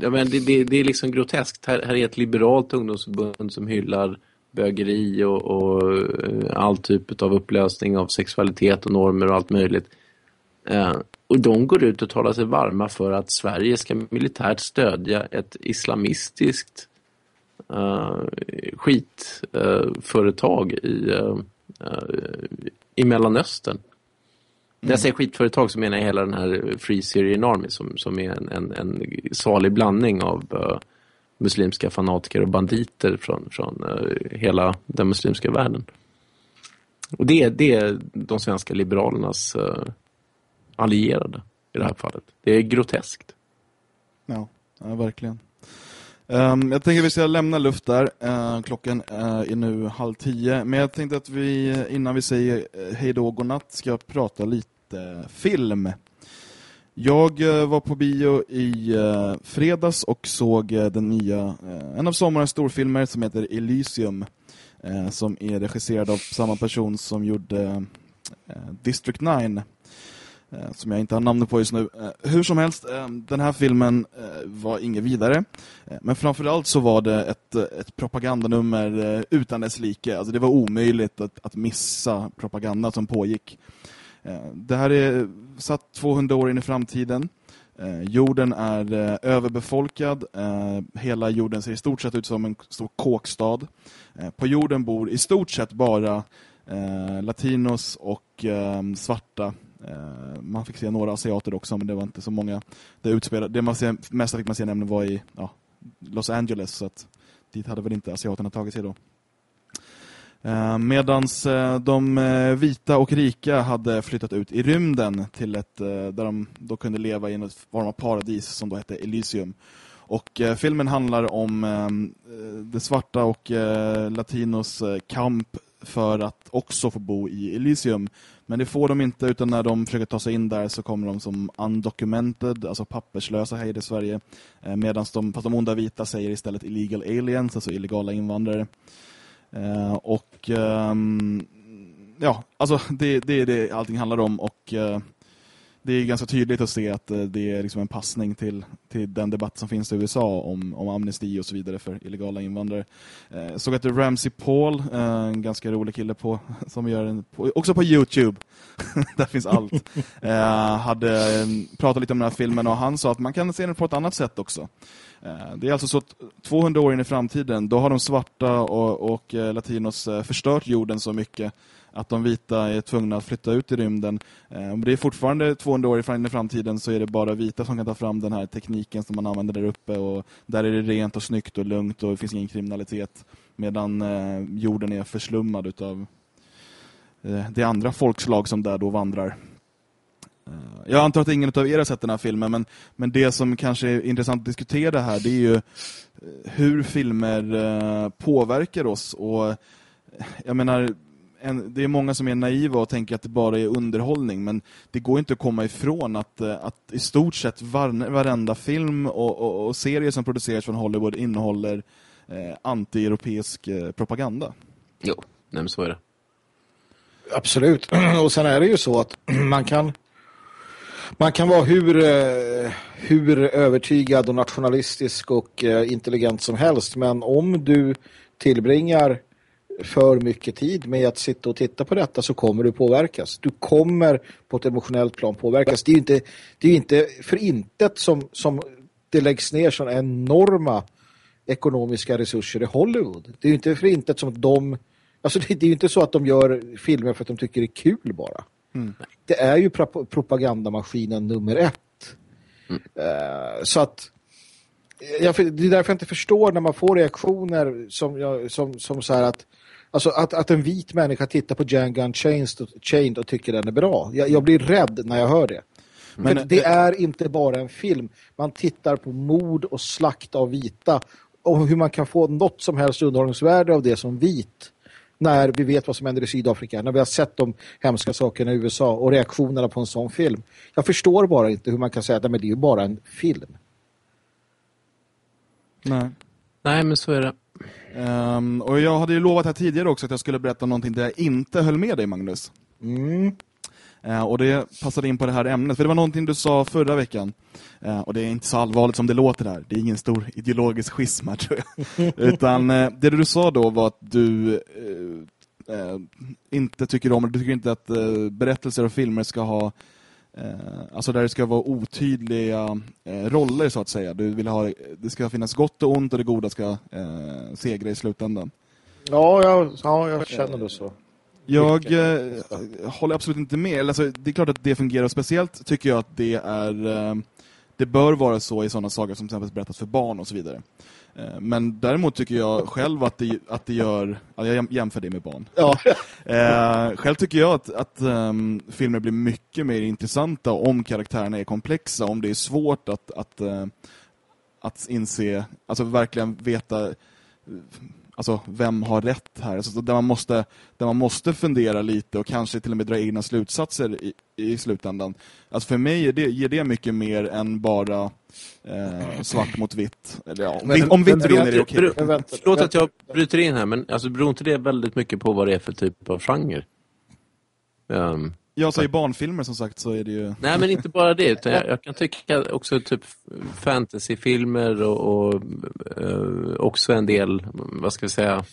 ja, men det, det, det är liksom groteskt. Här, här är ett liberalt ungdomsförbund som hyllar bögeri och, och eh, all typ av upplösning av sexualitet och normer och allt möjligt. Uh, och de går ut och talar sig varma för att Sverige ska militärt stödja ett islamistiskt uh, skitföretag i, eh, i Mellanöstern. När jag säger skitföretag så menar jag hela den här Free Syrian Army som, som är en, en, en salig blandning av uh, muslimska fanatiker och banditer från, från uh, hela den muslimska världen. Och det, är- det är de svenska liberalernas uh, allierade i det här fallet. Det är groteskt. Ja, ja verkligen. Um, jag tänker att vi ska lämna luft där. Uh, klockan uh, är nu halv tio. Men jag tänkte att vi innan vi säger eh, hej då och godnatt ska prata lite film. Jag uh, var på bio i eh, fredags och såg den nya, en av sommarens storfilmer som heter Elysium. som är regisserad av samma person som gjorde District 9 Eh, som jag inte har namnet på just nu. Eh, hur som helst, eh, den här filmen var inget vidare. Men framförallt så var det ett, ett propagandanummer utan dess like. Alltså det var omöjligt att, att missa propaganda som pågick. Det här är satt 200 år in i framtiden. Jorden är överbefolkad. Hela jorden ser i stort sett ut som en stor kåkstad. På jorden bor i stort sett bara latinos och svarta. Eh, man fick se några asiater också, men det var inte så många. Det, utspelade, det man ser, mesta fick man se nämligen var i ja, Los Angeles, så att dit hade väl inte asiaterna tagit sig då. Eh, medans eh, de eh, vita och rika hade flyttat ut i rymden till ett eh, där de då kunde leva i en form av paradis som då hette Elysium. Och eh, filmen handlar om eh, eh, det svarta och eh, latinos eh, kamp för att också få bo i Elysium. Men det får de inte utan när de försöker ta sig in där så kommer de som undocumented, alltså papperslösa här i Sverige. Eh, Medan de, fast de onda vita säger istället illegal aliens, alltså illegala invandrare. Eh, och eh, ja, alltså det, det är det allting handlar om och eh, det är ganska tydligt att se att eh, det är liksom en passning till, till den debatt som finns i USA om, om amnesti och så vidare för illegala invandrare. Eh, såg att Ramsey Paul, eh, en ganska rolig kille på, som gör en, på, också på Youtube, där finns allt, eh, hade pratat lite om den här filmen och han sa att man kan se den på ett annat sätt också. Eh, Det är alltså så att 200 år in i framtiden, då har de svarta och, och eh, latinos eh, förstört jorden så mycket att de vita är tvungna att flytta ut i rymden. Eh, om det är fortfarande 200 år in i framtiden så är det bara vita som kan ta fram den här tekniken som man använder där uppe och där är det rent och snyggt och lugnt och det finns ingen kriminalitet medan eh, jorden är förslummad utav eh, det andra folkslag som där då vandrar. Jag antar att ingen av er har sett den här filmen, men, men det som kanske är intressant att diskutera här, det är ju hur filmer påverkar oss. Och jag menar, en, det är många som är naiva och tänker att det bara är underhållning, men det går inte att komma ifrån att, eh, att i stort sett var, varenda film och, och, och serie som produceras från Hollywood innehåller eh, anti-europeisk eh, propaganda. Jo, nej så är det. Absolut. Och sen är det ju så att man kan man kan vara hur, eh, hur övertygad och nationalistisk och eh, intelligent som helst men om du tillbringar för mycket tid med att sitta och titta på detta så kommer du påverkas. Du kommer på ett emotionellt plan påverkas. Det är ju inte, det är inte för intet som, som det läggs ner sådana enorma ekonomiska resurser i Hollywood. Det är ju inte för intet som de Alltså det, det är ju inte så att de gör filmer för att de tycker det är kul bara. Det är ju pro propagandamaskinen nummer ett. Eh, så att jag, det är därför jag inte förstår när man får reaktioner som, jag, som, som så här att Alltså att, att en vit människa tittar på Django Unchained och, Chained och tycker den är bra. Jag, jag blir rädd när jag hör det. Men- För det är inte bara en film. Man tittar på mord och slakt av vita och hur man kan få något som helst underhållningsvärde av det som vit när vi vet vad som händer i Sydafrika, när vi har sett de hemska sakerna i USA och reaktionerna på en sån film. Jag förstår bara inte hur man kan säga att det är ju bara en film. Nej. Nej, men så är det. Ehm, och jag hade ju lovat här tidigare också att jag skulle berätta om någonting där jag inte höll med dig, Magnus. Mm. Eh, och det passade in på det här ämnet, för det var någonting du sa förra veckan. Eh, och det är inte så allvarligt som det låter här. Det är ingen stor ideologisk schism här, tror jag. Utan eh, det du sa då var att du inte tycker om, du tycker inte att berättelser och filmer ska ha alltså där det ska vara otydliga eh, roller så att säga. Du vill ha, det ska finnas gott och ont och det goda ska eh, segra i slutändan. Ja, jag, ja, jag känner det så. Jag eh, håller absolut inte med. Alltså, det är klart att det fungerar. Speciellt tycker jag att det är eh, det bör vara så i sådana sagor som till exempel berättas för barn och så vidare. Eh, men däremot tycker jag själv att det, att det gör... Ja, jag jäm- jämför det med barn. Ja. Eh, själv tycker jag att, att ehm, filmer blir mycket mer intressanta om karaktärerna är komplexa. Om det är svårt att, att, eh, att inse, alltså verkligen veta alltså vem har rätt här? Alltså, där, man måste, där man måste fundera lite och kanske till och med dra egna slutsatser i, i slutändan. Alltså för mig är det, ger det mycket mer än bara eh, svart mot vitt. Eller ja, om, Men- vitt- om vitt men- vinner är det okej. Vänta, Förlåt att jag bryter in här, men alltså, beror inte det väldigt mycket på vad det är för typ av genre? Ehm, Jag säger barnfilmer som sagt så är det ju... nej, men inte bara det, utan jag, jag kan tycka också typ fantasyfilmer och, och eh, också en del, vad ska vi säga,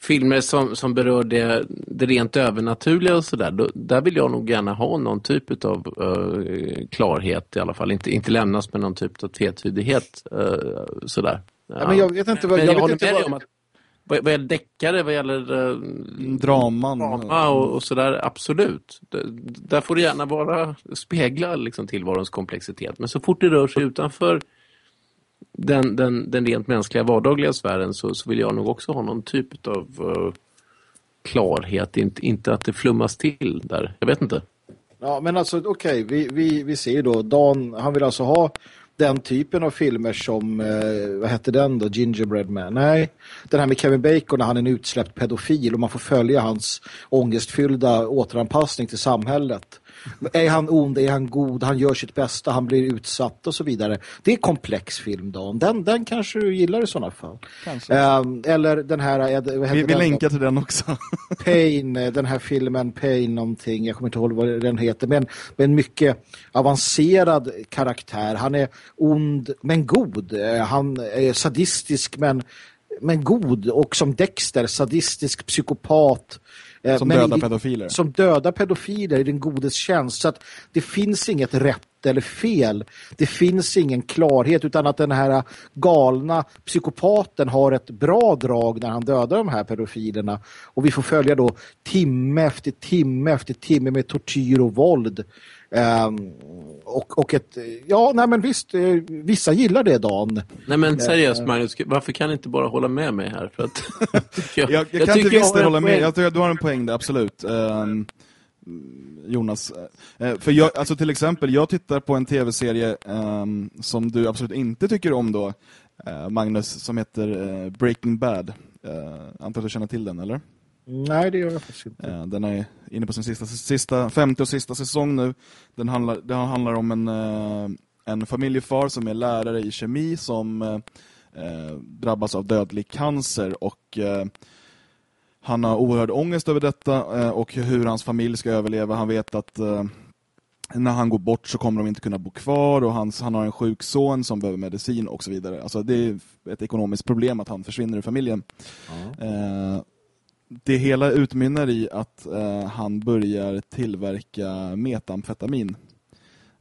filmer som, som berör det, det rent övernaturliga och sådär. Där vill jag nog gärna ha någon typ av eh, klarhet i alla fall. Inte, inte lämnas med någon typ av tvetydighet. eh, sådär. Ja, men jag vet inte vad... Men Jag, jag, vet håller inte vad, om att vad, vad gäller deckare, vad gäller eh, Draman. drama och, och sådär, absolut. D- där får det gärna vara spegla liksom, tillvarons komplexitet. Men så fort det rör sig utanför den, den, den rent mänskliga vardagliga sfären så, så vill jag nog också ha någon typ av uh, klarhet. Inte, inte att det flummas till där. Jag vet inte. Ja, men alltså okej, okay, vi, vi, vi ser då Dan, han vill alltså ha den typen av filmer som, eh, vad hette den då? Gingerbread Man? Nej, den här med Kevin Bacon när han är en utsläppt pedofil och man får följa hans ångestfyllda återanpassning till samhället. Är han ond, är han god, han gör sitt bästa, han blir utsatt och så vidare. Det är komplex film då. Den, den kanske du gillar i sådana fall. Um, eller den här... Vad vi vi länkar till den också. Pain, eh, den här filmen Pain någonting, jag kommer inte ihåg vad den heter. Men, men mycket avancerad karaktär. Han är ond men god. Eh, han är sadistisk men men god och som Dexter, sadistisk psykopat Eh, som döda pedofiler. Som döda pedofiler i den godes tjänst. Så att det finns inget rätt eller fel. Det finns ingen klarhet utan att den här galna psykopaten har ett bra drag när han dödar de här pedofilerna. Och vi får följa då timme efter timme efter timme med tortyr och våld. Um, och, och ett, ja, nej men visst, eh, vissa gillar det Dan. Nej men seriöst uh, Magnus, varför kan ni inte bara hålla med mig här? För att, jag, jag, jag, kan inte visst hålla med, jag tycker du har en poäng där, absolut. Um, Jonas. Uh, för jag, alltså till exempel, jag tittar på en tv-serie um, som du absolut inte tycker om då, uh, Magnus, som heter Breaking Bad. Uh, antar att du känner till den, eller? Nej, det gör jag faktiskt inte. Eh, den är inne på sin sista, sista femte och sista säsong nu. Den handlar, den handlar om en, eh, en familjefar som är lärare i kemi som eh, drabbas av dödlig cancer och han har oerhörd ångest över detta och hur hans familj ska överleva. Han vet att när han går bort så kommer de inte kunna bo kvar och hans, han har en sjuk son som behöver medicin och så vidare. Alltså det är ett ekonomiskt problem att han försvinner ur familjen. Mm det hela utmynnar i att eh, han börjar tillverka metamfetamin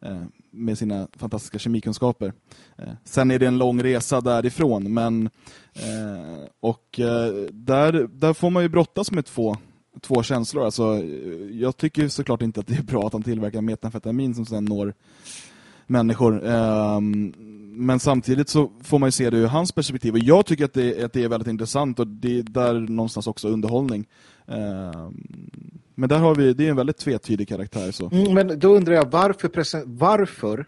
eh, med sina fantastiska kemikunskaper. Eh, sen är det en lång resa därifrån men eh, och eh, där, där får man ju brottas med två två känslor. Alltså, eh, jag tycker såklart inte att det är bra att han tillverkar metamfetamin som sen når människor. Ehm, men samtidigt så får man ju se det ur hans perspektiv. Och jag tycker att det, att det är väldigt intressant och det är där någonstans också underhållning. Um, men där har vi, det är en väldigt tvetydig karaktär. Så. Mm, men då undrar jag, varför, varför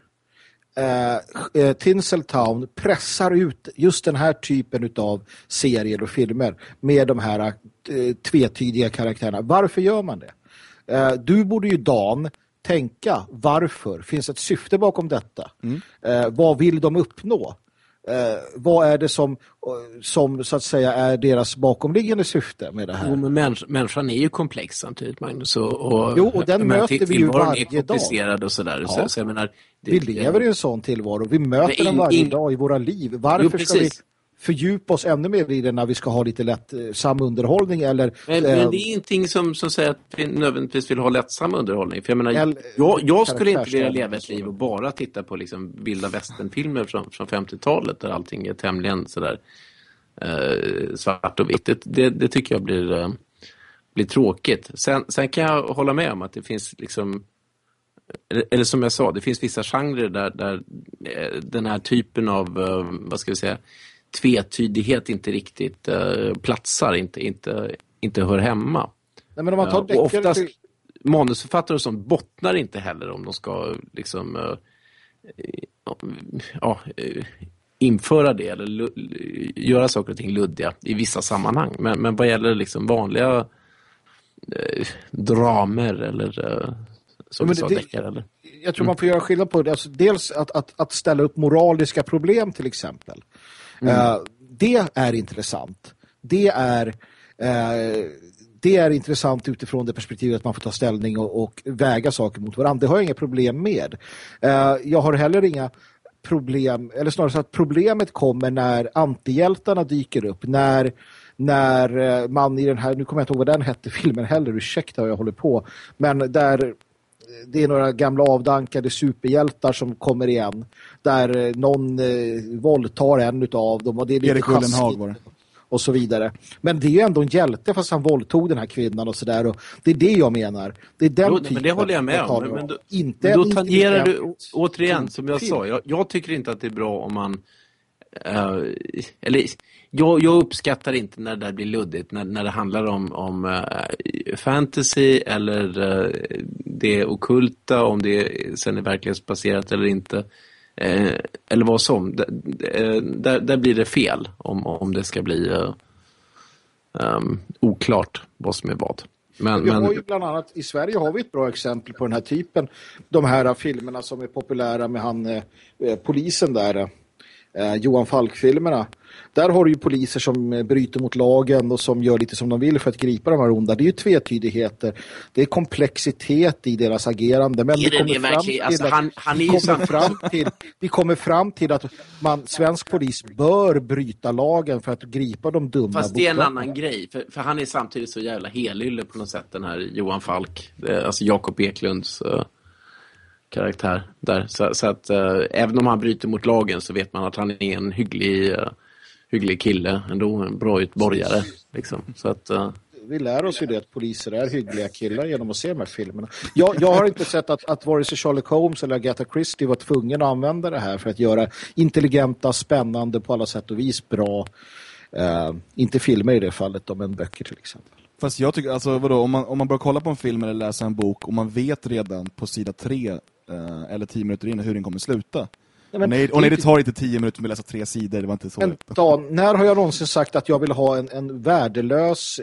eh, eh, Tinseltown pressar ut just den här typen av serier och filmer med de här eh, tvetydiga karaktärerna. Varför gör man det? Eh, du borde ju Dan tänka varför. Finns ett syfte bakom detta? Mm. Eh, vad vill de uppnå? Eh, vad är det som, som så att säga är deras bakomliggande syfte med det här? Jo, men mäns människan är ju komplex samtidigt, Magnus. Och, och, jo, och den möter vi ju varje dag. och sådär. Ja. Så, så jag menar, det, vi lever i en sån tillvaro. Vi möter den varje in, dag i våra liv. Varför jo, ska vi fördjupa oss ännu mer i det när vi ska ha lite lättsam eh, underhållning eller... Men, men, eh, det är ingenting som, som säger att vi nödvändigtvis vill ha lättsam underhållning. För jag menar, el, jag, jag skulle inte vilja leva ett liv och bara titta på liksom vilda västernfilmer från, från 50-talet där allting är tämligen sådär eh, svart och vitt. Det, det, det tycker jag blir, eh, blir tråkigt. Sen, sen kan jag hålla med om att det finns liksom eller som jag sa, det finns vissa genrer där, där eh, den här typen av, vad ska vi säga, tvetydighet inte riktigt uh, platsar, inte, inte, inte hör hemma. Nej, men om man tar uh, oftast till... manusförfattare som bottnar inte heller om de ska liksom uh, ja, införa det eller göra saker och ting luddiga i vissa sammanhang. Men, men vad gäller liksom vanliga dramer eller som du sa, deckare eller? Jag tror man får göra skillnad på det. Alltså, dels att, att, att ställa upp moraliska problem till exempel. Mm. Eh, det är intressant. Det är, uh, det är intressant utifrån det perspektivet att man får ta ställning och, och väga saker mot varandra. Det har jag inga problem med. Uh, jag har heller inga problem, eller snarare så att problemet kommer när antihjältarna dyker upp, när när man i den här, nu kommer jag inte ihåg vad den hette filmen heller, ursäkta vad jag håller på, men där det är några gamla avdankade superhjältar som kommer igen. Där eh, någon eh, våldtar en av dem. Och det är lite Erik Ullenhag var det. Och så vidare. Men det är ju ändå en hjälte fast han våldtog den här kvinnan och sådär. Det är det jag menar. Det är den jo, typen. Men det håller jag med om. Men, men, då, inte, men då tangerar du återigen, som jag sa. Jag, jag, tycker inte att det är bra om man Uh, eller, jag, jag, uppskattar inte när det blir luddigt, när, när det handlar om, om uh, fantasy eller uh, det okulta, om det sen är verklighetsbaserat eller inte. eller vad som. Där, där blir det fel om, om det ska bli um, oklart vad som är vad. Men, vi har ju bland annat, i Sverige har vi ett bra exempel på den här typen. De här filmerna som är populära med han polisen där eh, Johan Falk-filmerna. Där har du ju poliser som eh, bryter mot lagen och som gör lite som de vill för att gripa de här onda. Det är ju tvetydigheter. Det är komplexitet i deras agerande. Men vi kommer, fram till, alltså, han, han vi, kommer fram till, vi kommer fram till att man, svensk polis bör bryta lagen för att gripa de dumma. Fast det är en annan grej. För, för han är samtidigt så jävla helylle på något sätt, den här Johan Falk. Alltså Jakob Eklunds... Uh karaktär där. Så, så att äh, även om han bryter mot lagen så vet man att han är en hygglig, äh, hygglig kille ändå, en bra utborgare. Liksom. Så att, äh... Vi lär oss ju det att poliser är hyggliga killar genom att se de här filmerna. Jag, jag har inte sett att, att vare sig Sherlock Holmes eller Agatha Christie var tvungen att använda det här för att göra intelligenta, spännande, på alla sätt och vis bra inte filmer i det fallet, men böcker till exempel. Fast jag tycker, alltså vadå, om man, om man börjar kolla på en film eller läsa en bok och man vet redan på sida tre eh, eller tio minuter in hur den kommer sluta. Ja, men, nej, och nej, det tar inte tio minuter med att läsa tre sidor, det var inte så. Men, Dan, när har jag någonsin sagt att jag vill ha en, en värdelös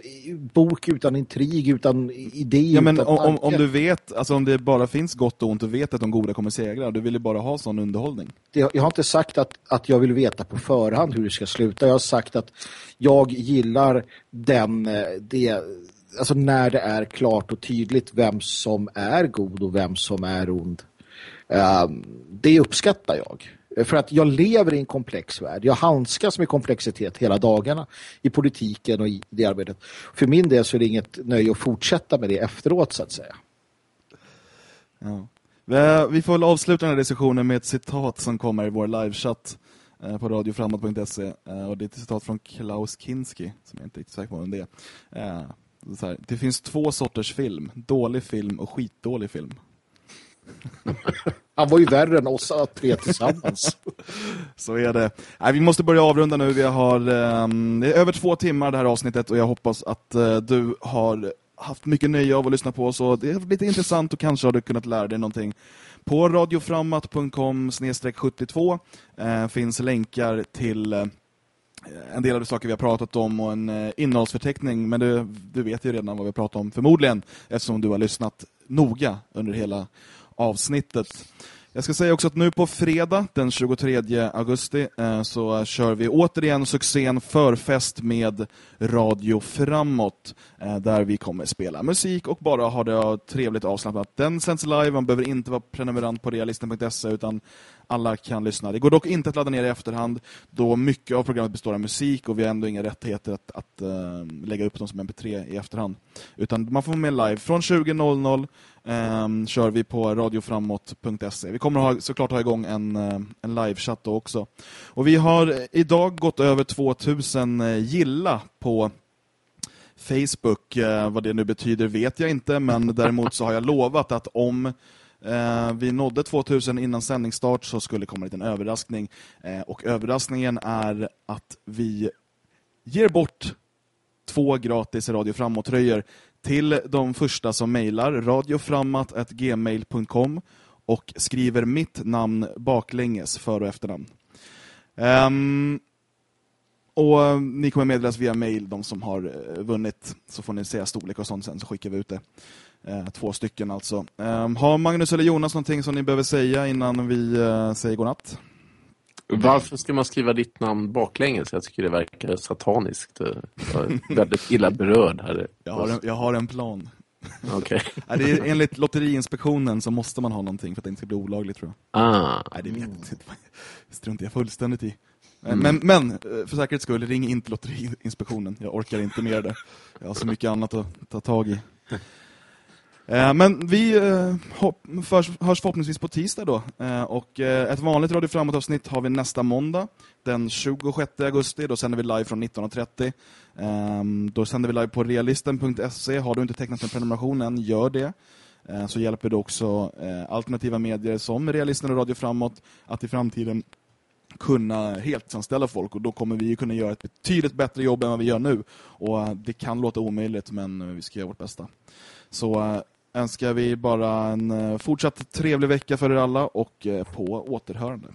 bok utan intrig, utan idé, ja, men utan om, om, du vet, alltså om det bara finns gott och ont och vet att de goda kommer segra, du vill ju bara ha sån underhållning. Det, jag har inte sagt att, att jag vill veta på förhand hur det ska sluta. Jag har sagt att jag gillar den, eh, det alltså när det är klart och tydligt vem som är god och vem som är ond. Eh, det uppskattar jag. För att jag lever i en komplex värld. Jag handskas med komplexitet hela dagarna i politiken och i det arbetet. För min del så är det inget nöje att fortsätta med det efteråt så att säga. Ja. Vi får väl avsluta den här diskussionen med ett citat som kommer i vår livechatt eh, på radioframåt.se eh, och det är ett citat från Klaus Kinski som jag inte är riktigt säker på vem det är. Här, det finns två sorters film. Dålig film och skitdålig film. Han var ju värre än oss tre tillsammans. Så är det. Nej, vi måste börja avrunda nu. Vi har um, det är över två timmar det här avsnittet och jag hoppas att uh, du har haft mycket nöje av att lyssna på oss och det är lite intressant och kanske har du kunnat lära dig någonting. På radioframmat.com 72 uh, finns länkar till uh, en del av de saker vi har pratat om och en uh, innehållsförteckning men du, du vet ju redan vad vi har pratat om förmodligen eftersom du har lyssnat noga under hela avsnittet. Jag ska säga också att nu på fredag den 23 augusti eh, så kör vi återigen succén förfest med Radio Framåt eh, där vi kommer spela musik och bara ha det trevligt avslappnat. Den sänds live, man behöver inte vara prenumerant på realisten.se utan alla kan lyssna. Det går dock inte att ladda ner i efterhand då mycket av programmet består av musik och vi har ändå inga rättigheter att, att uh, lägga upp dem som mp3 i efterhand. Utan man får vara med live. Från 20.00 um, ehm, kör vi på radioframåt.se. Vi kommer ha, såklart ha igång en, uh, en livechatt då också. Och vi har eh, idag gått över 2000 uh, gilla på Facebook. Uh, vad det nu betyder vet jag inte, men däremot så har jag lovat att om Eh, vi nådde 2000 innan sändningsstart så skulle det komma en liten överraskning. Eh, och överraskningen är att vi ger bort två gratis Radio Framåt-tröjor till de första som mejlar radioframåt.gmail.com och skriver mitt namn baklänges för- och efternamn. Um, och ni kommer meddelas via mail de som har eh, vunnit så får ni säga storlek och sånt sen så skickar vi ut det. Eh, två stycken alltså. Eh, har Magnus eller Jonas någonting som ni behöver säga innan vi eh, säger godnatt? Varför ska man skriva ditt namn baklänges? Jag tycker det verkar sataniskt. Jag är väldigt illa berörd här. Jag har en, jag har en plan. Okay. det är, enligt Lotteriinspektionen så måste man ha någonting för att det inte ska bli olagligt tror jag. Ah. Nej, det vet jag inte. Struntar jag fullständigt i. Mm. Men, men eh, för säkerhets skull, ring inte Lotteriinspektionen. Jag orkar inte mer det. Jag har så mycket annat att ta tag i. Eh, men vi eh, hörs förhoppningsvis på tisdag då. Eh, och ett vanligt Radio Framåt-avsnitt har vi nästa måndag, den 26 augusti. Då sänder vi live från 19.30. Ehm, då sänder vi live på realisten.se. Har du inte tecknat en prenumeration än, gör det. Så hjälper du också alternativa medier som Realisten och Radio Framåt att i framtiden kunna heltidsanställa folk och då kommer vi kunna göra ett betydligt bättre jobb än vad vi gör nu. Och det kan låta omöjligt men vi ska göra vårt bästa. Så önskar vi bara en eh, fortsatt trevlig vecka för er alla och eh, på återhörande.